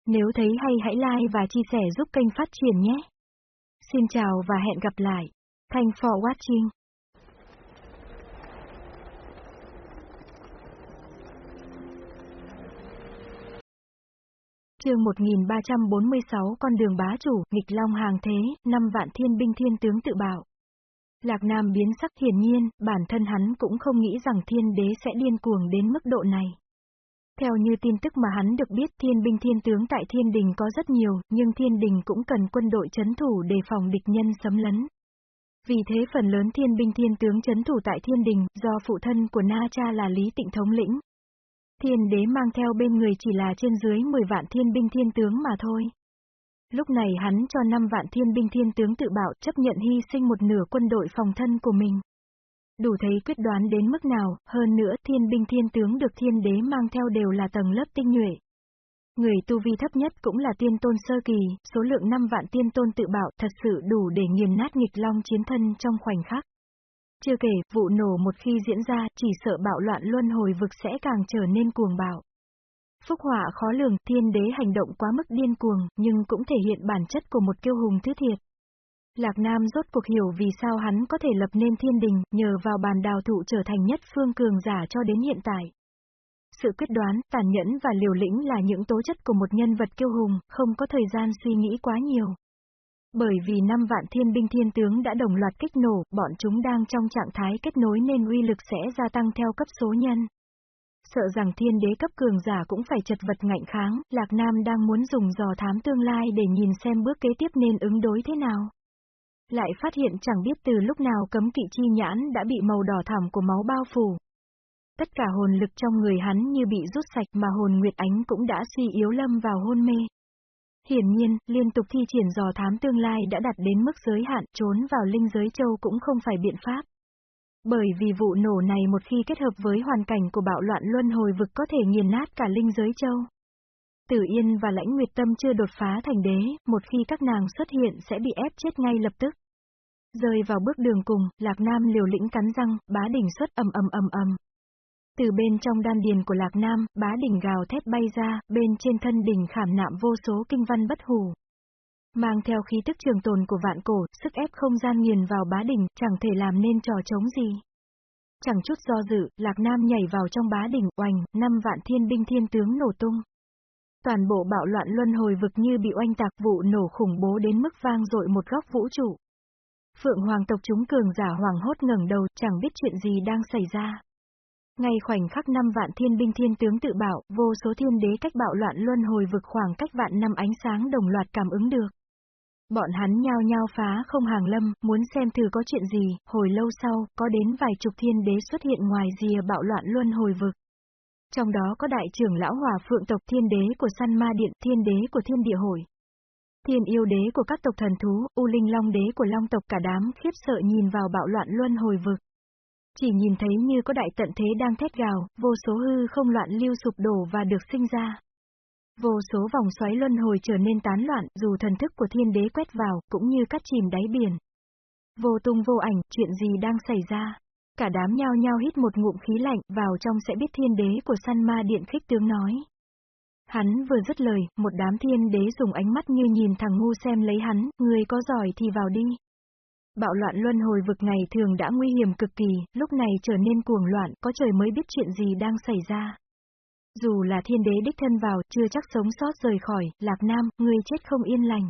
S1: Nếu thấy hay hãy like và chia sẻ giúp kênh phát triển nhé. Xin chào và hẹn gặp lại. Thanks for watching. chương 1346 con đường bá chủ, nghịch long hàng thế, năm vạn thiên binh thiên tướng tự bảo. Lạc Nam biến sắc hiển nhiên, bản thân hắn cũng không nghĩ rằng thiên đế sẽ điên cuồng đến mức độ này. Theo như tin tức mà hắn được biết thiên binh thiên tướng tại thiên đình có rất nhiều, nhưng thiên đình cũng cần quân đội chấn thủ để phòng địch nhân xâm lấn. Vì thế phần lớn thiên binh thiên tướng chấn thủ tại thiên đình, do phụ thân của Na Cha là Lý Tịnh thống lĩnh, Thiên đế mang theo bên người chỉ là trên dưới 10 vạn thiên binh thiên tướng mà thôi. Lúc này hắn cho 5 vạn thiên binh thiên tướng tự bảo chấp nhận hy sinh một nửa quân đội phòng thân của mình. Đủ thấy quyết đoán đến mức nào, hơn nữa thiên binh thiên tướng được thiên đế mang theo đều là tầng lớp tinh nhuệ. Người tu vi thấp nhất cũng là tiên tôn sơ kỳ, số lượng 5 vạn tiên tôn tự bảo thật sự đủ để nghiền nát nghịch long chiến thân trong khoảnh khắc. Chưa kể, vụ nổ một khi diễn ra, chỉ sợ bạo loạn luân hồi vực sẽ càng trở nên cuồng bạo. Phúc họa khó lường, thiên đế hành động quá mức điên cuồng, nhưng cũng thể hiện bản chất của một kiêu hùng thứ thiệt. Lạc Nam rốt cuộc hiểu vì sao hắn có thể lập nên thiên đình, nhờ vào bàn đào thụ trở thành nhất phương cường giả cho đến hiện tại. Sự quyết đoán, tàn nhẫn và liều lĩnh là những tố chất của một nhân vật kiêu hùng, không có thời gian suy nghĩ quá nhiều. Bởi vì năm vạn thiên binh thiên tướng đã đồng loạt kích nổ, bọn chúng đang trong trạng thái kết nối nên uy lực sẽ gia tăng theo cấp số nhân. Sợ rằng thiên đế cấp cường giả cũng phải chật vật ngạnh kháng, Lạc Nam đang muốn dùng dò thám tương lai để nhìn xem bước kế tiếp nên ứng đối thế nào. Lại phát hiện chẳng biết từ lúc nào cấm kỵ chi nhãn đã bị màu đỏ thẳm của máu bao phủ. Tất cả hồn lực trong người hắn như bị rút sạch mà hồn Nguyệt Ánh cũng đã suy yếu lâm vào hôn mê. Hiển nhiên, liên tục thi triển dò thám tương lai đã đạt đến mức giới hạn trốn vào linh giới châu cũng không phải biện pháp. Bởi vì vụ nổ này một khi kết hợp với hoàn cảnh của bạo loạn luân hồi vực có thể nghiền nát cả linh giới châu. Tử Yên và Lãnh Nguyệt Tâm chưa đột phá thành đế, một khi các nàng xuất hiện sẽ bị ép chết ngay lập tức. Rơi vào bước đường cùng, Lạc Nam liều lĩnh cắn răng, bá đỉnh xuất ầm ầm ầm ầm. Từ bên trong đan điền của Lạc Nam, bá đỉnh gào thét bay ra, bên trên thân đỉnh khảm nạm vô số kinh văn bất hủ. Mang theo khí tức trường tồn của vạn cổ, sức ép không gian nghiền vào bá đỉnh, chẳng thể làm nên trò chống gì. Chẳng chút do dự, Lạc Nam nhảy vào trong bá đỉnh, oành, năm vạn thiên binh thiên tướng nổ tung. Toàn bộ bạo loạn luân hồi vực như bị oanh tạc vụ nổ khủng bố đến mức vang dội một góc vũ trụ. Phượng hoàng tộc chúng cường giả hoàng hốt ngẩng đầu, chẳng biết chuyện gì đang xảy ra. Ngay khoảnh khắc năm vạn thiên binh thiên tướng tự bảo, vô số thiên đế cách bạo loạn luân hồi vực khoảng cách vạn năm ánh sáng đồng loạt cảm ứng được. Bọn hắn nhao nhao phá không hàng lâm, muốn xem thử có chuyện gì, hồi lâu sau, có đến vài chục thiên đế xuất hiện ngoài rìa bạo loạn luân hồi vực. Trong đó có đại trưởng lão hòa phượng tộc thiên đế của săn ma điện, thiên đế của thiên địa hội. Thiên yêu đế của các tộc thần thú, U Linh Long đế của Long tộc cả đám khiếp sợ nhìn vào bạo loạn luân hồi vực. Chỉ nhìn thấy như có đại tận thế đang thét gào, vô số hư không loạn lưu sụp đổ và được sinh ra. Vô số vòng xoáy luân hồi trở nên tán loạn, dù thần thức của thiên đế quét vào, cũng như cắt chìm đáy biển. Vô tung vô ảnh, chuyện gì đang xảy ra? Cả đám nhao nhao hít một ngụm khí lạnh, vào trong sẽ biết thiên đế của săn ma điện khích tướng nói. Hắn vừa dứt lời, một đám thiên đế dùng ánh mắt như nhìn thằng ngu xem lấy hắn, người có giỏi thì vào đi. Bạo loạn luân hồi vực ngày thường đã nguy hiểm cực kỳ, lúc này trở nên cuồng loạn, có trời mới biết chuyện gì đang xảy ra. Dù là thiên đế đích thân vào, chưa chắc sống sót rời khỏi, Lạc Nam, người chết không yên lành.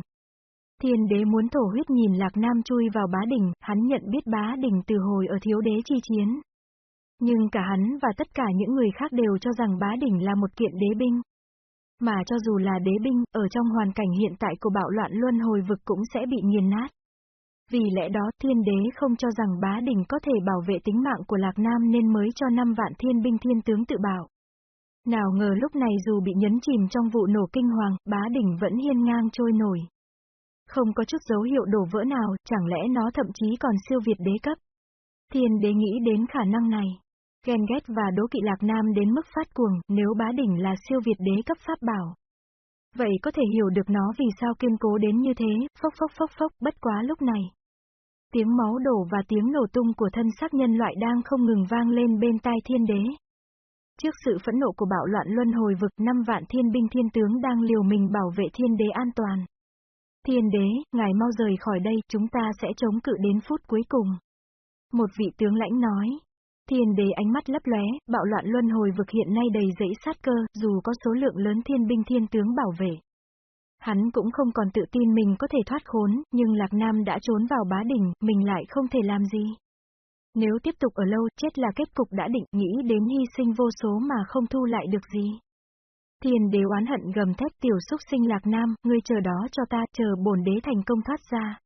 S1: Thiên đế muốn thổ huyết nhìn Lạc Nam chui vào bá đỉnh, hắn nhận biết bá đỉnh từ hồi ở thiếu đế chi chiến. Nhưng cả hắn và tất cả những người khác đều cho rằng bá đỉnh là một kiện đế binh. Mà cho dù là đế binh, ở trong hoàn cảnh hiện tại của bạo loạn luân hồi vực cũng sẽ bị nghiền nát. Vì lẽ đó thiên đế không cho rằng bá đỉnh có thể bảo vệ tính mạng của Lạc Nam nên mới cho năm vạn thiên binh thiên tướng tự bảo. Nào ngờ lúc này dù bị nhấn chìm trong vụ nổ kinh hoàng, bá đỉnh vẫn hiên ngang trôi nổi. Không có chút dấu hiệu đổ vỡ nào, chẳng lẽ nó thậm chí còn siêu việt đế cấp. Thiên đế nghĩ đến khả năng này. Ghen ghét và đố kỵ Lạc Nam đến mức phát cuồng, nếu bá đỉnh là siêu việt đế cấp pháp bảo. Vậy có thể hiểu được nó vì sao kiên cố đến như thế, phốc phốc phốc phốc, bất quá lúc này. Tiếng máu đổ và tiếng nổ tung của thân xác nhân loại đang không ngừng vang lên bên tai thiên đế. Trước sự phẫn nộ của bạo loạn luân hồi vực năm vạn thiên binh thiên tướng đang liều mình bảo vệ thiên đế an toàn. Thiên đế, ngài mau rời khỏi đây, chúng ta sẽ chống cự đến phút cuối cùng. Một vị tướng lãnh nói. Thiên đế ánh mắt lấp lóe, bạo loạn luân hồi vực hiện nay đầy dẫy sát cơ, dù có số lượng lớn thiên binh thiên tướng bảo vệ. Hắn cũng không còn tự tin mình có thể thoát khốn, nhưng Lạc Nam đã trốn vào bá đỉnh, mình lại không thể làm gì. Nếu tiếp tục ở lâu, chết là kết cục đã định, nghĩ đến hy sinh vô số mà không thu lại được gì. Thiên đế oán hận gầm thét tiểu xúc sinh lạc nam, ngươi chờ đó cho ta, chờ bổn đế thành công thoát ra.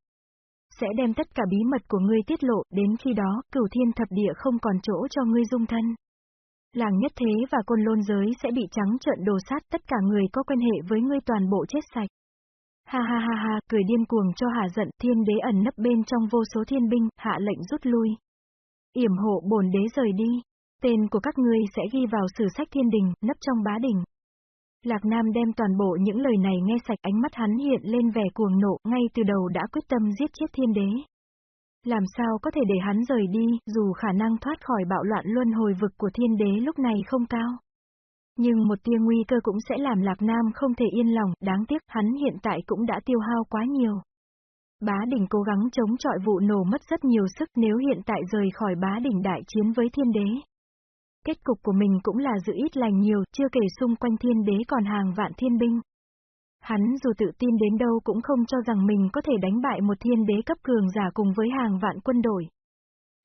S1: Sẽ đem tất cả bí mật của ngươi tiết lộ, đến khi đó, cửu thiên thập địa không còn chỗ cho ngươi dung thân. Làng nhất thế và côn lôn giới sẽ bị trắng trợn đồ sát, tất cả người có quan hệ với ngươi toàn bộ chết sạch. Ha ha ha ha, cười điên cuồng cho hà giận, thiên đế ẩn nấp bên trong vô số thiên binh, hạ lệnh rút lui. Yểm hộ bổn đế rời đi. Tên của các ngươi sẽ ghi vào sử sách thiên đình, nấp trong bá đỉnh. Lạc Nam đem toàn bộ những lời này nghe sạch ánh mắt hắn hiện lên vẻ cuồng nộ, ngay từ đầu đã quyết tâm giết chết thiên đế. Làm sao có thể để hắn rời đi, dù khả năng thoát khỏi bạo loạn luân hồi vực của thiên đế lúc này không cao. Nhưng một tia nguy cơ cũng sẽ làm Lạc Nam không thể yên lòng, đáng tiếc hắn hiện tại cũng đã tiêu hao quá nhiều. Bá đỉnh cố gắng chống chọi vụ nổ mất rất nhiều sức nếu hiện tại rời khỏi bá đỉnh đại chiến với thiên đế. Kết cục của mình cũng là giữ ít lành nhiều, chưa kể xung quanh thiên đế còn hàng vạn thiên binh. Hắn dù tự tin đến đâu cũng không cho rằng mình có thể đánh bại một thiên đế cấp cường giả cùng với hàng vạn quân đội.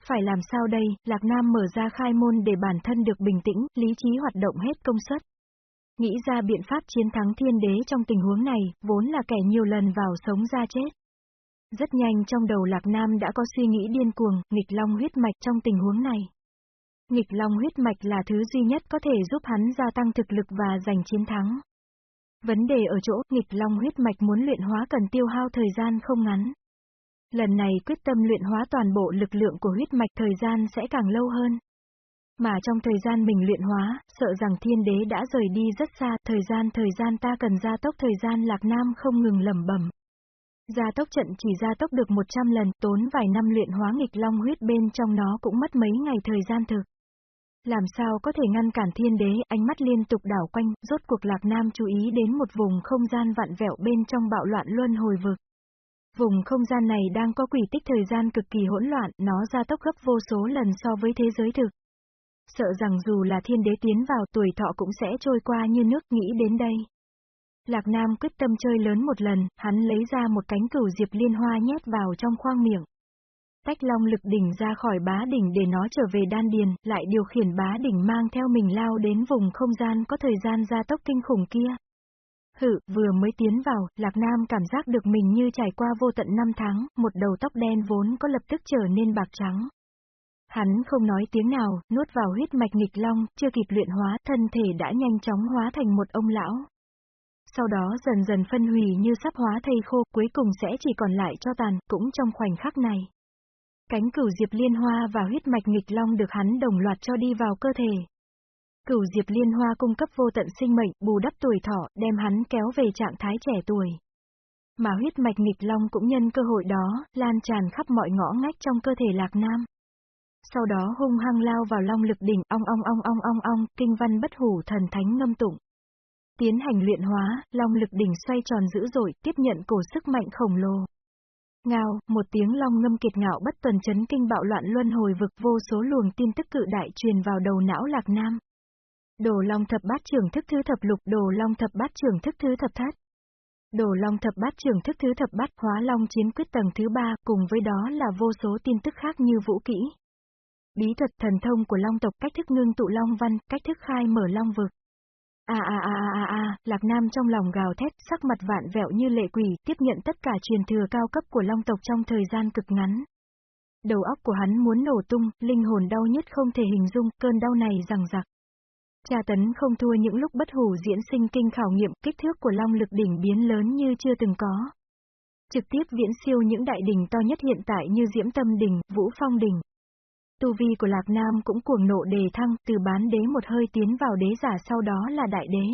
S1: Phải làm sao đây, Lạc Nam mở ra khai môn để bản thân được bình tĩnh, lý trí hoạt động hết công suất. Nghĩ ra biện pháp chiến thắng thiên đế trong tình huống này, vốn là kẻ nhiều lần vào sống ra chết. Rất nhanh trong đầu Lạc Nam đã có suy nghĩ điên cuồng, nghịch long huyết mạch trong tình huống này. Nghịch long huyết mạch là thứ duy nhất có thể giúp hắn gia tăng thực lực và giành chiến thắng. Vấn đề ở chỗ, nghịch long huyết mạch muốn luyện hóa cần tiêu hao thời gian không ngắn. Lần này quyết tâm luyện hóa toàn bộ lực lượng của huyết mạch thời gian sẽ càng lâu hơn. Mà trong thời gian mình luyện hóa, sợ rằng thiên đế đã rời đi rất xa, thời gian thời gian ta cần gia tốc thời gian lạc nam không ngừng lầm bẩm. Gia tốc trận chỉ gia tốc được 100 lần, tốn vài năm luyện hóa nghịch long huyết bên trong nó cũng mất mấy ngày thời gian thực. Làm sao có thể ngăn cản thiên đế, ánh mắt liên tục đảo quanh, rốt cuộc Lạc Nam chú ý đến một vùng không gian vạn vẹo bên trong bạo loạn luân hồi vực. Vùng không gian này đang có quỷ tích thời gian cực kỳ hỗn loạn, nó gia tốc gấp vô số lần so với thế giới thực. Sợ rằng dù là thiên đế tiến vào tuổi thọ cũng sẽ trôi qua như nước nghĩ đến đây. Lạc Nam quyết tâm chơi lớn một lần, hắn lấy ra một cánh cửu diệp liên hoa nhét vào trong khoang miệng. Tách long lực đỉnh ra khỏi bá đỉnh để nó trở về đan điền, lại điều khiển bá đỉnh mang theo mình lao đến vùng không gian có thời gian gia tốc kinh khủng kia. Hự, vừa mới tiến vào, Lạc Nam cảm giác được mình như trải qua vô tận năm tháng, một đầu tóc đen vốn có lập tức trở nên bạc trắng. Hắn không nói tiếng nào, nuốt vào huyết mạch nghịch long, chưa kịp luyện hóa, thân thể đã nhanh chóng hóa thành một ông lão sau đó dần dần phân hủy như sắp hóa thây khô, cuối cùng sẽ chỉ còn lại cho tàn, cũng trong khoảnh khắc này. Cánh cửu diệp liên hoa và huyết mạch nghịch long được hắn đồng loạt cho đi vào cơ thể. Cửu diệp liên hoa cung cấp vô tận sinh mệnh, bù đắp tuổi thọ, đem hắn kéo về trạng thái trẻ tuổi. Mà huyết mạch nghịch long cũng nhân cơ hội đó, lan tràn khắp mọi ngõ ngách trong cơ thể lạc nam. Sau đó hung hăng lao vào long lực đỉnh, ong ong ong ong ong ong, kinh văn bất hủ thần thánh ngâm tụng. Tiến hành luyện hóa, long lực đỉnh xoay tròn dữ dội, tiếp nhận cổ sức mạnh khổng lồ. Ngao, một tiếng long ngâm kiệt ngạo bất tuần chấn kinh bạo loạn luân hồi vực vô số luồng tin tức cự đại truyền vào đầu não lạc nam. Đồ long thập bát trưởng thức thứ thập lục, đồ long thập bát trưởng thức thứ thập thất. Đồ long thập bát trưởng thức thứ thập bát hóa long chiến quyết tầng thứ ba, cùng với đó là vô số tin tức khác như vũ kỹ. Bí thuật thần thông của long tộc cách thức ngưng tụ long văn, cách thức khai mở long vực. À à à à à Lạc Nam trong lòng gào thét, sắc mặt vạn vẹo như lệ quỷ, tiếp nhận tất cả truyền thừa cao cấp của long tộc trong thời gian cực ngắn. Đầu óc của hắn muốn nổ tung, linh hồn đau nhất không thể hình dung, cơn đau này rằng rặc. Trà tấn không thua những lúc bất hủ diễn sinh kinh khảo nghiệm, kích thước của long lực đỉnh biến lớn như chưa từng có. Trực tiếp viễn siêu những đại đỉnh to nhất hiện tại như Diễm Tâm Đỉnh, Vũ Phong Đỉnh. Tu vi của Lạc Nam cũng cuồng nộ đề thăng, từ bán đế một hơi tiến vào đế giả sau đó là đại đế.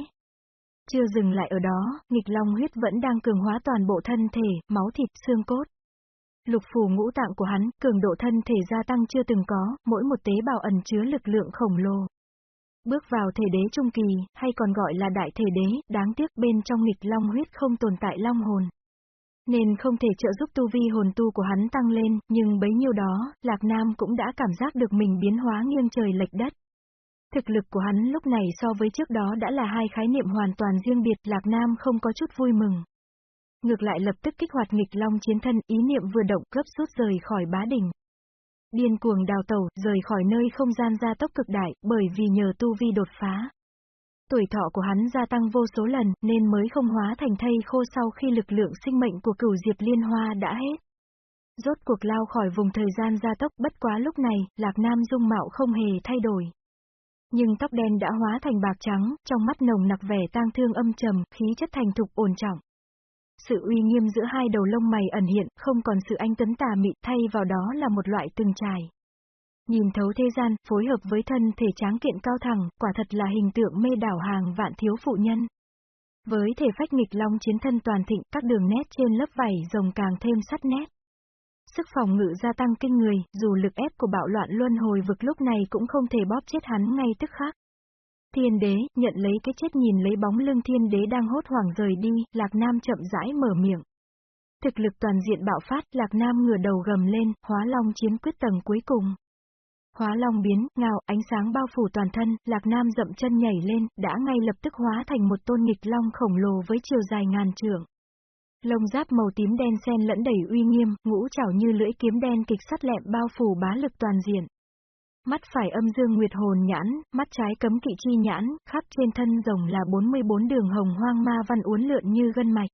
S1: Chưa dừng lại ở đó, nghịch long huyết vẫn đang cường hóa toàn bộ thân thể, máu thịt, xương cốt. Lục phủ ngũ tạng của hắn, cường độ thân thể gia tăng chưa từng có, mỗi một tế bào ẩn chứa lực lượng khổng lồ. Bước vào thể đế trung kỳ, hay còn gọi là đại thể đế, đáng tiếc bên trong nghịch long huyết không tồn tại long hồn nên không thể trợ giúp tu vi hồn tu của hắn tăng lên, nhưng bấy nhiêu đó, Lạc Nam cũng đã cảm giác được mình biến hóa nghiêng trời lệch đất. Thực lực của hắn lúc này so với trước đó đã là hai khái niệm hoàn toàn riêng biệt, Lạc Nam không có chút vui mừng. Ngược lại lập tức kích hoạt nghịch long chiến thân, ý niệm vừa động gấp rút rời khỏi bá đỉnh. Điên cuồng đào tẩu, rời khỏi nơi không gian gia tốc cực đại, bởi vì nhờ tu vi đột phá. Tuổi thọ của hắn gia tăng vô số lần, nên mới không hóa thành thây khô sau khi lực lượng sinh mệnh của cửu diệp liên hoa đã hết. Rốt cuộc lao khỏi vùng thời gian gia tốc bất quá lúc này, Lạc Nam dung mạo không hề thay đổi. Nhưng tóc đen đã hóa thành bạc trắng, trong mắt nồng nặc vẻ tang thương âm trầm, khí chất thành thục ổn trọng. Sự uy nghiêm giữa hai đầu lông mày ẩn hiện, không còn sự anh tuấn tà mị, thay vào đó là một loại từng trải. Nhìn thấu thế gian, phối hợp với thân thể tráng kiện cao thẳng, quả thật là hình tượng mê đảo hàng vạn thiếu phụ nhân. Với thể phách nghịch long chiến thân toàn thịnh, các đường nét trên lớp vảy rồng càng thêm sắt nét. Sức phòng ngự gia tăng kinh người, dù lực ép của bạo loạn luân hồi vực lúc này cũng không thể bóp chết hắn ngay tức khắc. Thiên đế, nhận lấy cái chết nhìn lấy bóng lưng thiên đế đang hốt hoảng rời đi, Lạc Nam chậm rãi mở miệng. Thực lực toàn diện bạo phát, Lạc Nam ngửa đầu gầm lên, hóa long chiến quyết tầng cuối cùng. Hóa long biến, ngào, ánh sáng bao phủ toàn thân, Lạc Nam dậm chân nhảy lên, đã ngay lập tức hóa thành một tôn nghịch long khổng lồ với chiều dài ngàn trượng. Lông giáp màu tím đen xen lẫn đầy uy nghiêm, ngũ chảo như lưỡi kiếm đen kịch sắt lẹm bao phủ bá lực toàn diện. Mắt phải âm dương nguyệt hồn nhãn, mắt trái cấm kỵ chi nhãn, khắp trên thân rồng là 44 đường hồng hoang ma văn uốn lượn như gân mạch.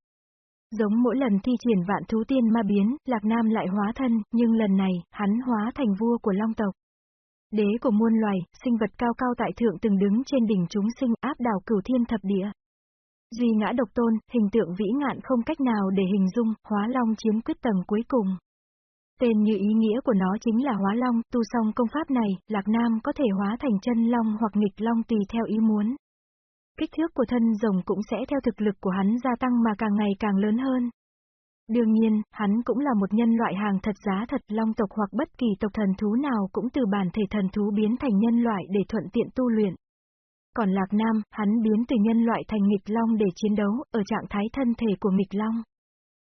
S1: Giống mỗi lần thi triển vạn thú tiên ma biến, Lạc Nam lại hóa thân, nhưng lần này, hắn hóa thành vua của long tộc. Đế của muôn loài, sinh vật cao cao tại thượng từng đứng trên đỉnh chúng sinh áp đảo cửu thiên thập địa. Duy ngã độc tôn, hình tượng vĩ ngạn không cách nào để hình dung, hóa long chiếm quyết tầng cuối cùng. Tên như ý nghĩa của nó chính là hóa long, tu xong công pháp này, Lạc Nam có thể hóa thành chân long hoặc nghịch long tùy theo ý muốn. Kích thước của thân rồng cũng sẽ theo thực lực của hắn gia tăng mà càng ngày càng lớn hơn. Đương nhiên, hắn cũng là một nhân loại hàng thật giá thật, long tộc hoặc bất kỳ tộc thần thú nào cũng từ bản thể thần thú biến thành nhân loại để thuận tiện tu luyện. Còn Lạc Nam, hắn biến từ nhân loại thành nghịch long để chiến đấu, ở trạng thái thân thể của nghịch long.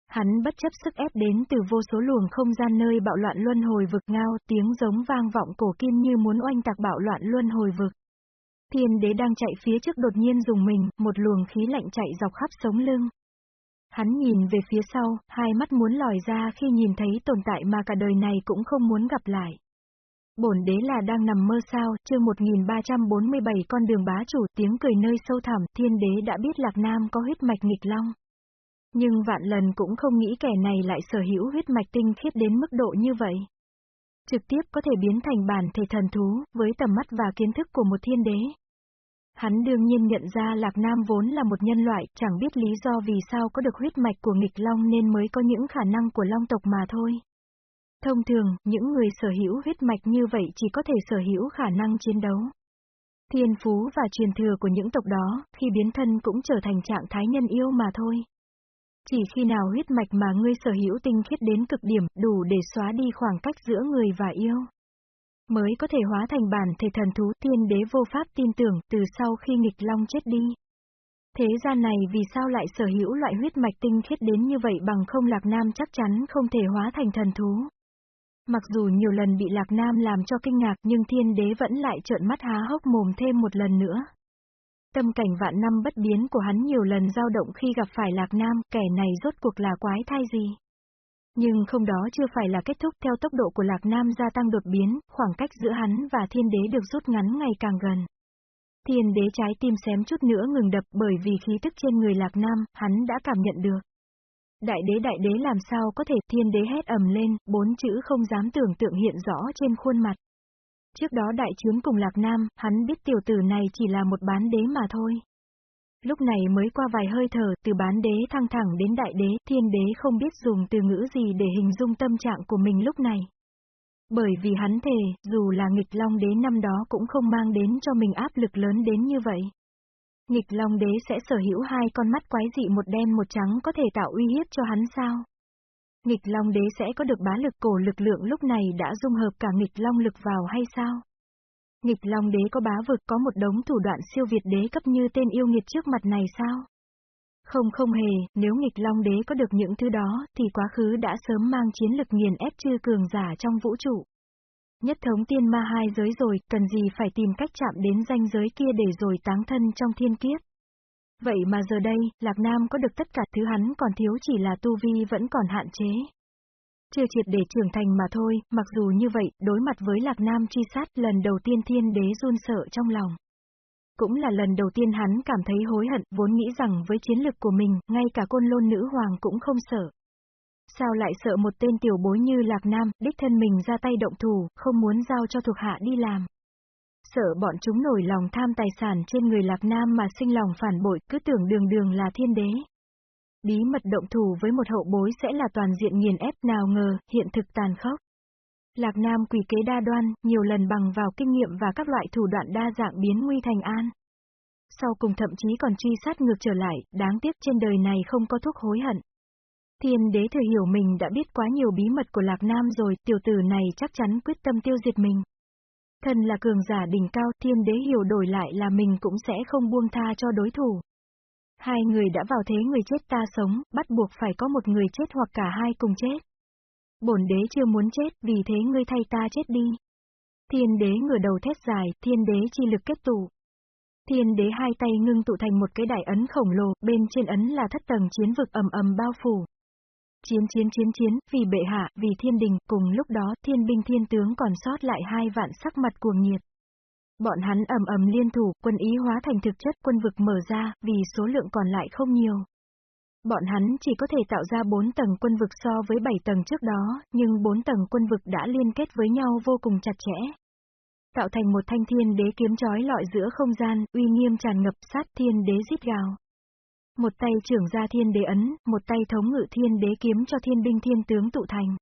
S1: Hắn bất chấp sức ép đến từ vô số luồng không gian nơi bạo loạn luân hồi vực ngao, tiếng giống vang vọng cổ kim như muốn oanh tạc bạo loạn luân hồi vực. Thiên đế đang chạy phía trước đột nhiên dùng mình, một luồng khí lạnh chạy dọc khắp sống lưng. Hắn nhìn về phía sau, hai mắt muốn lòi ra khi nhìn thấy tồn tại mà cả đời này cũng không muốn gặp lại. Bổn đế là đang nằm mơ sao, chương 1347 con đường bá chủ tiếng cười nơi sâu thẳm, thiên đế đã biết Lạc Nam có huyết mạch nghịch long. Nhưng vạn lần cũng không nghĩ kẻ này lại sở hữu huyết mạch tinh khiết đến mức độ như vậy. Trực tiếp có thể biến thành bản thể thần thú, với tầm mắt và kiến thức của một thiên đế. Hắn đương nhiên nhận ra Lạc Nam vốn là một nhân loại, chẳng biết lý do vì sao có được huyết mạch của nghịch long nên mới có những khả năng của long tộc mà thôi. Thông thường, những người sở hữu huyết mạch như vậy chỉ có thể sở hữu khả năng chiến đấu. Thiên phú và truyền thừa của những tộc đó, khi biến thân cũng trở thành trạng thái nhân yêu mà thôi. Chỉ khi nào huyết mạch mà ngươi sở hữu tinh khiết đến cực điểm, đủ để xóa đi khoảng cách giữa người và yêu. Mới có thể hóa thành bản thể thần thú tiên đế vô pháp tin tưởng từ sau khi nghịch long chết đi. Thế gian này vì sao lại sở hữu loại huyết mạch tinh khiết đến như vậy bằng không lạc nam chắc chắn không thể hóa thành thần thú. Mặc dù nhiều lần bị Lạc Nam làm cho kinh ngạc nhưng thiên đế vẫn lại trợn mắt há hốc mồm thêm một lần nữa. Tâm cảnh vạn năm bất biến của hắn nhiều lần dao động khi gặp phải Lạc Nam, kẻ này rốt cuộc là quái thai gì. Nhưng không đó chưa phải là kết thúc theo tốc độ của Lạc Nam gia tăng đột biến, khoảng cách giữa hắn và thiên đế được rút ngắn ngày càng gần. Thiên đế trái tim xém chút nữa ngừng đập bởi vì khí tức trên người Lạc Nam, hắn đã cảm nhận được. Đại đế đại đế làm sao có thể thiên đế hét ầm lên, bốn chữ không dám tưởng tượng hiện rõ trên khuôn mặt. Trước đó đại chiến cùng Lạc Nam, hắn biết tiểu tử này chỉ là một bán đế mà thôi. Lúc này mới qua vài hơi thở, từ bán đế thăng thẳng đến đại đế, thiên đế không biết dùng từ ngữ gì để hình dung tâm trạng của mình lúc này. Bởi vì hắn thề, dù là nghịch long đế năm đó cũng không mang đến cho mình áp lực lớn đến như vậy. Nghịch Long Đế sẽ sở hữu hai con mắt quái dị một đen một trắng có thể tạo uy hiếp cho hắn sao? Nghịch Long Đế sẽ có được bá lực cổ lực lượng lúc này đã dung hợp cả nghịch Long lực vào hay sao? Nghịch Long Đế có bá vực có một đống thủ đoạn siêu việt đế cấp như tên yêu nghiệt trước mặt này sao? Không không hề, nếu nghịch Long Đế có được những thứ đó, thì quá khứ đã sớm mang chiến lực nghiền ép chư cường giả trong vũ trụ. Nhất thống tiên ma hai giới rồi, cần gì phải tìm cách chạm đến danh giới kia để rồi táng thân trong thiên kiếp. Vậy mà giờ đây, Lạc Nam có được tất cả thứ hắn còn thiếu chỉ là tu vi vẫn còn hạn chế. Chưa triệt để trưởng thành mà thôi, mặc dù như vậy, đối mặt với Lạc Nam truy sát lần đầu tiên thiên đế run sợ trong lòng. Cũng là lần đầu tiên hắn cảm thấy hối hận, vốn nghĩ rằng với chiến lực của mình, ngay cả côn lôn nữ hoàng cũng không sợ. Sao lại sợ một tên tiểu bối như Lạc Nam, đích thân mình ra tay động thủ, không muốn giao cho thuộc hạ đi làm. Sợ bọn chúng nổi lòng tham tài sản trên người Lạc Nam mà sinh lòng phản bội, cứ tưởng đường đường là thiên đế. Bí mật động thủ với một hậu bối sẽ là toàn diện nghiền ép nào ngờ, hiện thực tàn khốc. Lạc Nam quỷ kế đa đoan, nhiều lần bằng vào kinh nghiệm và các loại thủ đoạn đa dạng biến nguy thành an. Sau cùng thậm chí còn truy sát ngược trở lại, đáng tiếc trên đời này không có thuốc hối hận. Thiên đế thừa hiểu mình đã biết quá nhiều bí mật của Lạc Nam rồi, tiểu tử này chắc chắn quyết tâm tiêu diệt mình. Thần là cường giả đỉnh cao, thiên đế hiểu đổi lại là mình cũng sẽ không buông tha cho đối thủ. Hai người đã vào thế người chết ta sống, bắt buộc phải có một người chết hoặc cả hai cùng chết. Bổn đế chưa muốn chết, vì thế ngươi thay ta chết đi. Thiên đế ngửa đầu thét dài, thiên đế chi lực kết tụ. Thiên đế hai tay ngưng tụ thành một cái đại ấn khổng lồ, bên trên ấn là thất tầng chiến vực ầm ầm bao phủ. Chiến chiến chiến chiến, vì bệ hạ, vì thiên đình, cùng lúc đó thiên binh thiên tướng còn sót lại hai vạn sắc mặt cuồng nhiệt. Bọn hắn ầm ầm liên thủ, quân ý hóa thành thực chất quân vực mở ra, vì số lượng còn lại không nhiều. Bọn hắn chỉ có thể tạo ra bốn tầng quân vực so với bảy tầng trước đó, nhưng bốn tầng quân vực đã liên kết với nhau vô cùng chặt chẽ. Tạo thành một thanh thiên đế kiếm chói lọi giữa không gian, uy nghiêm tràn ngập sát thiên đế giết gào. Một tay trưởng ra thiên đế ấn, một tay thống ngự thiên đế kiếm cho thiên binh thiên tướng tụ thành.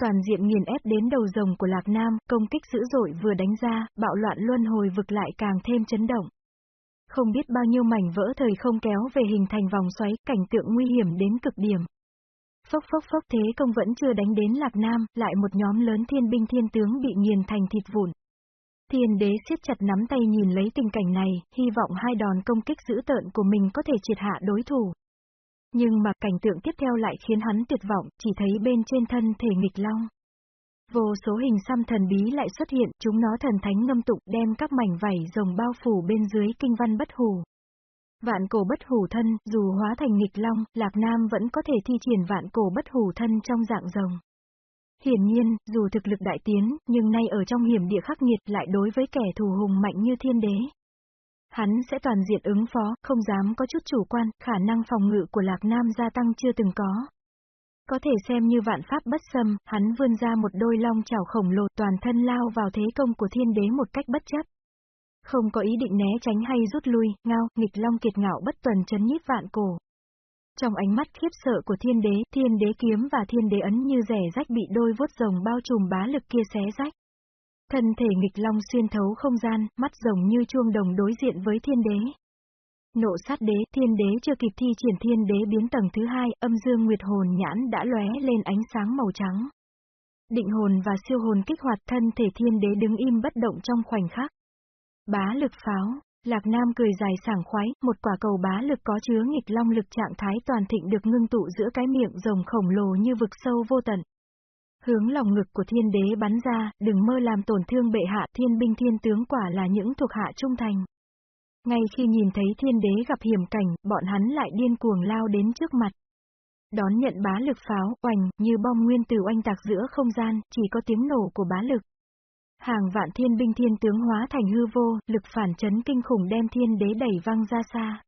S1: Toàn diện nghiền ép đến đầu rồng của Lạc Nam, công kích dữ dội vừa đánh ra, bạo loạn luân hồi vực lại càng thêm chấn động. Không biết bao nhiêu mảnh vỡ thời không kéo về hình thành vòng xoáy, cảnh tượng nguy hiểm đến cực điểm. Phốc phốc phốc thế công vẫn chưa đánh đến Lạc Nam, lại một nhóm lớn thiên binh thiên tướng bị nghiền thành thịt vụn. Thiên đế siết chặt nắm tay nhìn lấy tình cảnh này, hy vọng hai đòn công kích dữ tợn của mình có thể triệt hạ đối thủ. Nhưng mà cảnh tượng tiếp theo lại khiến hắn tuyệt vọng, chỉ thấy bên trên thân thể nghịch long. Vô số hình xăm thần bí lại xuất hiện, chúng nó thần thánh ngâm tụng đem các mảnh vảy rồng bao phủ bên dưới kinh văn bất hủ. Vạn cổ bất hủ thân, dù hóa thành nghịch long, Lạc Nam vẫn có thể thi triển vạn cổ bất hủ thân trong dạng rồng. Hiển nhiên, dù thực lực đại tiến, nhưng nay ở trong hiểm địa khắc nghiệt lại đối với kẻ thù hùng mạnh như thiên đế. Hắn sẽ toàn diện ứng phó, không dám có chút chủ quan, khả năng phòng ngự của Lạc Nam gia tăng chưa từng có. Có thể xem như vạn pháp bất xâm, hắn vươn ra một đôi long chảo khổng lồ toàn thân lao vào thế công của thiên đế một cách bất chấp. Không có ý định né tránh hay rút lui, ngao, nghịch long kiệt ngạo bất tuần chấn nhiếp vạn cổ. Trong ánh mắt khiếp sợ của thiên đế, thiên đế kiếm và thiên đế ấn như rẻ rách bị đôi vuốt rồng bao trùm bá lực kia xé rách. Thân thể nghịch long xuyên thấu không gian, mắt rồng như chuông đồng đối diện với thiên đế. Nộ sát đế, thiên đế chưa kịp thi triển thiên đế biến tầng thứ hai, âm dương nguyệt hồn nhãn đã lóe lên ánh sáng màu trắng. Định hồn và siêu hồn kích hoạt thân thể thiên đế đứng im bất động trong khoảnh khắc. Bá lực pháo, Lạc Nam cười dài sảng khoái, một quả cầu bá lực có chứa nghịch long lực trạng thái toàn thịnh được ngưng tụ giữa cái miệng rồng khổng lồ như vực sâu vô tận. Hướng lòng ngực của thiên đế bắn ra, đừng mơ làm tổn thương bệ hạ thiên binh thiên tướng quả là những thuộc hạ trung thành. Ngay khi nhìn thấy thiên đế gặp hiểm cảnh, bọn hắn lại điên cuồng lao đến trước mặt. Đón nhận bá lực pháo, oành, như bom nguyên tử oanh tạc giữa không gian, chỉ có tiếng nổ của bá lực. Hàng vạn thiên binh thiên tướng hóa thành hư vô, lực phản chấn kinh khủng đem thiên đế đẩy văng ra xa.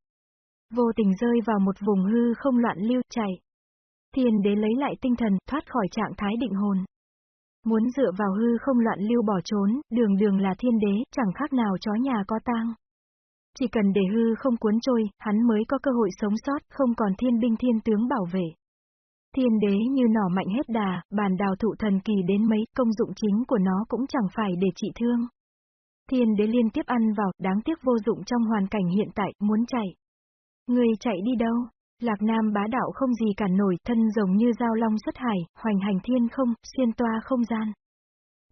S1: Vô tình rơi vào một vùng hư không loạn lưu, chạy. Thiên đế lấy lại tinh thần, thoát khỏi trạng thái định hồn. Muốn dựa vào hư không loạn lưu bỏ trốn, đường đường là thiên đế, chẳng khác nào chó nhà có tang. Chỉ cần để hư không cuốn trôi, hắn mới có cơ hội sống sót, không còn thiên binh thiên tướng bảo vệ. Thiên đế như nỏ mạnh hết đà, bàn đào thụ thần kỳ đến mấy, công dụng chính của nó cũng chẳng phải để trị thương. Thiên đế liên tiếp ăn vào, đáng tiếc vô dụng trong hoàn cảnh hiện tại, muốn chạy. Người chạy đi đâu? Lạc Nam bá đạo không gì cản nổi, thân rồng như dao long xuất hải, hoành hành thiên không, xuyên toa không gian.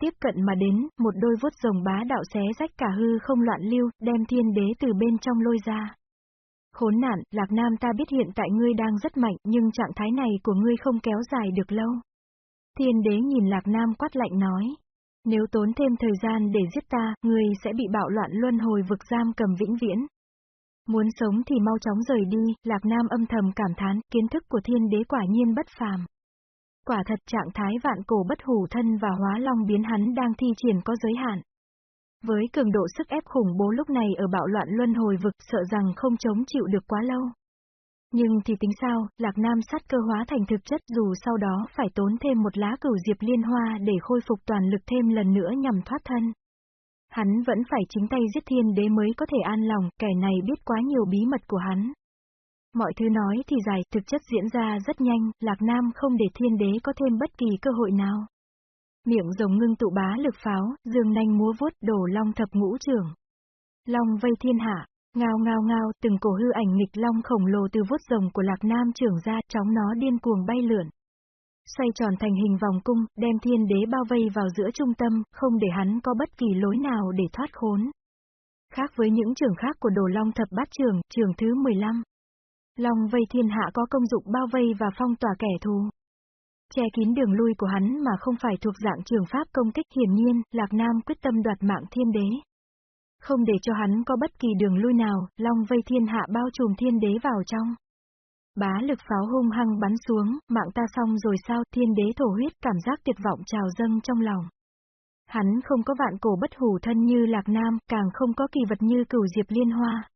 S1: Tiếp cận mà đến, một đôi vuốt rồng bá đạo xé rách cả hư không loạn lưu, đem thiên đế từ bên trong lôi ra. Khốn nạn, Lạc Nam ta biết hiện tại ngươi đang rất mạnh, nhưng trạng thái này của ngươi không kéo dài được lâu. Thiên đế nhìn Lạc Nam quát lạnh nói. Nếu tốn thêm thời gian để giết ta, ngươi sẽ bị bạo loạn luân hồi vực giam cầm vĩnh viễn. Muốn sống thì mau chóng rời đi, Lạc Nam âm thầm cảm thán, kiến thức của thiên đế quả nhiên bất phàm. Quả thật trạng thái vạn cổ bất hủ thân và hóa long biến hắn đang thi triển có giới hạn. Với cường độ sức ép khủng bố lúc này ở bạo loạn luân hồi vực sợ rằng không chống chịu được quá lâu. Nhưng thì tính sao, Lạc Nam sát cơ hóa thành thực chất dù sau đó phải tốn thêm một lá cửu diệp liên hoa để khôi phục toàn lực thêm lần nữa nhằm thoát thân. Hắn vẫn phải chính tay giết thiên đế mới có thể an lòng, kẻ này biết quá nhiều bí mật của hắn. Mọi thứ nói thì dài, thực chất diễn ra rất nhanh, Lạc Nam không để thiên đế có thêm bất kỳ cơ hội nào. Miệng rồng ngưng tụ bá lực pháo, dương nanh múa vuốt đổ long thập ngũ trường. Long vây thiên hạ, ngao ngao ngao, từng cổ hư ảnh nghịch long khổng lồ từ vuốt rồng của Lạc Nam trưởng ra, chóng nó điên cuồng bay lượn. Xoay tròn thành hình vòng cung, đem thiên đế bao vây vào giữa trung tâm, không để hắn có bất kỳ lối nào để thoát khốn. Khác với những trường khác của đồ long thập bát trường, trường thứ 15. Long vây thiên hạ có công dụng bao vây và phong tỏa kẻ thù. Che kín đường lui của hắn mà không phải thuộc dạng trường pháp công kích hiển nhiên, Lạc Nam quyết tâm đoạt mạng thiên đế. Không để cho hắn có bất kỳ đường lui nào, Long vây thiên hạ bao trùm thiên đế vào trong. Bá lực pháo hung hăng bắn xuống, mạng ta xong rồi sao, thiên đế thổ huyết cảm giác tuyệt vọng trào dâng trong lòng. Hắn không có vạn cổ bất hủ thân như Lạc Nam, càng không có kỳ vật như cửu diệp liên hoa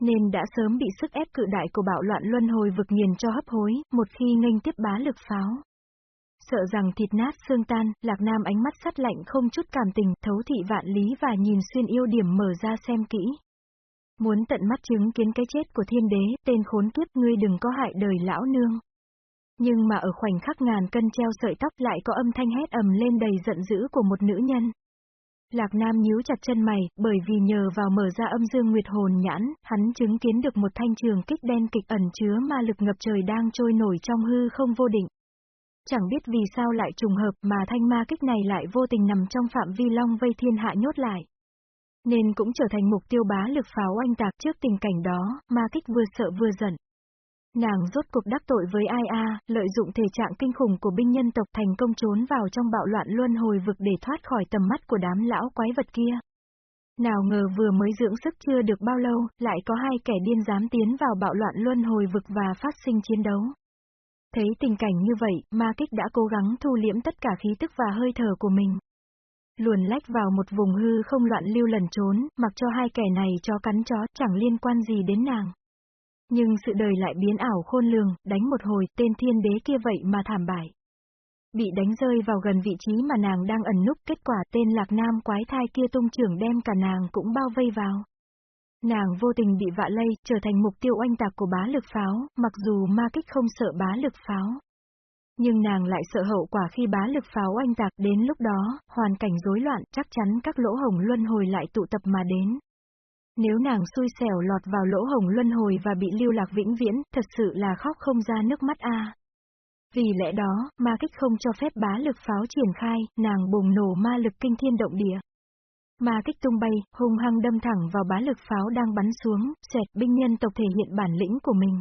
S1: nên đã sớm bị sức ép cự đại của bạo loạn luân hồi vực nghiền cho hấp hối, một khi nghênh tiếp bá lực pháo. Sợ rằng thịt nát xương tan, Lạc Nam ánh mắt sắt lạnh không chút cảm tình, thấu thị vạn lý và nhìn xuyên yêu điểm mở ra xem kỹ. Muốn tận mắt chứng kiến cái chết của thiên đế, tên khốn kiếp ngươi đừng có hại đời lão nương. Nhưng mà ở khoảnh khắc ngàn cân treo sợi tóc lại có âm thanh hét ầm lên đầy giận dữ của một nữ nhân. Lạc Nam nhíu chặt chân mày, bởi vì nhờ vào mở ra âm dương nguyệt hồn nhãn, hắn chứng kiến được một thanh trường kích đen kịch ẩn chứa ma lực ngập trời đang trôi nổi trong hư không vô định. Chẳng biết vì sao lại trùng hợp mà thanh ma kích này lại vô tình nằm trong phạm vi long vây thiên hạ nhốt lại. Nên cũng trở thành mục tiêu bá lực pháo oanh tạc trước tình cảnh đó, ma kích vừa sợ vừa giận. Nàng rốt cuộc đắc tội với ai a, lợi dụng thể trạng kinh khủng của binh nhân tộc thành công trốn vào trong bạo loạn luân hồi vực để thoát khỏi tầm mắt của đám lão quái vật kia. Nào ngờ vừa mới dưỡng sức chưa được bao lâu, lại có hai kẻ điên dám tiến vào bạo loạn luân hồi vực và phát sinh chiến đấu. Thấy tình cảnh như vậy, ma kích đã cố gắng thu liễm tất cả khí tức và hơi thở của mình. Luồn lách vào một vùng hư không loạn lưu lần trốn, mặc cho hai kẻ này cho cắn chó, chẳng liên quan gì đến nàng. Nhưng sự đời lại biến ảo khôn lường, đánh một hồi, tên thiên đế kia vậy mà thảm bại. Bị đánh rơi vào gần vị trí mà nàng đang ẩn núp kết quả tên lạc nam quái thai kia tung trưởng đem cả nàng cũng bao vây vào. Nàng vô tình bị vạ lây, trở thành mục tiêu oanh tạc của bá lực pháo, mặc dù ma kích không sợ bá lực pháo. Nhưng nàng lại sợ hậu quả khi bá lực pháo anh tạc đến lúc đó, hoàn cảnh rối loạn, chắc chắn các lỗ hồng luân hồi lại tụ tập mà đến. Nếu nàng xui xẻo lọt vào lỗ hồng luân hồi và bị lưu lạc vĩnh viễn, thật sự là khóc không ra nước mắt a. Vì lẽ đó, ma kích không cho phép bá lực pháo triển khai, nàng bùng nổ ma lực kinh thiên động địa. Ma kích tung bay, hung hăng đâm thẳng vào bá lực pháo đang bắn xuống, xẹt binh nhân tộc thể hiện bản lĩnh của mình.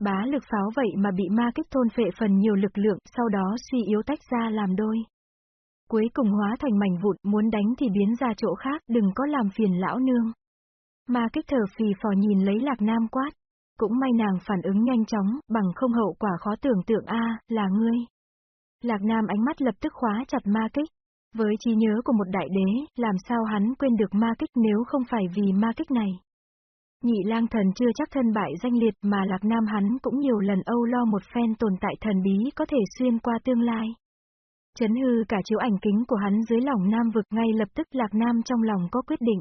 S1: Bá lực pháo vậy mà bị ma kích thôn phệ phần nhiều lực lượng, sau đó suy yếu tách ra làm đôi. Cuối cùng hóa thành mảnh vụn, muốn đánh thì biến ra chỗ khác, đừng có làm phiền lão nương. Ma kích thở phì phò nhìn lấy lạc nam quát. Cũng may nàng phản ứng nhanh chóng, bằng không hậu quả khó tưởng tượng a là ngươi. Lạc nam ánh mắt lập tức khóa chặt ma kích. Với trí nhớ của một đại đế, làm sao hắn quên được ma kích nếu không phải vì ma kích này. Nhị lang thần chưa chắc thân bại danh liệt mà lạc nam hắn cũng nhiều lần âu lo một phen tồn tại thần bí có thể xuyên qua tương lai. Chấn hư cả chiếu ảnh kính của hắn dưới lòng nam vực ngay lập tức lạc nam trong lòng có quyết định.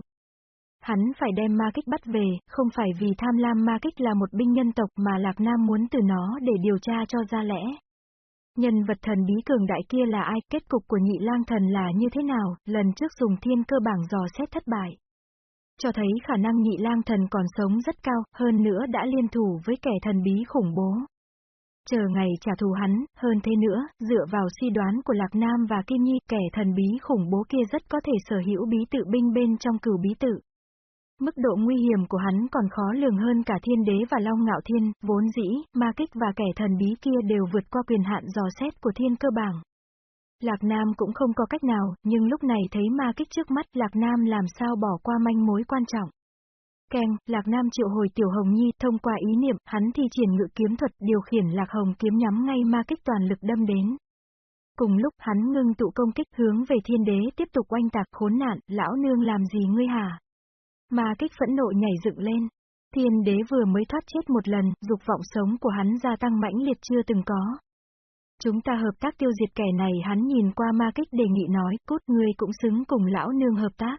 S1: Hắn phải đem ma kích bắt về, không phải vì tham lam ma kích là một binh nhân tộc mà Lạc Nam muốn từ nó để điều tra cho ra lẽ. Nhân vật thần bí cường đại kia là ai, kết cục của nhị lang thần là như thế nào, lần trước dùng thiên cơ bảng dò xét thất bại. Cho thấy khả năng nhị lang thần còn sống rất cao, hơn nữa đã liên thủ với kẻ thần bí khủng bố. Chờ ngày trả thù hắn, hơn thế nữa, dựa vào suy đoán của Lạc Nam và Kim Nhi, kẻ thần bí khủng bố kia rất có thể sở hữu bí tự binh bên trong cửu bí tự. Mức độ nguy hiểm của hắn còn khó lường hơn cả thiên đế và long ngạo thiên, vốn dĩ, ma kích và kẻ thần bí kia đều vượt qua quyền hạn dò xét của thiên cơ bảng. Lạc Nam cũng không có cách nào, nhưng lúc này thấy ma kích trước mắt Lạc Nam làm sao bỏ qua manh mối quan trọng. Keng, Lạc Nam triệu hồi Tiểu Hồng Nhi, thông qua ý niệm, hắn thi triển ngự kiếm thuật, điều khiển Lạc Hồng kiếm nhắm ngay ma kích toàn lực đâm đến. Cùng lúc hắn ngưng tụ công kích hướng về thiên đế tiếp tục oanh tạc khốn nạn, lão nương làm gì ngươi hả? Ma kích phẫn nộ nhảy dựng lên. Thiên đế vừa mới thoát chết một lần, dục vọng sống của hắn gia tăng mãnh liệt chưa từng có. Chúng ta hợp tác tiêu diệt kẻ này hắn nhìn qua ma kích đề nghị nói, cút ngươi cũng xứng cùng lão nương hợp tác.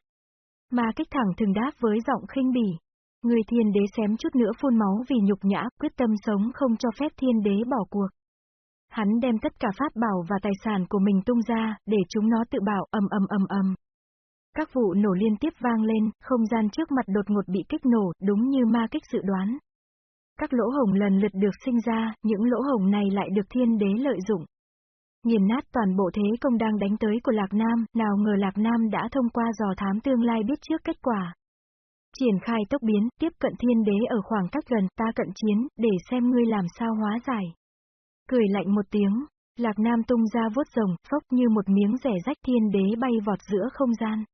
S1: Ma kích thẳng thừng đáp với giọng khinh bỉ. Người thiên đế xém chút nữa phun máu vì nhục nhã, quyết tâm sống không cho phép thiên đế bỏ cuộc. Hắn đem tất cả pháp bảo và tài sản của mình tung ra, để chúng nó tự bảo ầm ầm ầm ầm. Các vụ nổ liên tiếp vang lên, không gian trước mặt đột ngột bị kích nổ, đúng như ma kích dự đoán. Các lỗ hồng lần lượt được sinh ra, những lỗ hồng này lại được thiên đế lợi dụng. Nhìn nát toàn bộ thế công đang đánh tới của Lạc Nam, nào ngờ Lạc Nam đã thông qua dò thám tương lai biết trước kết quả. Triển khai tốc biến, tiếp cận thiên đế ở khoảng cách gần, ta cận chiến, để xem ngươi làm sao hóa giải. Cười lạnh một tiếng, Lạc Nam tung ra vuốt rồng, phốc như một miếng rẻ rách thiên đế bay vọt giữa không gian.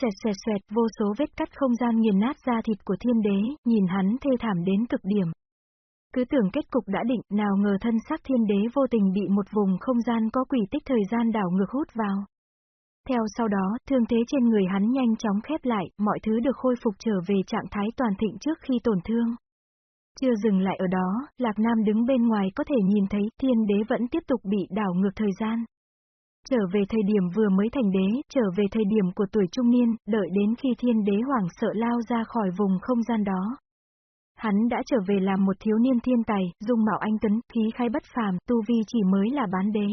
S1: Xoẹt xoẹt xoẹt, vô số vết cắt không gian nghiền nát da thịt của thiên đế, nhìn hắn thê thảm đến cực điểm. Cứ tưởng kết cục đã định, nào ngờ thân xác thiên đế vô tình bị một vùng không gian có quỷ tích thời gian đảo ngược hút vào. Theo sau đó, thương thế trên người hắn nhanh chóng khép lại, mọi thứ được khôi phục trở về trạng thái toàn thịnh trước khi tổn thương. Chưa dừng lại ở đó, Lạc Nam đứng bên ngoài có thể nhìn thấy thiên đế vẫn tiếp tục bị đảo ngược thời gian. Trở về thời điểm vừa mới thành đế, trở về thời điểm của tuổi trung niên, đợi đến khi thiên đế hoảng sợ lao ra khỏi vùng không gian đó. Hắn đã trở về làm một thiếu niên thiên tài, dung mạo anh tấn, khí khai bất phàm, tu vi chỉ mới là bán đế.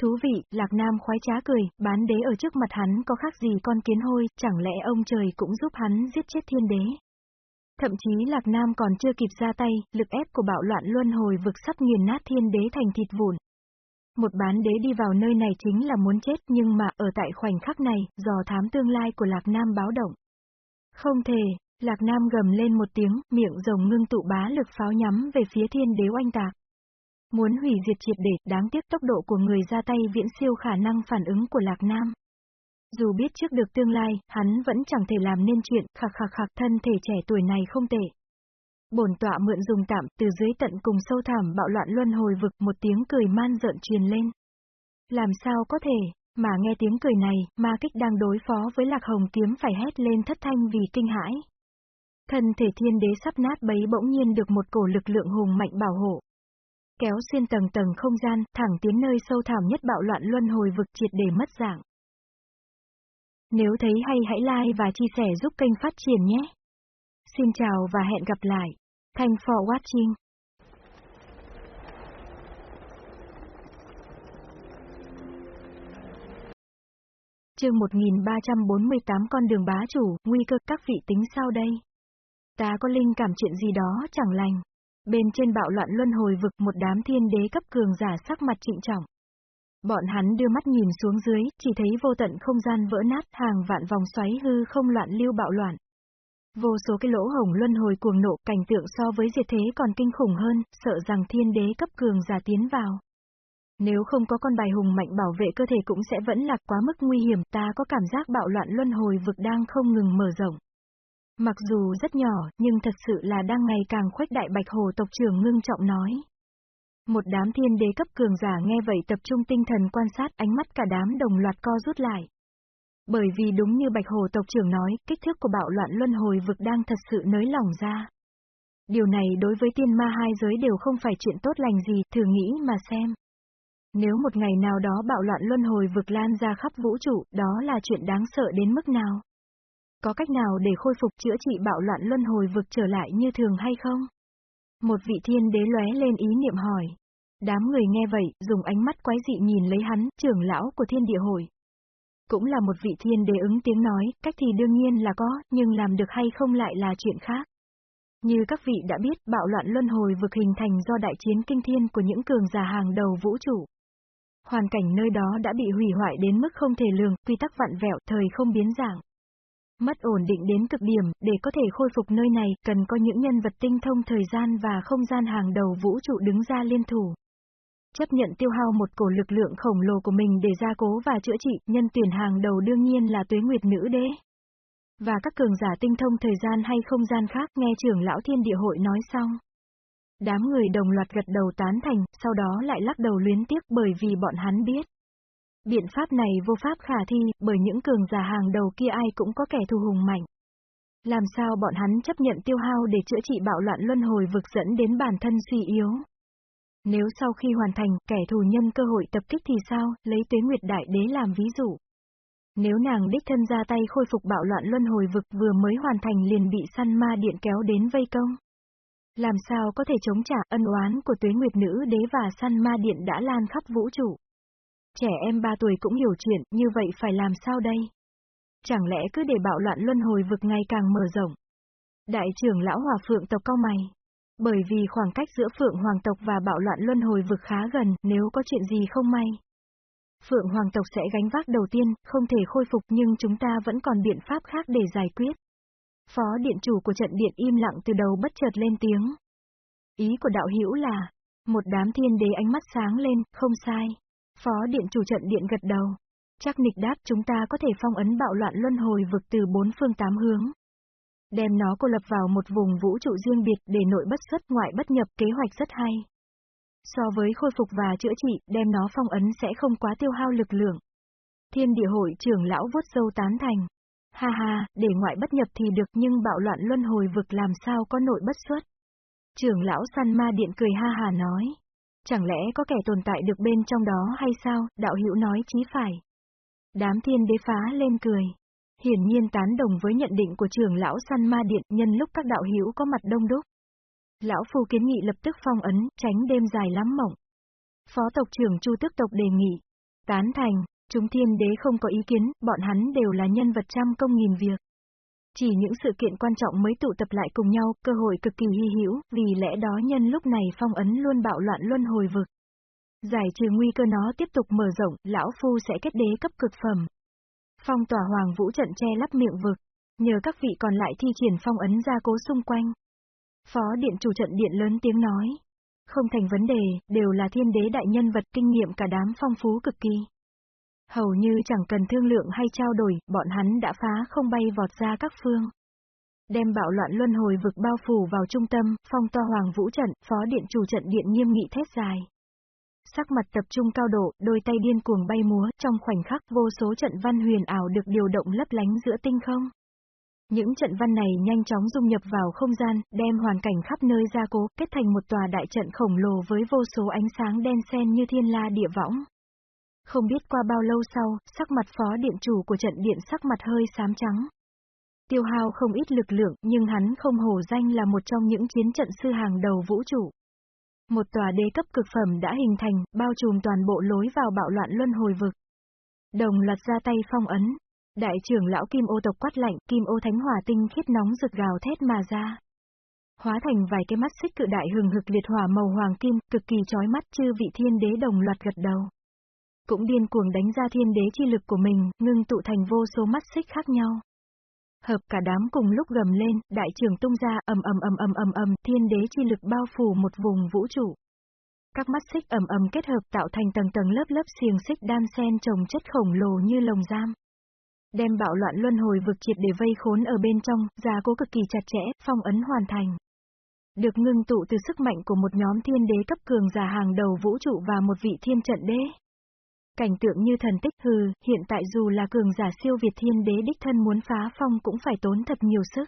S1: Thú vị, Lạc Nam khoái trá cười, bán đế ở trước mặt hắn có khác gì con kiến hôi, chẳng lẽ ông trời cũng giúp hắn giết chết thiên đế. Thậm chí Lạc Nam còn chưa kịp ra tay, lực ép của bạo loạn luân hồi vực sắp nghiền nát thiên đế thành thịt vụn. Một bán đế đi vào nơi này chính là muốn chết nhưng mà ở tại khoảnh khắc này, dò thám tương lai của Lạc Nam báo động. Không thể, Lạc Nam gầm lên một tiếng, miệng rồng ngưng tụ bá lực pháo nhắm về phía thiên đế oanh tạc. Muốn hủy diệt triệt để, đáng tiếc tốc độ của người ra tay viễn siêu khả năng phản ứng của Lạc Nam. Dù biết trước được tương lai, hắn vẫn chẳng thể làm nên chuyện, khạc khạc khạc thân thể trẻ tuổi này không tệ. Bổn tọa mượn dùng tạm, từ dưới tận cùng sâu thẳm bạo loạn luân hồi vực, một tiếng cười man rợn truyền lên. Làm sao có thể, mà nghe tiếng cười này, ma kích đang đối phó với lạc hồng kiếm phải hét lên thất thanh vì kinh hãi. Thân thể thiên đế sắp nát bấy bỗng nhiên được một cổ lực lượng hùng mạnh bảo hộ. kéo xuyên tầng tầng không gian, thẳng tiến nơi sâu thẳm nhất bạo loạn luân hồi vực triệt để mất dạng. Nếu thấy hay hãy like và chia sẻ giúp kênh phát triển nhé. Xin chào và hẹn gặp lại. Thanks for watching. Chương 1348 con đường bá chủ, nguy cơ các vị tính sau đây? Ta có linh cảm chuyện gì đó chẳng lành. Bên trên bạo loạn luân hồi vực một đám thiên đế cấp cường giả sắc mặt trịnh trọng. Bọn hắn đưa mắt nhìn xuống dưới, chỉ thấy vô tận không gian vỡ nát, hàng vạn vòng xoáy hư không loạn lưu bạo loạn. Vô số cái lỗ hổng luân hồi cuồng nộ, cảnh tượng so với diệt thế còn kinh khủng hơn, sợ rằng thiên đế cấp cường giả tiến vào. Nếu không có con bài hùng mạnh bảo vệ cơ thể cũng sẽ vẫn lạc quá mức nguy hiểm, ta có cảm giác bạo loạn luân hồi vực đang không ngừng mở rộng. Mặc dù rất nhỏ, nhưng thật sự là đang ngày càng khuếch đại bạch hồ tộc trưởng ngưng trọng nói. Một đám thiên đế cấp cường giả nghe vậy tập trung tinh thần quan sát ánh mắt cả đám đồng loạt co rút lại. Bởi vì đúng như bạch hồ tộc trưởng nói, kích thước của bạo loạn luân hồi vực đang thật sự nới lỏng ra. Điều này đối với tiên ma hai giới đều không phải chuyện tốt lành gì, thử nghĩ mà xem. Nếu một ngày nào đó bạo loạn luân hồi vực lan ra khắp vũ trụ, đó là chuyện đáng sợ đến mức nào? Có cách nào để khôi phục chữa trị bạo loạn luân hồi vực trở lại như thường hay không? Một vị thiên đế lóe lên ý niệm hỏi. Đám người nghe vậy, dùng ánh mắt quái dị nhìn lấy hắn, trưởng lão của thiên địa hội. Cũng là một vị thiên đế ứng tiếng nói, cách thì đương nhiên là có, nhưng làm được hay không lại là chuyện khác. Như các vị đã biết, bạo loạn luân hồi vực hình thành do đại chiến kinh thiên của những cường giả hàng đầu vũ trụ. Hoàn cảnh nơi đó đã bị hủy hoại đến mức không thể lường, quy tắc vặn vẹo, thời không biến dạng. Mất ổn định đến cực điểm, để có thể khôi phục nơi này, cần có những nhân vật tinh thông thời gian và không gian hàng đầu vũ trụ đứng ra liên thủ. Chấp nhận tiêu hao một cổ lực lượng khổng lồ của mình để gia cố và chữa trị, nhân tuyển hàng đầu đương nhiên là tuế nguyệt nữ đế. Và các cường giả tinh thông thời gian hay không gian khác nghe trưởng lão thiên địa hội nói xong. Đám người đồng loạt gật đầu tán thành, sau đó lại lắc đầu luyến tiếc bởi vì bọn hắn biết. Biện pháp này vô pháp khả thi, bởi những cường giả hàng đầu kia ai cũng có kẻ thù hùng mạnh. Làm sao bọn hắn chấp nhận tiêu hao để chữa trị bạo loạn luân hồi vực dẫn đến bản thân suy yếu? Nếu sau khi hoàn thành, kẻ thù nhân cơ hội tập kích thì sao, lấy tuế nguyệt đại đế làm ví dụ. Nếu nàng đích thân ra tay khôi phục bạo loạn luân hồi vực vừa mới hoàn thành liền bị săn ma điện kéo đến vây công. Làm sao có thể chống trả ân oán của tuế nguyệt nữ đế và săn ma điện đã lan khắp vũ trụ. Trẻ em 3 tuổi cũng hiểu chuyện, như vậy phải làm sao đây? Chẳng lẽ cứ để bạo loạn luân hồi vực ngày càng mở rộng? Đại trưởng lão hòa phượng tộc cao mày. Bởi vì khoảng cách giữa phượng hoàng tộc và bạo loạn luân hồi vực khá gần, nếu có chuyện gì không may. Phượng hoàng tộc sẽ gánh vác đầu tiên, không thể khôi phục nhưng chúng ta vẫn còn biện pháp khác để giải quyết. Phó điện chủ của trận điện im lặng từ đầu bất chợt lên tiếng. Ý của đạo hữu là, một đám thiên đế ánh mắt sáng lên, không sai. Phó điện chủ trận điện gật đầu. Chắc nịch đáp chúng ta có thể phong ấn bạo loạn luân hồi vực từ bốn phương tám hướng. Đem nó cô lập vào một vùng vũ trụ riêng biệt để nội bất xuất ngoại bất nhập kế hoạch rất hay. So với khôi phục và chữa trị, đem nó phong ấn sẽ không quá tiêu hao lực lượng. Thiên địa hội trưởng lão vuốt dâu tán thành. Ha ha, để ngoại bất nhập thì được nhưng bạo loạn luân hồi vực làm sao có nội bất xuất. Trưởng lão săn ma điện cười ha hà nói. Chẳng lẽ có kẻ tồn tại được bên trong đó hay sao, đạo hữu nói chí phải. Đám thiên đế phá lên cười. Hiển nhiên tán đồng với nhận định của trưởng lão săn ma điện nhân lúc các đạo hữu có mặt đông đúc. Lão phu kiến nghị lập tức phong ấn, tránh đêm dài lắm mộng. Phó tộc trưởng Chu Tức tộc đề nghị. Tán thành, chúng thiên đế không có ý kiến, bọn hắn đều là nhân vật trăm công nghìn việc. Chỉ những sự kiện quan trọng mới tụ tập lại cùng nhau, cơ hội cực kỳ hy hữu, vì lẽ đó nhân lúc này phong ấn luôn bạo loạn luân hồi vực. Giải trừ nguy cơ nó tiếp tục mở rộng, lão phu sẽ kết đế cấp cực phẩm. Phong tỏa hoàng vũ trận che lắp miệng vực, nhờ các vị còn lại thi triển phong ấn gia cố xung quanh. Phó điện chủ trận điện lớn tiếng nói. Không thành vấn đề, đều là thiên đế đại nhân vật kinh nghiệm cả đám phong phú cực kỳ. Hầu như chẳng cần thương lượng hay trao đổi, bọn hắn đã phá không bay vọt ra các phương. Đem bạo loạn luân hồi vực bao phủ vào trung tâm, phong toa hoàng vũ trận, phó điện chủ trận điện nghiêm nghị thét dài. Sắc mặt tập trung cao độ, đôi tay điên cuồng bay múa, trong khoảnh khắc vô số trận văn huyền ảo được điều động lấp lánh giữa tinh không. Những trận văn này nhanh chóng dung nhập vào không gian, đem hoàn cảnh khắp nơi ra cố, kết thành một tòa đại trận khổng lồ với vô số ánh sáng đen xen như thiên la địa võng. Không biết qua bao lâu sau, sắc mặt phó điện chủ của trận điện sắc mặt hơi xám trắng. Tiêu hao không ít lực lượng, nhưng hắn không hổ danh là một trong những chiến trận sư hàng đầu vũ trụ. Một tòa đế cấp cực phẩm đã hình thành, bao trùm toàn bộ lối vào bạo loạn luân hồi vực. Đồng loạt ra tay phong ấn. Đại trưởng lão Kim ô tộc quát lạnh, Kim ô thánh hỏa tinh khiết nóng rực gào thét mà ra. Hóa thành vài cái mắt xích cự đại hừng hực liệt hỏa màu hoàng kim, cực kỳ chói mắt chư vị thiên đế đồng loạt gật đầu. Cũng điên cuồng đánh ra thiên đế chi lực của mình, ngưng tụ thành vô số mắt xích khác nhau. Hợp cả đám cùng lúc gầm lên, đại trưởng tung ra, ầm ầm ầm ầm ầm ầm, thiên đế chi lực bao phủ một vùng vũ trụ. Các mắt xích ầm ầm kết hợp tạo thành tầng tầng lớp lớp xiềng xích đan sen trồng chất khổng lồ như lồng giam. Đem bạo loạn luân hồi vực triệt để vây khốn ở bên trong, gia cố cực kỳ chặt chẽ, phong ấn hoàn thành. Được ngưng tụ từ sức mạnh của một nhóm thiên đế cấp cường giả hàng đầu vũ trụ và một vị thiên trận đế. Cảnh tượng như thần tích hừ, hiện tại dù là cường giả siêu việt thiên đế đích thân muốn phá phong cũng phải tốn thật nhiều sức.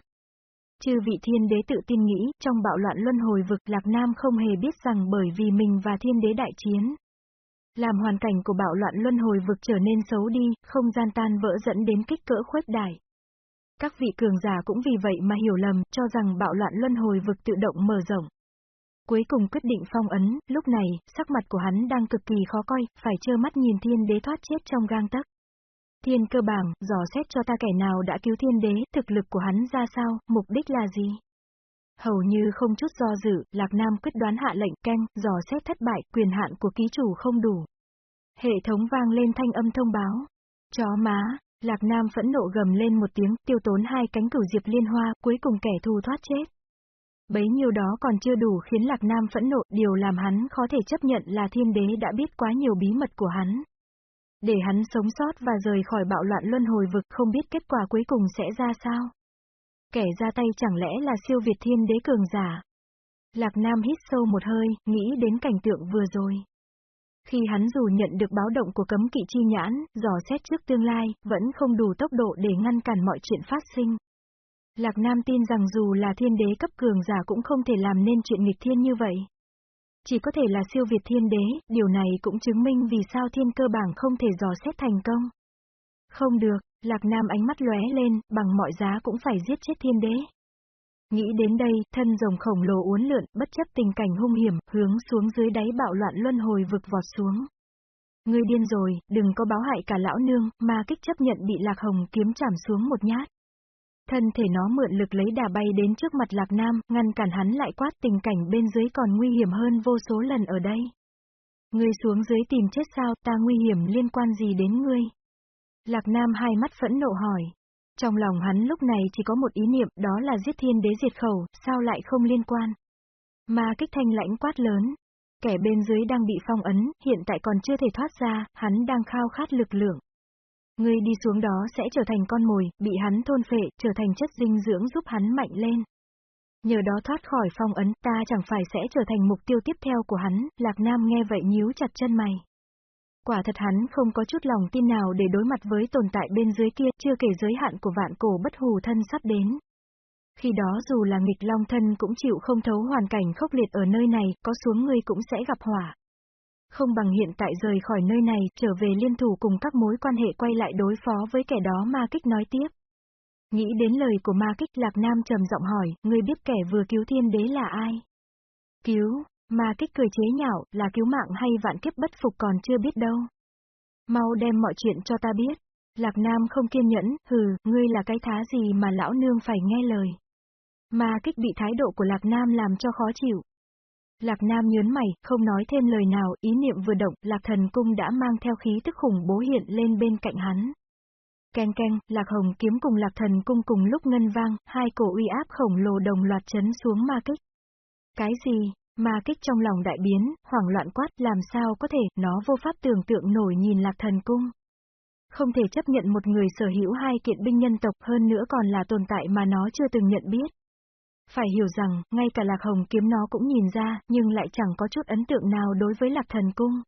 S1: Chư vị thiên đế tự tin nghĩ, trong bạo loạn luân hồi vực Lạc Nam không hề biết rằng bởi vì mình và thiên đế đại chiến. Làm hoàn cảnh của bạo loạn luân hồi vực trở nên xấu đi, không gian tan vỡ dẫn đến kích cỡ khuếch đại. Các vị cường giả cũng vì vậy mà hiểu lầm, cho rằng bạo loạn luân hồi vực tự động mở rộng. Cuối cùng quyết định phong ấn, lúc này, sắc mặt của hắn đang cực kỳ khó coi, phải trơ mắt nhìn thiên đế thoát chết trong gang tấc. Thiên cơ bảng, dò xét cho ta kẻ nào đã cứu thiên đế, thực lực của hắn ra sao, mục đích là gì? Hầu như không chút do dự, Lạc Nam quyết đoán hạ lệnh canh, dò xét thất bại, quyền hạn của ký chủ không đủ. Hệ thống vang lên thanh âm thông báo. Chó má, Lạc Nam phẫn nộ gầm lên một tiếng, tiêu tốn hai cánh cửu diệp liên hoa, cuối cùng kẻ thù thoát chết. Bấy nhiêu đó còn chưa đủ khiến Lạc Nam phẫn nộ, điều làm hắn khó thể chấp nhận là thiên đế đã biết quá nhiều bí mật của hắn. Để hắn sống sót và rời khỏi bạo loạn luân hồi vực không biết kết quả cuối cùng sẽ ra sao. Kẻ ra tay chẳng lẽ là siêu việt thiên đế cường giả. Lạc Nam hít sâu một hơi, nghĩ đến cảnh tượng vừa rồi. Khi hắn dù nhận được báo động của cấm kỵ chi nhãn, dò xét trước tương lai, vẫn không đủ tốc độ để ngăn cản mọi chuyện phát sinh. Lạc Nam tin rằng dù là thiên đế cấp cường giả cũng không thể làm nên chuyện nghịch thiên như vậy. Chỉ có thể là siêu việt thiên đế, điều này cũng chứng minh vì sao thiên cơ bảng không thể dò xét thành công. Không được, Lạc Nam ánh mắt lóe lên, bằng mọi giá cũng phải giết chết thiên đế. Nghĩ đến đây, thân rồng khổng lồ uốn lượn, bất chấp tình cảnh hung hiểm, hướng xuống dưới đáy bạo loạn luân hồi vực vọt xuống. Ngươi điên rồi, đừng có báo hại cả lão nương, ma kích chấp nhận bị Lạc Hồng kiếm chảm xuống một nhát. Thân thể nó mượn lực lấy đà bay đến trước mặt Lạc Nam, ngăn cản hắn lại quát tình cảnh bên dưới còn nguy hiểm hơn vô số lần ở đây. Ngươi xuống dưới tìm chết sao, ta nguy hiểm liên quan gì đến ngươi? Lạc Nam hai mắt phẫn nộ hỏi. Trong lòng hắn lúc này chỉ có một ý niệm đó là giết thiên đế diệt khẩu, sao lại không liên quan? Mà kích thanh lãnh quát lớn. Kẻ bên dưới đang bị phong ấn, hiện tại còn chưa thể thoát ra, hắn đang khao khát lực lượng. Ngươi đi xuống đó sẽ trở thành con mồi, bị hắn thôn phệ, trở thành chất dinh dưỡng giúp hắn mạnh lên. Nhờ đó thoát khỏi phong ấn, ta chẳng phải sẽ trở thành mục tiêu tiếp theo của hắn, Lạc Nam nghe vậy nhíu chặt chân mày. Quả thật hắn không có chút lòng tin nào để đối mặt với tồn tại bên dưới kia, chưa kể giới hạn của vạn cổ bất hù thân sắp đến. Khi đó dù là nghịch long thân cũng chịu không thấu hoàn cảnh khốc liệt ở nơi này, có xuống ngươi cũng sẽ gặp hỏa. Không bằng hiện tại rời khỏi nơi này, trở về liên thủ cùng các mối quan hệ quay lại đối phó với kẻ đó ma kích nói tiếp. Nghĩ đến lời của ma kích Lạc Nam trầm giọng hỏi, ngươi biết kẻ vừa cứu thiên đế là ai? Cứu, ma kích cười chế nhạo, là cứu mạng hay vạn kiếp bất phục còn chưa biết đâu. Mau đem mọi chuyện cho ta biết. Lạc Nam không kiên nhẫn, hừ, ngươi là cái thá gì mà lão nương phải nghe lời. Ma kích bị thái độ của Lạc Nam làm cho khó chịu. Lạc Nam nhớn mày, không nói thêm lời nào, ý niệm vừa động, Lạc Thần Cung đã mang theo khí tức khủng bố hiện lên bên cạnh hắn. Keng keng, Lạc Hồng kiếm cùng Lạc Thần Cung cùng lúc ngân vang, hai cổ uy áp khổng lồ đồng loạt chấn xuống ma kích. Cái gì? Ma kích trong lòng đại biến, hoảng loạn quát, làm sao có thể, nó vô pháp tưởng tượng nổi nhìn Lạc Thần Cung. Không thể chấp nhận một người sở hữu hai kiện binh nhân tộc hơn nữa còn là tồn tại mà nó chưa từng nhận biết. Phải hiểu rằng, ngay cả Lạc Hồng kiếm nó cũng nhìn ra, nhưng lại chẳng có chút ấn tượng nào đối với Lạc Thần Cung.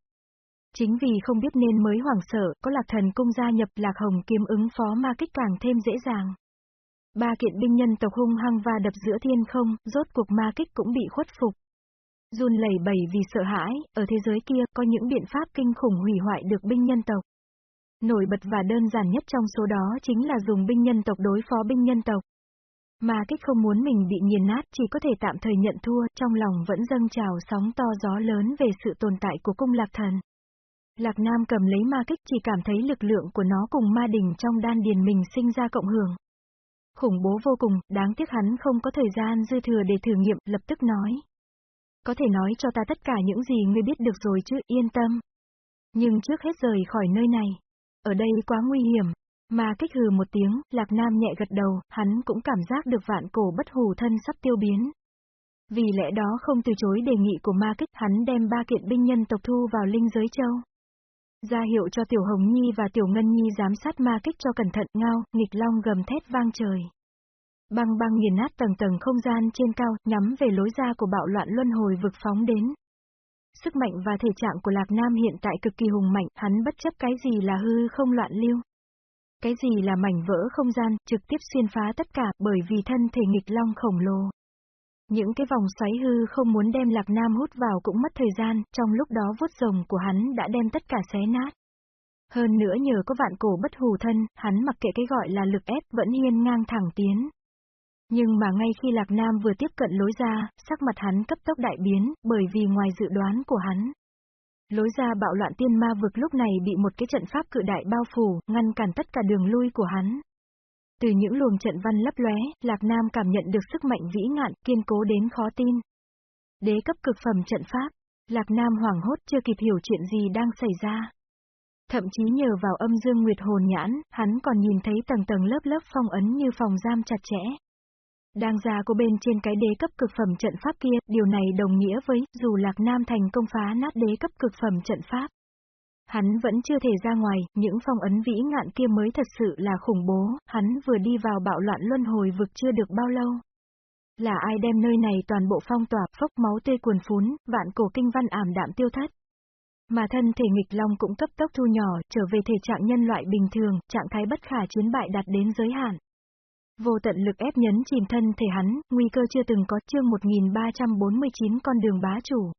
S1: Chính vì không biết nên mới hoảng sợ, có Lạc Thần Cung gia nhập Lạc Hồng kiếm ứng phó ma kích càng thêm dễ dàng. Ba kiện binh nhân tộc hung hăng va đập giữa thiên không, rốt cuộc ma kích cũng bị khuất phục. Run lẩy bẩy vì sợ hãi, ở thế giới kia có những biện pháp kinh khủng hủy hoại được binh nhân tộc. Nổi bật và đơn giản nhất trong số đó chính là dùng binh nhân tộc đối phó binh nhân tộc. Ma kích không muốn mình bị nghiền nát chỉ có thể tạm thời nhận thua, trong lòng vẫn dâng trào sóng to gió lớn về sự tồn tại của cung lạc thần. Lạc Nam cầm lấy ma kích chỉ cảm thấy lực lượng của nó cùng ma đỉnh trong đan điền mình sinh ra cộng hưởng. Khủng bố vô cùng, đáng tiếc hắn không có thời gian dư thừa để thử nghiệm, lập tức nói. Có thể nói cho ta tất cả những gì ngươi biết được rồi chứ, yên tâm. Nhưng trước hết rời khỏi nơi này. Ở đây quá nguy hiểm. Mà kích hừ một tiếng, Lạc Nam nhẹ gật đầu, hắn cũng cảm giác được vạn cổ bất hù thân sắp tiêu biến. Vì lẽ đó không từ chối đề nghị của ma kích, hắn đem ba kiện binh nhân tộc thu vào linh giới châu. Ra hiệu cho Tiểu Hồng Nhi và Tiểu Ngân Nhi giám sát ma kích cho cẩn thận ngao, nghịch long gầm thét vang trời. Băng băng nghiền nát tầng tầng không gian trên cao, nhắm về lối ra của bạo loạn luân hồi vực phóng đến. Sức mạnh và thể trạng của Lạc Nam hiện tại cực kỳ hùng mạnh, hắn bất chấp cái gì là hư không loạn lưu. Cái gì là mảnh vỡ không gian, trực tiếp xuyên phá tất cả, bởi vì thân thể nghịch long khổng lồ. Những cái vòng xoáy hư không muốn đem Lạc Nam hút vào cũng mất thời gian, trong lúc đó vuốt rồng của hắn đã đem tất cả xé nát. Hơn nữa nhờ có vạn cổ bất hù thân, hắn mặc kệ cái gọi là lực ép vẫn hiên ngang thẳng tiến. Nhưng mà ngay khi Lạc Nam vừa tiếp cận lối ra, sắc mặt hắn cấp tốc đại biến, bởi vì ngoài dự đoán của hắn. Lối ra bạo loạn tiên ma vực lúc này bị một cái trận pháp cự đại bao phủ, ngăn cản tất cả đường lui của hắn. Từ những luồng trận văn lấp lóe, Lạc Nam cảm nhận được sức mạnh vĩ ngạn, kiên cố đến khó tin. Đế cấp cực phẩm trận pháp, Lạc Nam hoảng hốt chưa kịp hiểu chuyện gì đang xảy ra. Thậm chí nhờ vào âm dương nguyệt hồn nhãn, hắn còn nhìn thấy tầng tầng lớp lớp phong ấn như phòng giam chặt chẽ. Đang ra cô bên trên cái đế cấp cực phẩm trận pháp kia, điều này đồng nghĩa với, dù Lạc Nam thành công phá nát đế cấp cực phẩm trận pháp. Hắn vẫn chưa thể ra ngoài, những phong ấn vĩ ngạn kia mới thật sự là khủng bố, hắn vừa đi vào bạo loạn luân hồi vực chưa được bao lâu. Là ai đem nơi này toàn bộ phong tỏa, phốc máu tê cuồn phún, vạn cổ kinh văn ảm đạm tiêu thất. Mà thân thể nghịch long cũng cấp tốc thu nhỏ, trở về thể trạng nhân loại bình thường, trạng thái bất khả chiến bại đạt đến giới hạn. Vô tận lực ép nhấn chìm thân thể hắn, nguy cơ chưa từng có chương 1349 con đường bá chủ.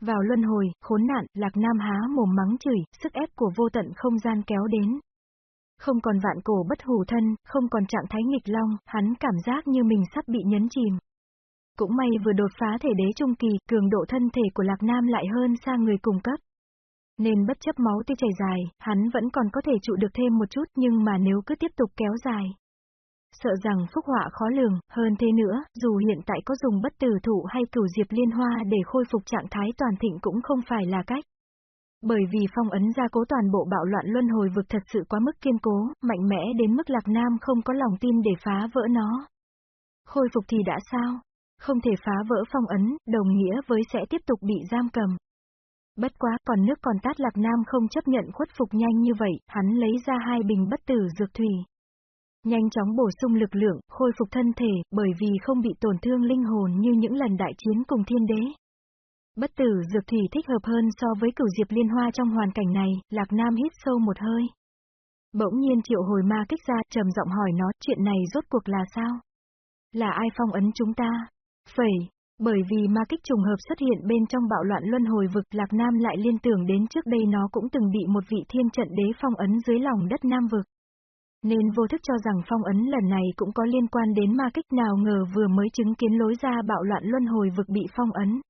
S1: Vào luân hồi, khốn nạn, Lạc Nam há mồm mắng chửi, sức ép của vô tận không gian kéo đến. Không còn vạn cổ bất hủ thân, không còn trạng thái nghịch long, hắn cảm giác như mình sắp bị nhấn chìm. Cũng may vừa đột phá thể đế trung kỳ, cường độ thân thể của Lạc Nam lại hơn xa người cùng cấp. Nên bất chấp máu tươi chảy dài, hắn vẫn còn có thể trụ được thêm một chút nhưng mà nếu cứ tiếp tục kéo dài. Sợ rằng phúc họa khó lường, hơn thế nữa, dù hiện tại có dùng bất tử thủ hay cửu diệp liên hoa để khôi phục trạng thái toàn thịnh cũng không phải là cách. Bởi vì phong ấn gia cố toàn bộ bạo loạn luân hồi vực thật sự quá mức kiên cố, mạnh mẽ đến mức Lạc Nam không có lòng tin để phá vỡ nó. Khôi phục thì đã sao? Không thể phá vỡ phong ấn, đồng nghĩa với sẽ tiếp tục bị giam cầm. Bất quá, còn nước còn tát Lạc Nam không chấp nhận khuất phục nhanh như vậy, hắn lấy ra hai bình bất tử dược thủy. Nhanh chóng bổ sung lực lượng, khôi phục thân thể, bởi vì không bị tổn thương linh hồn như những lần đại chiến cùng thiên đế. Bất tử dược thủy thích hợp hơn so với cửu diệp liên hoa trong hoàn cảnh này, Lạc Nam hít sâu một hơi. Bỗng nhiên triệu hồi ma kích ra, trầm giọng hỏi nó, chuyện này rốt cuộc là sao? Là ai phong ấn chúng ta? Phẩy, bởi vì ma kích trùng hợp xuất hiện bên trong bạo loạn luân hồi vực, Lạc Nam lại liên tưởng đến trước đây nó cũng từng bị một vị thiên trận đế phong ấn dưới lòng đất Nam vực. Nên vô thức cho rằng phong ấn lần này cũng có liên quan đến ma kích nào ngờ vừa mới chứng kiến lối ra bạo loạn luân hồi vực bị phong ấn.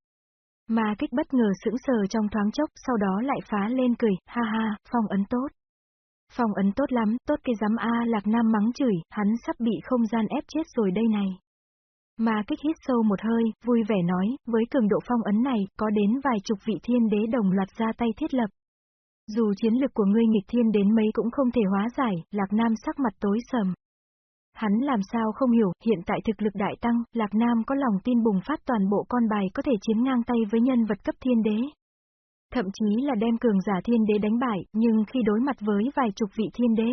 S1: Ma kích bất ngờ sững sờ trong thoáng chốc, sau đó lại phá lên cười, ha ha, phong ấn tốt. Phong ấn tốt lắm, tốt cái giám A lạc nam mắng chửi, hắn sắp bị không gian ép chết rồi đây này. Ma kích hít sâu một hơi, vui vẻ nói, với cường độ phong ấn này, có đến vài chục vị thiên đế đồng loạt ra tay thiết lập. Dù chiến lực của ngươi nghịch thiên đến mấy cũng không thể hóa giải, Lạc Nam sắc mặt tối sầm. Hắn làm sao không hiểu, hiện tại thực lực đại tăng, Lạc Nam có lòng tin bùng phát toàn bộ con bài có thể chiến ngang tay với nhân vật cấp thiên đế. Thậm chí là đem cường giả thiên đế đánh bại, nhưng khi đối mặt với vài chục vị thiên đế.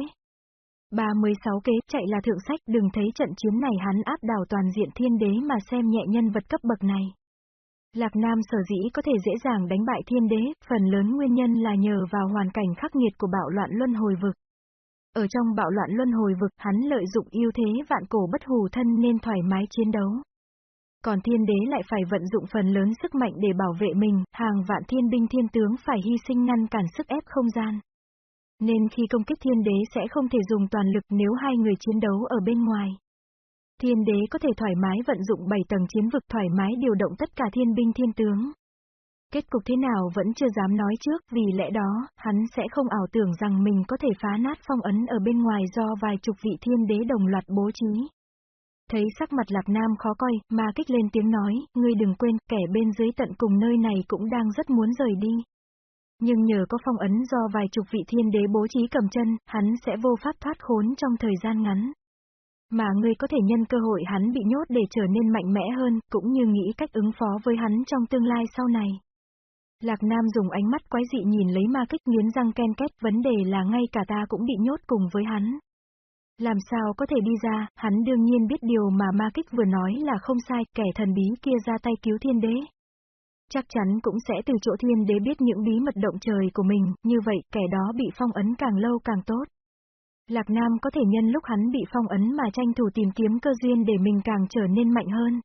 S1: 36 kế chạy là thượng sách đừng thấy trận chiến này hắn áp đảo toàn diện thiên đế mà xem nhẹ nhân vật cấp bậc này. Lạc Nam sở dĩ có thể dễ dàng đánh bại thiên đế, phần lớn nguyên nhân là nhờ vào hoàn cảnh khắc nghiệt của bạo loạn luân hồi vực. Ở trong bạo loạn luân hồi vực, hắn lợi dụng ưu thế vạn cổ bất hù thân nên thoải mái chiến đấu. Còn thiên đế lại phải vận dụng phần lớn sức mạnh để bảo vệ mình, hàng vạn thiên binh thiên tướng phải hy sinh ngăn cản sức ép không gian. Nên khi công kích thiên đế sẽ không thể dùng toàn lực nếu hai người chiến đấu ở bên ngoài. Thiên đế có thể thoải mái vận dụng 7 tầng chiến vực thoải mái điều động tất cả thiên binh thiên tướng. Kết cục thế nào vẫn chưa dám nói trước, vì lẽ đó, hắn sẽ không ảo tưởng rằng mình có thể phá nát phong ấn ở bên ngoài do vài chục vị thiên đế đồng loạt bố trí. Thấy sắc mặt Lạc Nam khó coi, ma kích lên tiếng nói, ngươi đừng quên, kẻ bên dưới tận cùng nơi này cũng đang rất muốn rời đi. Nhưng nhờ có phong ấn do vài chục vị thiên đế bố trí cầm chân, hắn sẽ vô pháp thoát khốn trong thời gian ngắn. Mà ngươi có thể nhân cơ hội hắn bị nhốt để trở nên mạnh mẽ hơn, cũng như nghĩ cách ứng phó với hắn trong tương lai sau này. Lạc Nam dùng ánh mắt quái dị nhìn lấy ma kích nghiến răng ken két, vấn đề là ngay cả ta cũng bị nhốt cùng với hắn. Làm sao có thể đi ra, hắn đương nhiên biết điều mà ma kích vừa nói là không sai, kẻ thần bí kia ra tay cứu thiên đế. Chắc chắn cũng sẽ từ chỗ thiên đế biết những bí mật động trời của mình, như vậy kẻ đó bị phong ấn càng lâu càng tốt. Lạc Nam có thể nhân lúc hắn bị phong ấn mà tranh thủ tìm kiếm cơ duyên để mình càng trở nên mạnh hơn.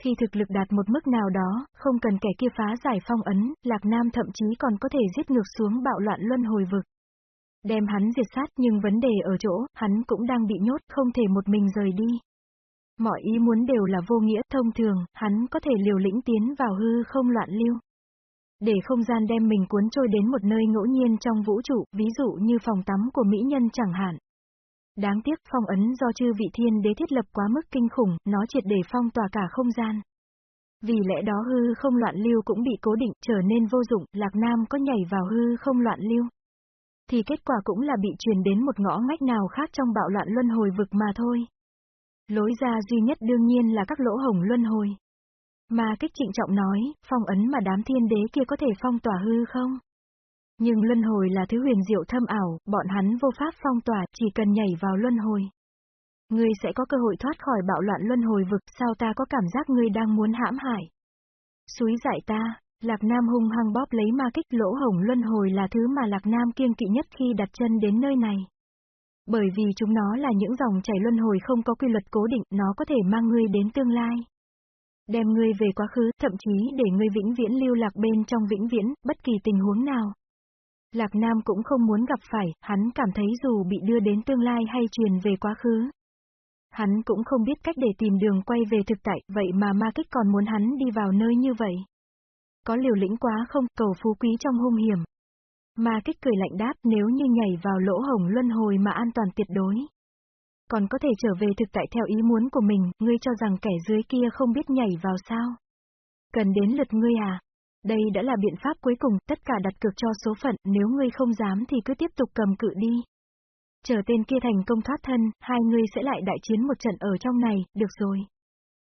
S1: Khi thực lực đạt một mức nào đó, không cần kẻ kia phá giải phong ấn, Lạc Nam thậm chí còn có thể giết ngược xuống bạo loạn luân hồi vực. Đem hắn diệt sát nhưng vấn đề ở chỗ, hắn cũng đang bị nhốt, không thể một mình rời đi. Mọi ý muốn đều là vô nghĩa, thông thường, hắn có thể liều lĩnh tiến vào hư không loạn lưu. Để không gian đem mình cuốn trôi đến một nơi ngẫu nhiên trong vũ trụ, ví dụ như phòng tắm của mỹ nhân chẳng hạn. Đáng tiếc phong ấn do chư vị thiên đế thiết lập quá mức kinh khủng, nó triệt để phong tỏa cả không gian. Vì lẽ đó hư không loạn lưu cũng bị cố định, trở nên vô dụng, Lạc Nam có nhảy vào hư không loạn lưu. Thì kết quả cũng là bị truyền đến một ngõ ngách nào khác trong bạo loạn luân hồi vực mà thôi. Lối ra duy nhất đương nhiên là các lỗ hổng luân hồi. Mà kích trịnh trọng nói, phong ấn mà đám thiên đế kia có thể phong tỏa hư không? Nhưng luân hồi là thứ huyền diệu thâm ảo, bọn hắn vô pháp phong tỏa, chỉ cần nhảy vào luân hồi. Ngươi sẽ có cơ hội thoát khỏi bạo loạn luân hồi vực, sao ta có cảm giác ngươi đang muốn hãm hại? Suối dại ta, Lạc Nam hung hăng bóp lấy ma kích lỗ hổng luân hồi là thứ mà Lạc Nam kiêng kỵ nhất khi đặt chân đến nơi này. Bởi vì chúng nó là những dòng chảy luân hồi không có quy luật cố định, nó có thể mang ngươi đến tương lai. Đem ngươi về quá khứ, thậm chí để ngươi vĩnh viễn lưu lạc bên trong vĩnh viễn, bất kỳ tình huống nào. Lạc Nam cũng không muốn gặp phải, hắn cảm thấy dù bị đưa đến tương lai hay truyền về quá khứ. Hắn cũng không biết cách để tìm đường quay về thực tại, vậy mà ma kích còn muốn hắn đi vào nơi như vậy. Có liều lĩnh quá không, cầu phú quý trong hung hiểm. Ma kích cười lạnh đáp nếu như nhảy vào lỗ hổng luân hồi mà an toàn tuyệt đối. Còn có thể trở về thực tại theo ý muốn của mình, ngươi cho rằng kẻ dưới kia không biết nhảy vào sao? Cần đến lượt ngươi à? Đây đã là biện pháp cuối cùng, tất cả đặt cược cho số phận, nếu ngươi không dám thì cứ tiếp tục cầm cự đi. Chờ tên kia thành công thoát thân, hai ngươi sẽ lại đại chiến một trận ở trong này, được rồi.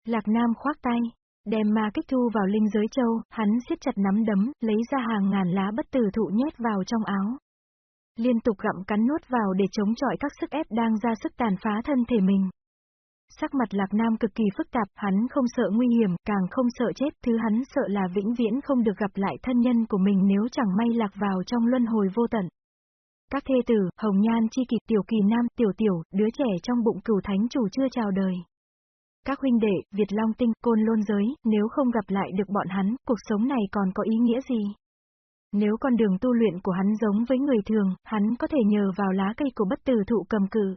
S1: Lạc Nam khoác tay, đem ma kích thu vào linh giới châu, hắn siết chặt nắm đấm, lấy ra hàng ngàn lá bất tử thụ nhét vào trong áo. Liên tục gặm cắn nuốt vào để chống chọi các sức ép đang ra sức tàn phá thân thể mình. Sắc mặt Lạc Nam cực kỳ phức tạp, hắn không sợ nguy hiểm, càng không sợ chết, thứ hắn sợ là vĩnh viễn không được gặp lại thân nhân của mình nếu chẳng may lạc vào trong luân hồi vô tận. Các thê tử, Hồng Nhan chi kỳ tiểu kỳ nam, tiểu tiểu, đứa trẻ trong bụng cửu thánh chủ chưa chào đời. Các huynh đệ, Việt Long Tinh, Côn Lôn Giới, nếu không gặp lại được bọn hắn, cuộc sống này còn có ý nghĩa gì? Nếu con đường tu luyện của hắn giống với người thường, hắn có thể nhờ vào lá cây của bất tử thụ cầm cự,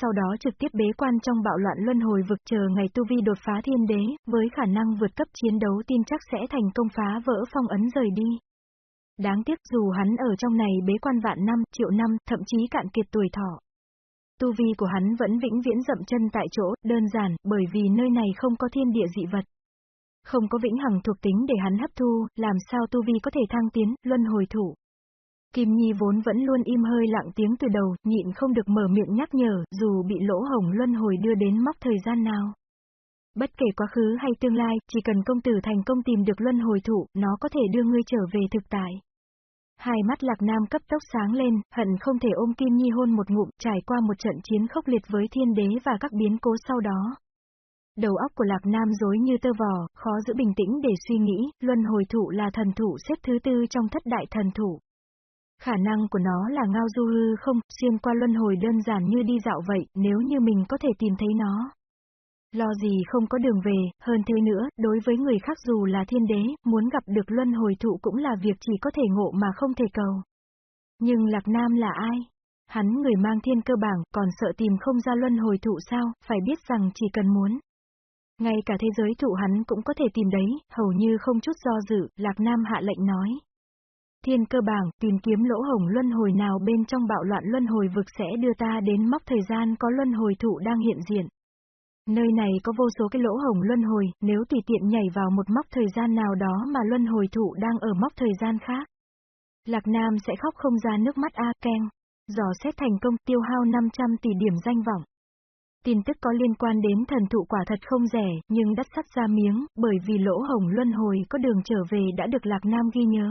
S1: sau đó trực tiếp bế quan trong bạo loạn luân hồi vực chờ ngày tu vi đột phá thiên đế, với khả năng vượt cấp chiến đấu tin chắc sẽ thành công phá vỡ phong ấn rời đi. Đáng tiếc dù hắn ở trong này bế quan vạn năm, triệu năm, thậm chí cạn kiệt tuổi thọ. Tu vi của hắn vẫn vĩnh viễn dậm chân tại chỗ, đơn giản, bởi vì nơi này không có thiên địa dị vật. Không có vĩnh hằng thuộc tính để hắn hấp thu, làm sao tu vi có thể thăng tiến, luân hồi thủ. Kim Nhi vốn vẫn luôn im hơi lặng tiếng từ đầu, nhịn không được mở miệng nhắc nhở, dù bị lỗ hồng luân hồi đưa đến móc thời gian nào. Bất kể quá khứ hay tương lai, chỉ cần công tử thành công tìm được luân hồi thủ, nó có thể đưa ngươi trở về thực tại. Hai mắt lạc nam cấp tốc sáng lên, hận không thể ôm Kim Nhi hôn một ngụm, trải qua một trận chiến khốc liệt với thiên đế và các biến cố sau đó. Đầu óc của lạc nam dối như tơ vò, khó giữ bình tĩnh để suy nghĩ, luân hồi thụ là thần thụ xếp thứ tư trong thất đại thần thụ. Khả năng của nó là ngao du hư không, xuyên qua luân hồi đơn giản như đi dạo vậy, nếu như mình có thể tìm thấy nó. Lo gì không có đường về, hơn thế nữa, đối với người khác dù là thiên đế, muốn gặp được luân hồi thụ cũng là việc chỉ có thể ngộ mà không thể cầu. Nhưng Lạc Nam là ai? Hắn người mang thiên cơ bảng, còn sợ tìm không ra luân hồi thụ sao, phải biết rằng chỉ cần muốn. Ngay cả thế giới thụ hắn cũng có thể tìm đấy, hầu như không chút do dự, Lạc Nam hạ lệnh nói. Thiên cơ bảng, tìm kiếm lỗ hổng luân hồi nào bên trong bạo loạn luân hồi vực sẽ đưa ta đến mốc thời gian có luân hồi thụ đang hiện diện. Nơi này có vô số cái lỗ hổng luân hồi, nếu tùy tiện nhảy vào một mốc thời gian nào đó mà luân hồi thụ đang ở mốc thời gian khác. Lạc Nam sẽ khóc không ra nước mắt A Keng. Dò xét thành công tiêu hao 500 tỷ điểm danh vọng. Tin tức có liên quan đến thần thụ quả thật không rẻ, nhưng đắt sắt ra miếng, bởi vì lỗ hồng luân hồi có đường trở về đã được Lạc Nam ghi nhớ.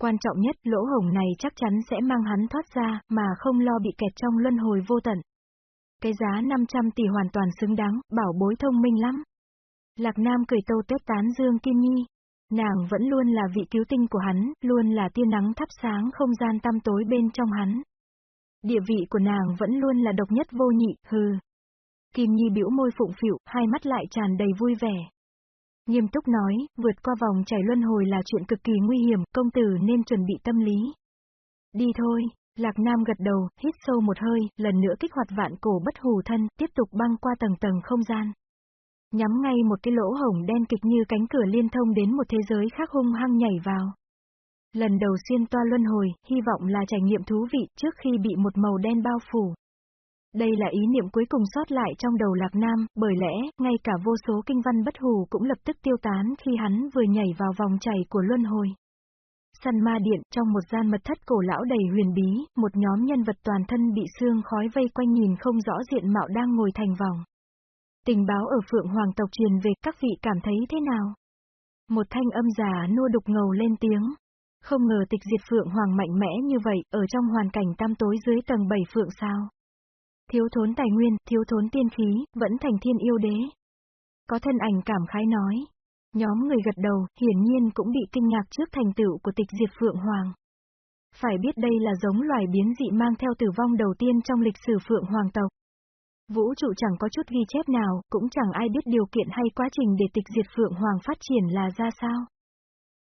S1: Quan trọng nhất, lỗ hồng này chắc chắn sẽ mang hắn thoát ra, mà không lo bị kẹt trong luân hồi vô tận. Cái giá 500 tỷ hoàn toàn xứng đáng, bảo bối thông minh lắm. Lạc Nam cười tâu tết tán Dương Kim Nhi. Nàng vẫn luôn là vị cứu tinh của hắn, luôn là tia nắng thắp sáng không gian tăm tối bên trong hắn. Địa vị của nàng vẫn luôn là độc nhất vô nhị, hừ. Kim Nhi biểu môi phụng phịu, hai mắt lại tràn đầy vui vẻ. Nghiêm túc nói, vượt qua vòng chảy luân hồi là chuyện cực kỳ nguy hiểm, công tử nên chuẩn bị tâm lý. Đi thôi, Lạc Nam gật đầu, hít sâu một hơi, lần nữa kích hoạt vạn cổ bất hù thân, tiếp tục băng qua tầng tầng không gian. Nhắm ngay một cái lỗ hổng đen kịch như cánh cửa liên thông đến một thế giới khác hung hăng nhảy vào. Lần đầu xuyên toa luân hồi, hy vọng là trải nghiệm thú vị trước khi bị một màu đen bao phủ. Đây là ý niệm cuối cùng sót lại trong đầu Lạc Nam, bởi lẽ, ngay cả vô số kinh văn bất hù cũng lập tức tiêu tán khi hắn vừa nhảy vào vòng chảy của luân hồi. Săn ma điện, trong một gian mật thất cổ lão đầy huyền bí, một nhóm nhân vật toàn thân bị xương khói vây quanh nhìn không rõ diện mạo đang ngồi thành vòng. Tình báo ở Phượng Hoàng tộc truyền về các vị cảm thấy thế nào? Một thanh âm già nô đục ngầu lên tiếng. Không ngờ tịch diệt Phượng Hoàng mạnh mẽ như vậy, ở trong hoàn cảnh tam tối dưới tầng 7 Phượng sao. Thiếu thốn tài nguyên, thiếu thốn tiên khí, vẫn thành thiên yêu đế. Có thân ảnh cảm khái nói. Nhóm người gật đầu, hiển nhiên cũng bị kinh ngạc trước thành tựu của tịch diệt Phượng Hoàng. Phải biết đây là giống loài biến dị mang theo tử vong đầu tiên trong lịch sử Phượng Hoàng tộc. Vũ trụ chẳng có chút ghi chép nào, cũng chẳng ai biết điều kiện hay quá trình để tịch diệt Phượng Hoàng phát triển là ra sao.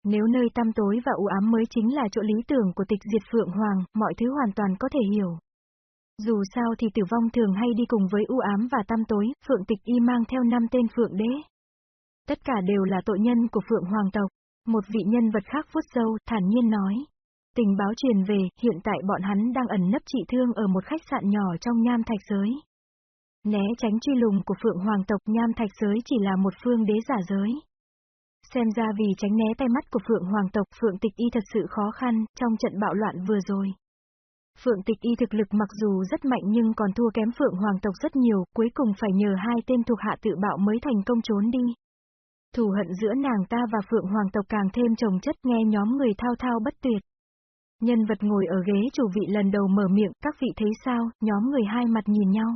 S1: Nếu nơi tăm tối và u ám mới chính là chỗ lý tưởng của tịch diệt Phượng Hoàng, mọi thứ hoàn toàn có thể hiểu. Dù sao thì tử vong thường hay đi cùng với u ám và tăm tối, Phượng tịch y mang theo năm tên Phượng đế. Tất cả đều là tội nhân của Phượng Hoàng tộc. Một vị nhân vật khác vuốt dâu, thản nhiên nói. Tình báo truyền về, hiện tại bọn hắn đang ẩn nấp trị thương ở một khách sạn nhỏ trong nham thạch giới. Né tránh truy lùng của Phượng Hoàng tộc nham thạch giới chỉ là một phương đế giả giới. Xem ra vì tránh né tay mắt của Phượng Hoàng tộc Phượng Tịch Y thật sự khó khăn, trong trận bạo loạn vừa rồi. Phượng Tịch Y thực lực mặc dù rất mạnh nhưng còn thua kém Phượng Hoàng tộc rất nhiều, cuối cùng phải nhờ hai tên thuộc hạ tự bạo mới thành công trốn đi. Thù hận giữa nàng ta và Phượng Hoàng tộc càng thêm trồng chất nghe nhóm người thao thao bất tuyệt. Nhân vật ngồi ở ghế chủ vị lần đầu mở miệng, các vị thấy sao, nhóm người hai mặt nhìn nhau.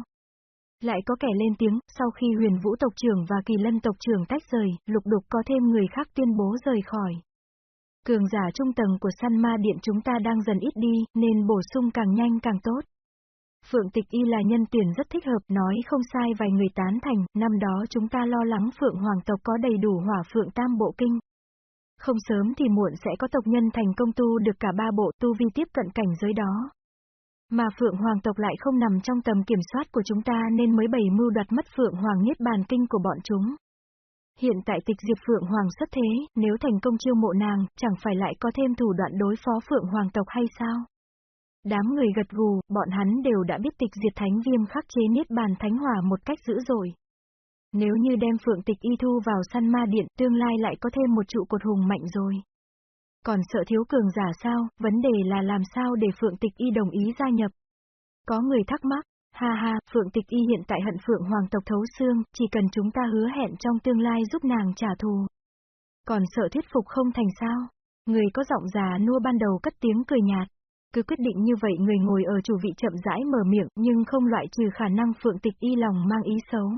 S1: Lại có kẻ lên tiếng, sau khi huyền vũ tộc trưởng và kỳ lân tộc trưởng tách rời, lục đục có thêm người khác tuyên bố rời khỏi. Cường giả trung tầng của săn ma điện chúng ta đang dần ít đi, nên bổ sung càng nhanh càng tốt. Phượng Tịch Y là nhân tuyển rất thích hợp, nói không sai vài người tán thành, năm đó chúng ta lo lắng Phượng Hoàng tộc có đầy đủ hỏa Phượng Tam Bộ Kinh. Không sớm thì muộn sẽ có tộc nhân thành công tu được cả ba bộ tu vi tiếp cận cảnh giới đó. Mà Phượng Hoàng tộc lại không nằm trong tầm kiểm soát của chúng ta nên mới bày mưu đoạt mất Phượng Hoàng Niết Bàn Kinh của bọn chúng. Hiện tại tịch diệt Phượng Hoàng xuất thế, nếu thành công chiêu mộ nàng, chẳng phải lại có thêm thủ đoạn đối phó Phượng Hoàng tộc hay sao? Đám người gật gù, bọn hắn đều đã biết tịch diệt thánh viêm khắc chế Niết Bàn Thánh Hỏa một cách dữ dội. Nếu như đem Phượng tịch y thu vào săn ma điện, tương lai lại có thêm một trụ cột hùng mạnh rồi. Còn sợ thiếu cường giả sao, vấn đề là làm sao để Phượng Tịch Y đồng ý gia nhập. Có người thắc mắc, ha ha, Phượng Tịch Y hiện tại hận Phượng Hoàng tộc thấu xương, chỉ cần chúng ta hứa hẹn trong tương lai giúp nàng trả thù. Còn sợ thuyết phục không thành sao? Người có giọng già nua ban đầu cất tiếng cười nhạt. Cứ quyết định như vậy người ngồi ở chủ vị chậm rãi mở miệng nhưng không loại trừ khả năng Phượng Tịch Y lòng mang ý xấu.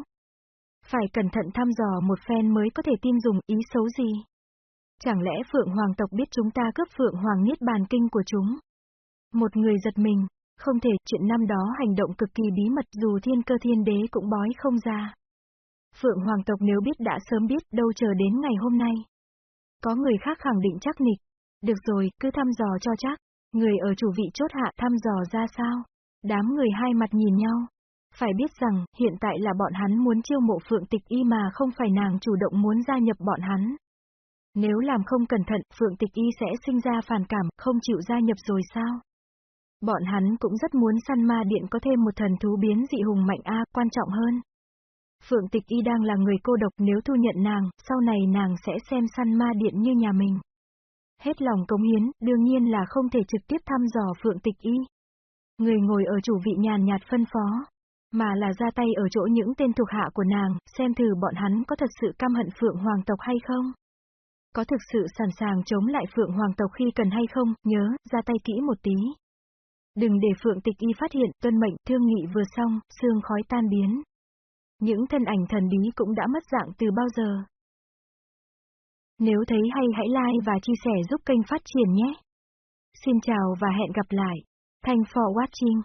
S1: Phải cẩn thận thăm dò một phen mới có thể tin dùng ý xấu gì. Chẳng lẽ Phượng Hoàng tộc biết chúng ta cướp Phượng Hoàng Niết Bàn Kinh của chúng? Một người giật mình, không thể, chuyện năm đó hành động cực kỳ bí mật dù thiên cơ thiên đế cũng bói không ra. Phượng Hoàng tộc nếu biết đã sớm biết đâu chờ đến ngày hôm nay. Có người khác khẳng định chắc nịch. Được rồi, cứ thăm dò cho chắc. Người ở chủ vị chốt hạ thăm dò ra sao? Đám người hai mặt nhìn nhau. Phải biết rằng, hiện tại là bọn hắn muốn chiêu mộ Phượng Tịch Y mà không phải nàng chủ động muốn gia nhập bọn hắn. Nếu làm không cẩn thận, Phượng Tịch Y sẽ sinh ra phản cảm, không chịu gia nhập rồi sao? Bọn hắn cũng rất muốn săn ma điện có thêm một thần thú biến dị hùng mạnh A, quan trọng hơn. Phượng Tịch Y đang là người cô độc nếu thu nhận nàng, sau này nàng sẽ xem săn ma điện như nhà mình. Hết lòng cống hiến, đương nhiên là không thể trực tiếp thăm dò Phượng Tịch Y. Người ngồi ở chủ vị nhàn nhạt phân phó, mà là ra tay ở chỗ những tên thuộc hạ của nàng, xem thử bọn hắn có thật sự căm hận Phượng Hoàng tộc hay không. Có thực sự sẵn sàng chống lại Phượng Hoàng tộc khi cần hay không, nhớ, ra tay kỹ một tí. Đừng để Phượng Tịch Y phát hiện, tuân mệnh, thương nghị vừa xong, xương khói tan biến. Những thân ảnh thần bí cũng đã mất dạng từ bao giờ. Nếu thấy hay hãy like và chia sẻ giúp kênh phát triển nhé. Xin chào và hẹn gặp lại. Thanks for watching.